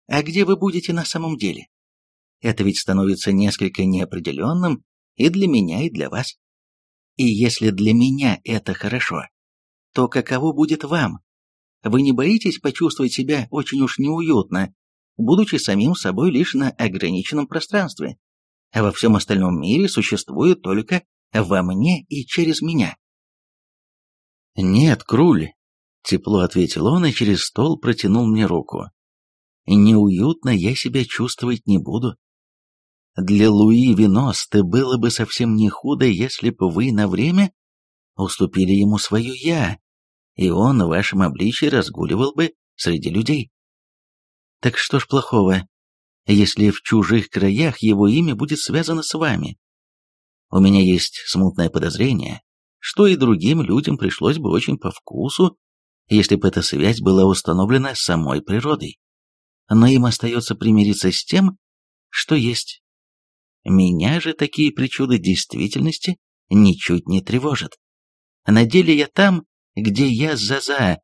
А где вы будете на самом деле? Это ведь становится несколько неопределенным и для меня, и для вас. И если для меня это хорошо, то каково будет вам? Вы не боитесь почувствовать себя очень уж неуютно, будучи самим собой лишь на ограниченном пространстве, а во всем остальном мире существует только во мне и через меня? «Нет, Круль», — тепло ответил он и через стол протянул мне руку. «Неуютно я себя чувствовать не буду. Для Луи Виносты было бы совсем не худо, если бы вы на время уступили ему свое «я», и он в вашем обличии разгуливал бы среди людей. Так что ж плохого, если в чужих краях его имя будет связано с вами? У меня есть смутное подозрение, что и другим людям пришлось бы очень по вкусу, если бы эта связь была установлена самой природой. Но им остается примириться с тем, что есть. Меня же такие причуды действительности ничуть не тревожат. На деле я там, где я за-за.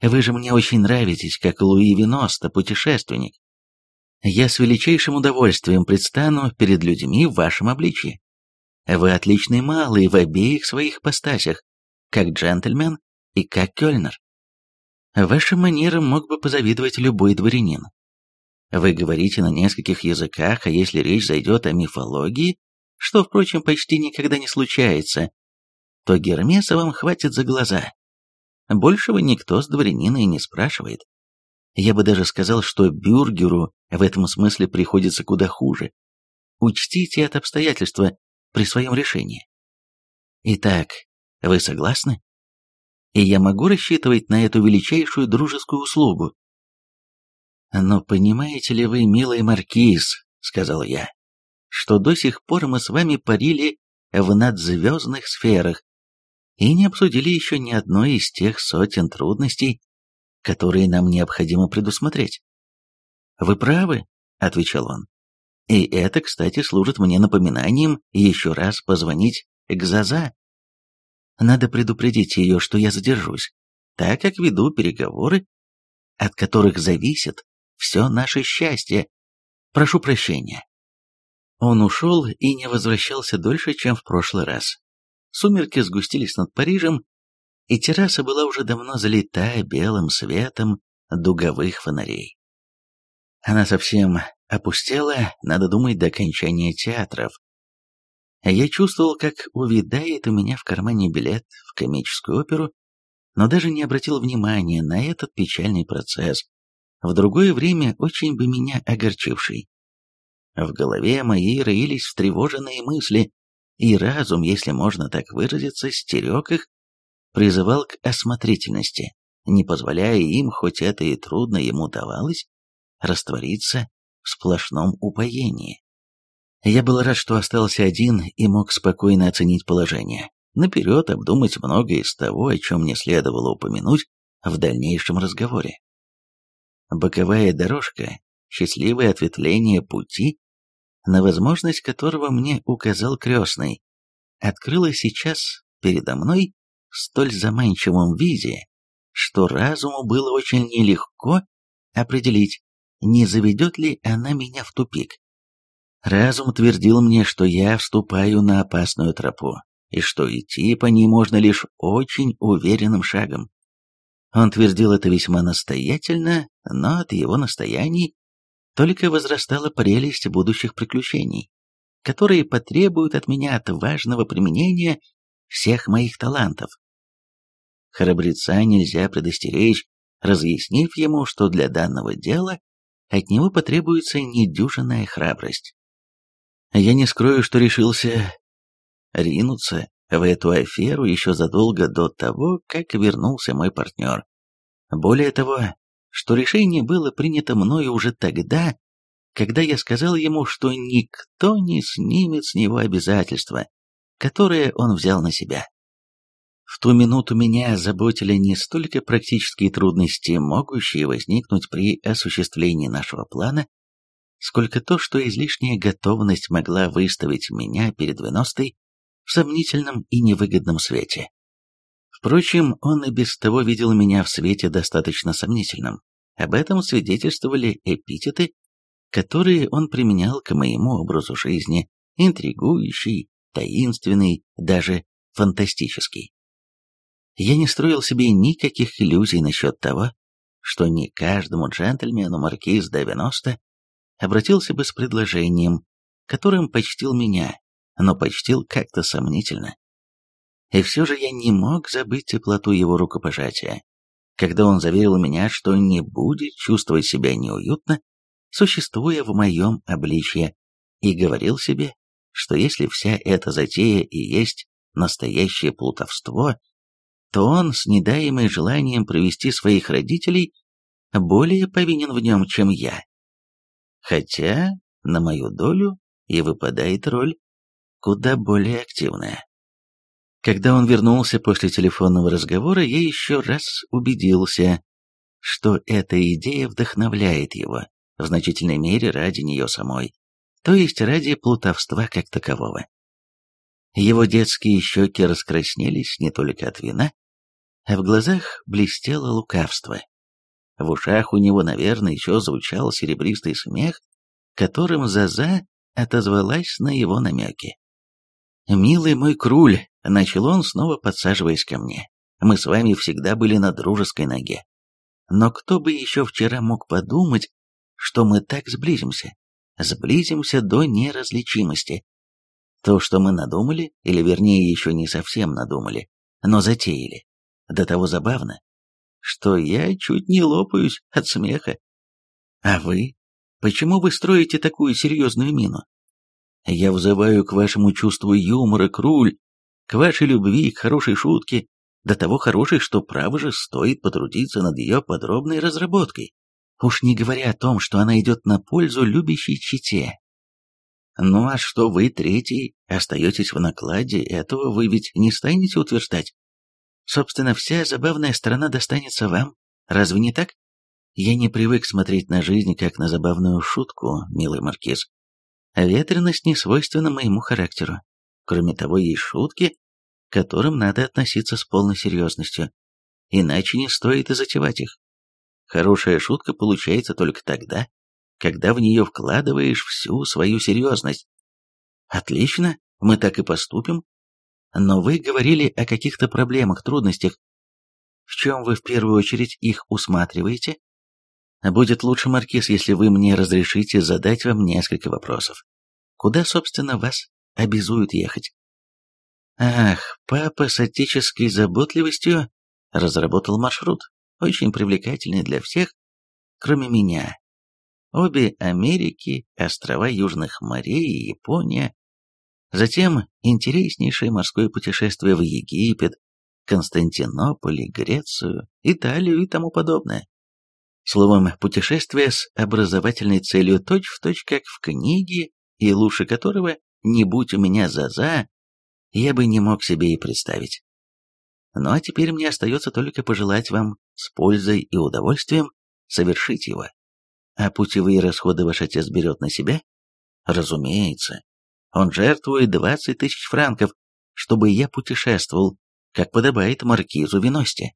Вы же мне очень нравитесь, как Луи Виноста, путешественник. Я с величайшим удовольствием предстану перед людьми в вашем обличии. Вы отличный малый в обеих своих постасях, как джентльмен и как кёльнер. Вашим манерам мог бы позавидовать любой дворянин. Вы говорите на нескольких языках, а если речь зайдет о мифологии, что, впрочем, почти никогда не случается, то Гермеса вам хватит за глаза. Большего никто с дворянина не спрашивает. Я бы даже сказал, что бюргеру в этом смысле приходится куда хуже. Учтите это обстоятельство при своем решении. Итак, вы согласны? И я могу рассчитывать на эту величайшую дружескую услугу. Но понимаете ли вы, милый маркиз, сказал я, что до сих пор мы с вами парили в надзвездных сферах и не обсудили еще ни одной из тех сотен трудностей, которые нам необходимо предусмотреть. «Вы правы», — отвечал он. И это, кстати, служит мне напоминанием еще раз позвонить к Заза. Надо предупредить ее, что я задержусь, так как веду переговоры, от которых зависит все наше счастье. Прошу прощения. Он ушел и не возвращался дольше, чем в прошлый раз. Сумерки сгустились над Парижем, и терраса была уже давно залита белым светом дуговых фонарей. Она совсем опустела, надо думать, до окончания театров. Я чувствовал, как увядает у меня в кармане билет в комическую оперу, но даже не обратил внимания на этот печальный процесс, в другое время очень бы меня огорчивший. В голове моей роились встревоженные мысли, и разум, если можно так выразиться, стерег их, призывал к осмотрительности, не позволяя им, хоть это и трудно ему давалось, раствориться в сплошном упоении. Я был рад, что остался один и мог спокойно оценить положение, наперед обдумать многое из того, о чем мне следовало упомянуть в дальнейшем разговоре. Боковая дорожка, счастливое ответвление пути, на возможность которого мне указал крестный, открылась сейчас передо мной в столь заманчивом виде, что разуму было очень нелегко определить, не заведет ли она меня в тупик. Разум твердил мне, что я вступаю на опасную тропу, и что идти по ней можно лишь очень уверенным шагом. Он твердил это весьма настоятельно, но от его настояний только возрастала прелесть будущих приключений, которые потребуют от меня отважного применения всех моих талантов. Храбреца нельзя предостеречь, разъяснив ему, что для данного дела от него потребуется недюжинная храбрость. Я не скрою, что решился ринуться в эту аферу еще задолго до того, как вернулся мой партнер. Более того, что решение было принято мною уже тогда, когда я сказал ему, что никто не снимет с него обязательства, которые он взял на себя. В ту минуту меня заботили не столько практические трудности, могущие возникнуть при осуществлении нашего плана, сколько то, что излишняя готовность могла выставить меня перед Веностой в сомнительном и невыгодном свете. Впрочем, он и без того видел меня в свете достаточно сомнительном. Об этом свидетельствовали эпитеты, которые он применял к моему образу жизни, интригующий, таинственный, даже фантастический. Я не строил себе никаких иллюзий насчет того, что не каждому джентльмену маркиз де обратился бы с предложением, которым почтил меня, но почтил как-то сомнительно. И все же я не мог забыть теплоту его рукопожатия, когда он заверил меня, что не будет чувствовать себя неуютно, существуя в моем обличье, и говорил себе, что если вся эта затея и есть настоящее плутовство, то он, с недаемой желанием провести своих родителей, более повинен в нем, чем я. Хотя на мою долю и выпадает роль куда более активная. Когда он вернулся после телефонного разговора, я еще раз убедился, что эта идея вдохновляет его, в значительной мере ради нее самой, то есть ради плутовства как такового. Его детские щеки раскраснелись не только от вина, в глазах блестело лукавство. В ушах у него, наверное, еще звучал серебристый смех, которым Заза отозвалась на его намеки. «Милый мой круль», — начал он, снова подсаживаясь ко мне, — «мы с вами всегда были на дружеской ноге. Но кто бы еще вчера мог подумать, что мы так сблизимся, сблизимся до неразличимости. То, что мы надумали, или вернее еще не совсем надумали, но затеяли, до того забавно, что я чуть не лопаюсь от смеха. А вы? Почему вы строите такую серьезную мину? Я взываю к вашему чувству юмора, Круль, к вашей любви, к хорошей шутке, до того хорошей, что, право же, стоит потрудиться над ее подробной разработкой. Уж не говоря о том, что она идет на пользу любящей чите. Ну а что вы, третий, остаетесь в накладе, этого вы ведь не станете утверждать? Собственно, вся забавная сторона достанется вам, разве не так? Я не привык смотреть на жизнь как на забавную шутку, милый маркиз. Ветренность не свойственна моему характеру. Кроме того, есть шутки, к которым надо относиться с полной серьезностью, иначе не стоит и затевать их. Хорошая шутка получается только тогда, когда в нее вкладываешь всю свою серьезность. Отлично, мы так и поступим. Но вы говорили о каких-то проблемах, трудностях. В чем вы в первую очередь их усматриваете? Будет лучше, Маркиз, если вы мне разрешите задать вам несколько вопросов. Куда, собственно, вас обязуют ехать? Ах, папа с отеческой заботливостью разработал маршрут, очень привлекательный для всех, кроме меня. Обе Америки, острова Южных морей и Япония. Затем интереснейшее морское путешествие в Египет, Константинополь, Грецию, Италию и тому подобное. Словом, путешествие с образовательной целью точь-в-точь, точь, как в книге, и лучше которого, не будь у меня за-за, я бы не мог себе и представить. Ну а теперь мне остается только пожелать вам с пользой и удовольствием совершить его. А путевые расходы ваш отец берет на себя? Разумеется. Он жертвует 20 тысяч франков, чтобы я путешествовал, как подобает маркизу Виности.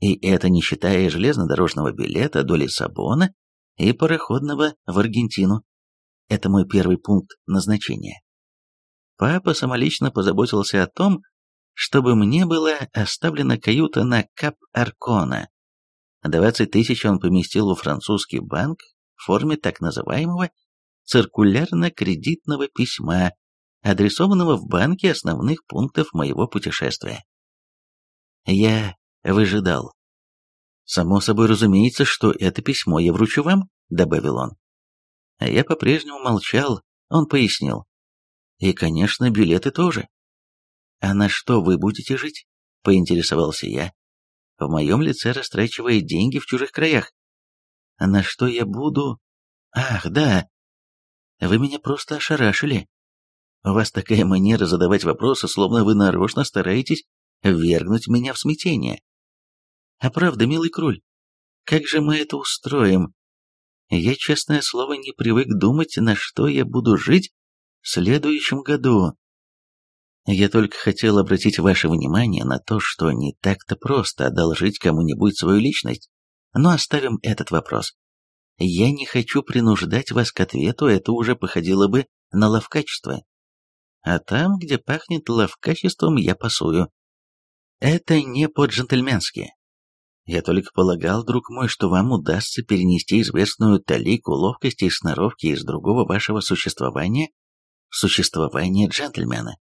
И это не считая железнодорожного билета до Лиссабона и пароходного в Аргентину. Это мой первый пункт назначения. Папа самолично позаботился о том, чтобы мне была оставлена каюта на Кап-Аркона. 20 тысяч он поместил во французский банк в форме так называемого циркулярно-кредитного письма, адресованного в банке основных пунктов моего путешествия. Я выжидал. «Само собой разумеется, что это письмо я вручу вам», — добавил он. А я по-прежнему молчал, он пояснил. «И, конечно, билеты тоже». «А на что вы будете жить?» — поинтересовался я, в моем лице растрачивая деньги в чужих краях. «А на что я буду? Ах, да! Вы меня просто ошарашили. У вас такая манера задавать вопросы, словно вы нарочно стараетесь ввергнуть меня в смятение. А правда, милый Круль, как же мы это устроим? Я, честное слово, не привык думать, на что я буду жить в следующем году. Я только хотел обратить ваше внимание на то, что не так-то просто одолжить кому-нибудь свою личность. Но оставим этот вопрос. Я не хочу принуждать вас к ответу, это уже походило бы на ловкачество. А там, где пахнет ловкачеством, я пасую. Это не по-джентльменски. Я только полагал, друг мой, что вам удастся перенести известную талику ловкости и сноровки из другого вашего существования в существование джентльмена.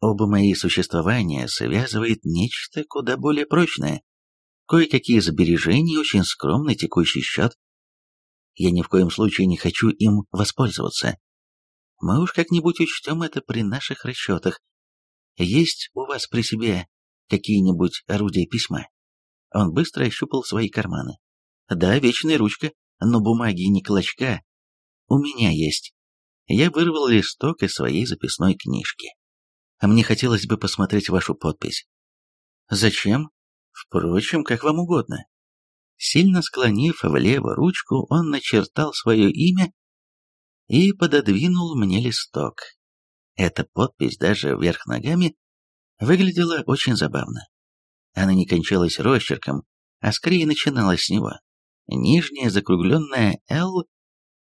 Оба мои существования связывает нечто куда более прочное. Кое-какие сбережения, очень скромный текущий счет. Я ни в коем случае не хочу им воспользоваться. Мы уж как-нибудь учтем это при наших расчетах. Есть у вас при себе какие-нибудь орудия письма? Он быстро ощупал свои карманы. Да, вечная ручка, но бумаги не клочка. У меня есть. Я вырвал листок из своей записной книжки. Мне хотелось бы посмотреть вашу подпись. Зачем? Впрочем, как вам угодно. Сильно склонив влево ручку, он начертал свое имя и пододвинул мне листок. Эта подпись даже вверх ногами выглядела очень забавно. Она не кончалась росчерком, а скорее начиналась с него. Нижняя закругленная «Л»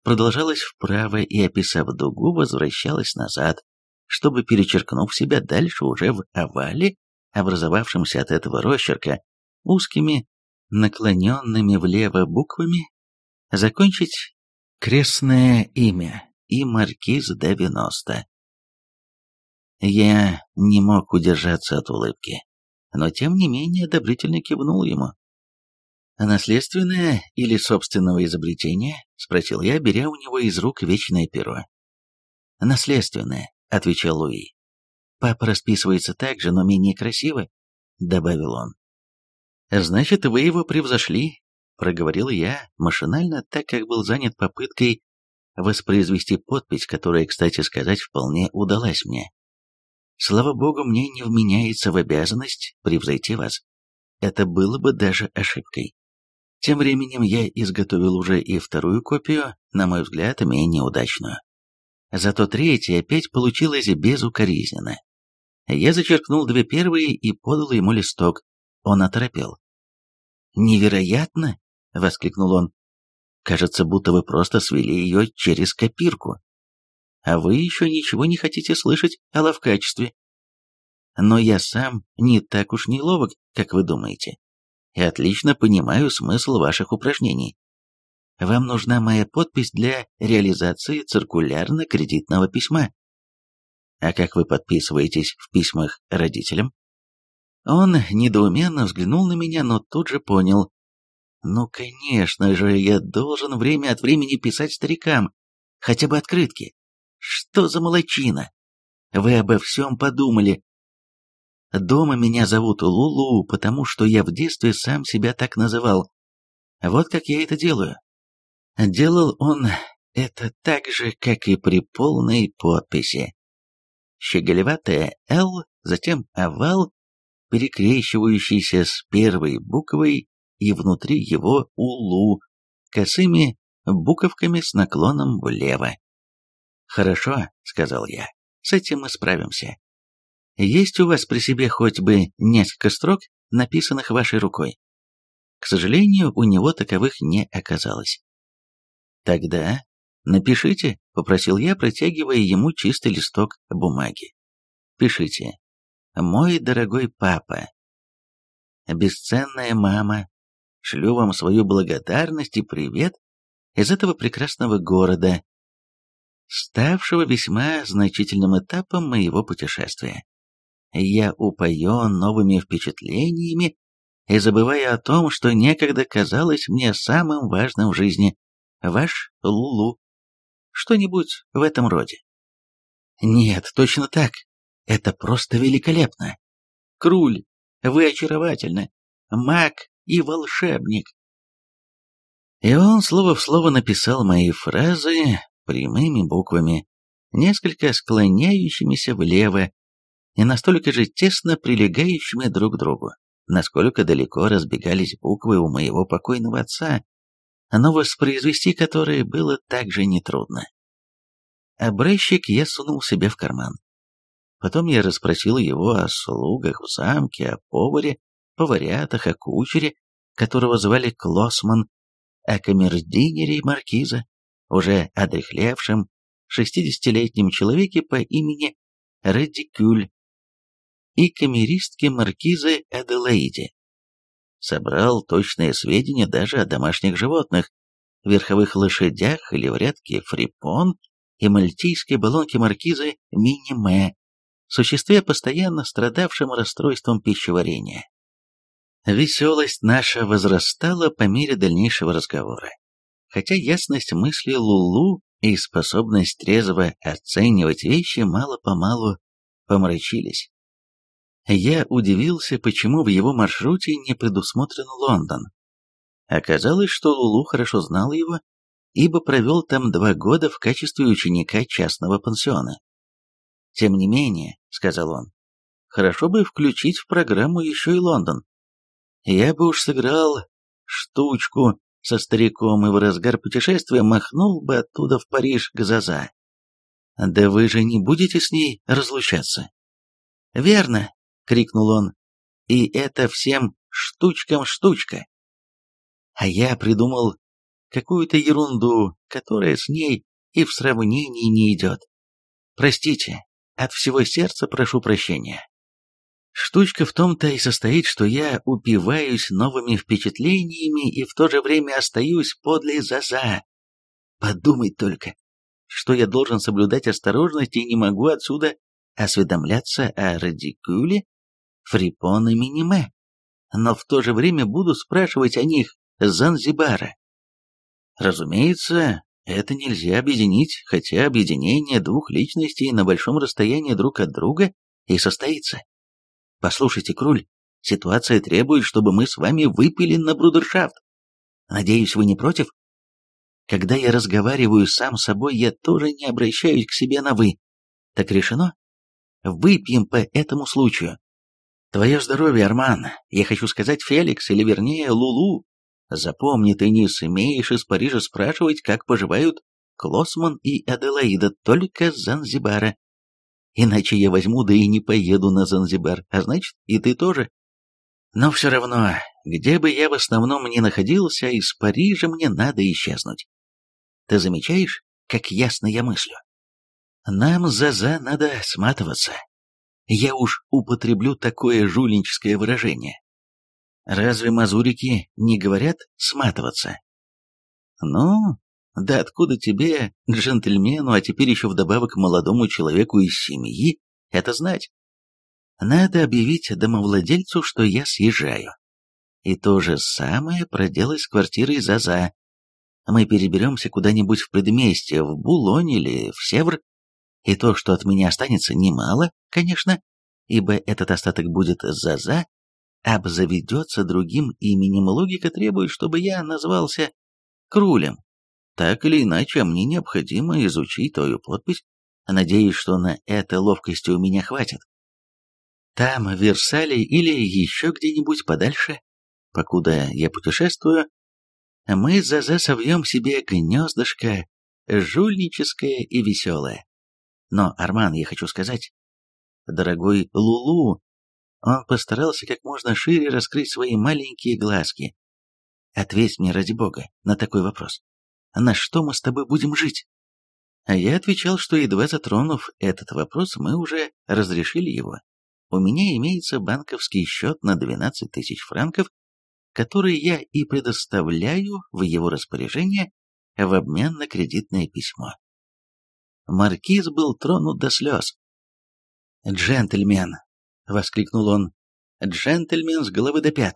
продолжалась вправо и, описав дугу, возвращалась назад, чтобы, перечеркнув себя дальше уже в овале, образовавшемся от этого росчерка, узкими, наклоненными влево буквами, закончить крестное имя и маркиз Д-90. Я не мог удержаться от улыбки, но тем не менее одобрительно кивнул ему. «Наследственное или собственного изобретения?» — спросил я, беря у него из рук вечное перо. «Наследственное», отвечал Луи. «Папа расписывается так же, но менее красиво», — добавил он. «Значит, вы его превзошли», — проговорил я, машинально, так как был занят попыткой воспроизвести подпись, которая, кстати сказать, вполне удалась мне. Слава богу, мне не вменяется в обязанность превзойти вас. Это было бы даже ошибкой. Тем временем я изготовил уже и вторую копию, на мой взгляд, менее удачную. Зато третья опять получилась безукоризненно. Я зачеркнул две первые и подал ему листок. Он оторопел. «Невероятно!» — воскликнул он. «Кажется, будто вы просто свели ее через копирку. А вы еще ничего не хотите слышать о ловкачестве. Но я сам не так уж не ловок, как вы думаете, и отлично понимаю смысл ваших упражнений. Вам нужна моя подпись для реализации циркулярно-кредитного письма. А как вы подписываетесь в письмах родителям? Он недоуменно взглянул на меня, но тут же понял. Ну, конечно же, я должен время от времени писать старикам, хотя бы открытки. Что за молочина? Вы обо всем подумали. Дома меня зовут Лулу, потому что я в детстве сам себя так называл. Вот как я это делаю. Делал он это так же, как и при полной подписи. Щеголеватая «Л», затем овал, перекрещивающийся с первой буквой и внутри его «Улу», косыми буковками с наклоном влево. «Хорошо», — сказал я, — «с этим мы справимся. Есть у вас при себе хоть бы несколько строк, написанных вашей рукой?» К сожалению, у него таковых не оказалось. «Тогда напишите», — попросил я, протягивая ему чистый листок бумаги. «Пишите. Мой дорогой папа, бесценная мама, шлю вам свою благодарность и привет из этого прекрасного города, ставшего весьма значительным этапом моего путешествия. Я упоен новыми впечатлениями и забывая о том, что некогда казалось мне самым важным в жизни, Ваш Лулу. Что-нибудь в этом роде. Нет, точно так. Это просто великолепно! Круль, вы очаровательны! Маг и волшебник!» И он слово в слово написал мои фразы прямыми буквами, несколько склоняющимися влево и настолько же тесно прилегающими друг к другу, насколько далеко разбегались буквы у моего покойного отца, но воспроизвести которые было также нетрудно. Обращик я сунул себе в карман. Потом я расспросил его о слугах в замке, о поваре, поварятах, о кучере, которого звали Клосман, о камердинере маркиза, уже одрехлевшем, шестидесятилетнем человеке по имени Редикюль и камеристке маркизы Аделаиде. Собрал точные сведения даже о домашних животных, верховых лошадях, леврятке Фрипон и мальтийской баллонке маркизы Миниме, существе, постоянно страдавшем расстройством пищеварения. Веселость наша возрастала по мере дальнейшего разговора, хотя ясность мысли Лулу и способность трезво оценивать вещи мало-помалу помрачились. Я удивился, почему в его маршруте не предусмотрен Лондон. Оказалось, что Лулу хорошо знал его, ибо провел там два года в качестве ученика частного пансиона. «Тем не менее», — сказал он, — «хорошо бы включить в программу еще и Лондон. Я бы уж сыграл штучку со стариком и в разгар путешествия махнул бы оттуда в Париж к Заза. Да вы же не будете с ней разлучаться? Верно, крикнул он. И это всем штучкам штучка. А я придумал какую-то ерунду, которая с ней и в сравнении не идет. Простите, от всего сердца прошу прощения. Штучка в том-то и состоит, что я упиваюсь новыми впечатлениями и в то же время остаюсь подле Заза. Подумать только, что я должен соблюдать осторожность и не могу отсюда осведомляться о радикуле, фрипон и миниме, но в то же время буду спрашивать о них Занзибара. Разумеется, это нельзя объединить, хотя объединение двух личностей на большом расстоянии друг от друга и состоится. Послушайте, Круль, ситуация требует, чтобы мы с вами выпили на брудершафт. Надеюсь, вы не против? Когда я разговариваю сам с собой, я тоже не обращаюсь к себе на «вы». Так решено? Выпьем по этому случаю. Твое здоровье, Арман. Я хочу сказать Феликс, или вернее Лулу. Запомни, ты не смеешь из Парижа спрашивать, как поживают Клосман и Аделаида, только с Занзибара. Иначе я возьму, да и не поеду на Занзибар, а значит, и ты тоже. Но все равно, где бы я в основном ни находился, из Парижа мне надо исчезнуть. Ты замечаешь, как ясно я мыслю? Нам за-за надо сматываться. Я уж употреблю такое жульническое выражение. Разве мазурики не говорят сматываться? Ну, да откуда тебе, джентльмену, а теперь еще вдобавок молодому человеку из семьи, это знать? Надо объявить домовладельцу, что я съезжаю. И то же самое проделай с квартирой Заза. Мы переберемся куда-нибудь в предместье, в Булонь или в Севр, и то, что от меня останется, немало, конечно, ибо этот остаток будет Заза, обзаведется другим именем. Логика требует, чтобы я назвался Крулем. Так или иначе, мне необходимо изучить твою подпись, надеюсь, что на это ловкости у меня хватит. Там, в Версале или еще где-нибудь подальше, покуда я путешествую, мы за засовьем себе гнездышко, жульническое и веселое. Но, Арман, я хочу сказать, дорогой Лулу, он постарался как можно шире раскрыть свои маленькие глазки. Ответь мне, ради бога, на такой вопрос на что мы с тобой будем жить? А я отвечал, что едва затронув этот вопрос, мы уже разрешили его. У меня имеется банковский счет на 12 тысяч франков, который я и предоставляю в его распоряжение в обмен на кредитное письмо. Маркиз был тронут до слез. «Джентльмен!» — воскликнул он. «Джентльмен с головы до пят!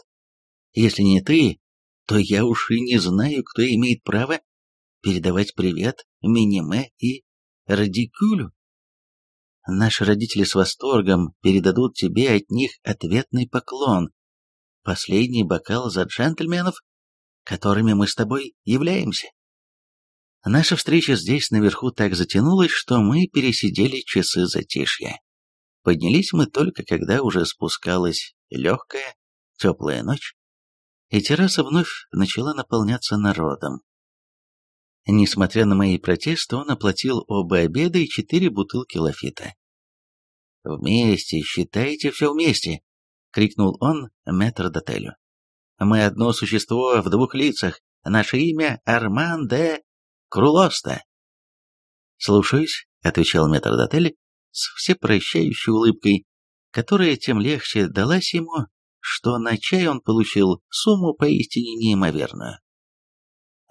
Если не ты, то я уж и не знаю, кто имеет право передавать привет Миниме и Радикюлю. Наши родители с восторгом передадут тебе от них ответный поклон. Последний бокал за джентльменов, которыми мы с тобой являемся. Наша встреча здесь наверху так затянулась, что мы пересидели часы затишья. Поднялись мы только, когда уже спускалась легкая, теплая ночь, и терраса вновь начала наполняться народом. Несмотря на мои протесты, он оплатил оба обеда и четыре бутылки лафита. «Вместе, считайте все вместе!» — крикнул он метрдотелю. «Мы одно существо в двух лицах. Наше имя Арман де Крулоста». «Слушаюсь», — отвечал метрдотель с всепрощающей улыбкой, которая тем легче далась ему, что на чай он получил сумму поистине неимоверную.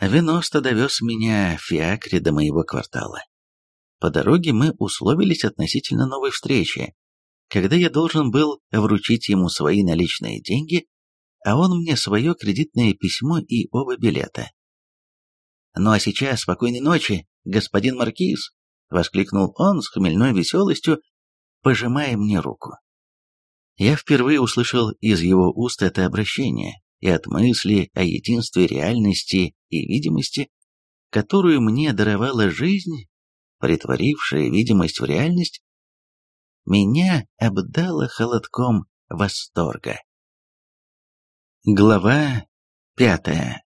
Веноста довез меня в фиакре до моего квартала. По дороге мы условились относительно новой встречи, когда я должен был вручить ему свои наличные деньги, а он мне свое кредитное письмо и оба билета. «Ну а сейчас спокойной ночи, господин Маркиз!» — воскликнул он с хмельной веселостью, пожимая мне руку. Я впервые услышал из его уст это обращение, и от мысли о единстве реальности и видимости, которую мне даровала жизнь, притворившая видимость в реальность, меня обдало холодком восторга. Глава пятая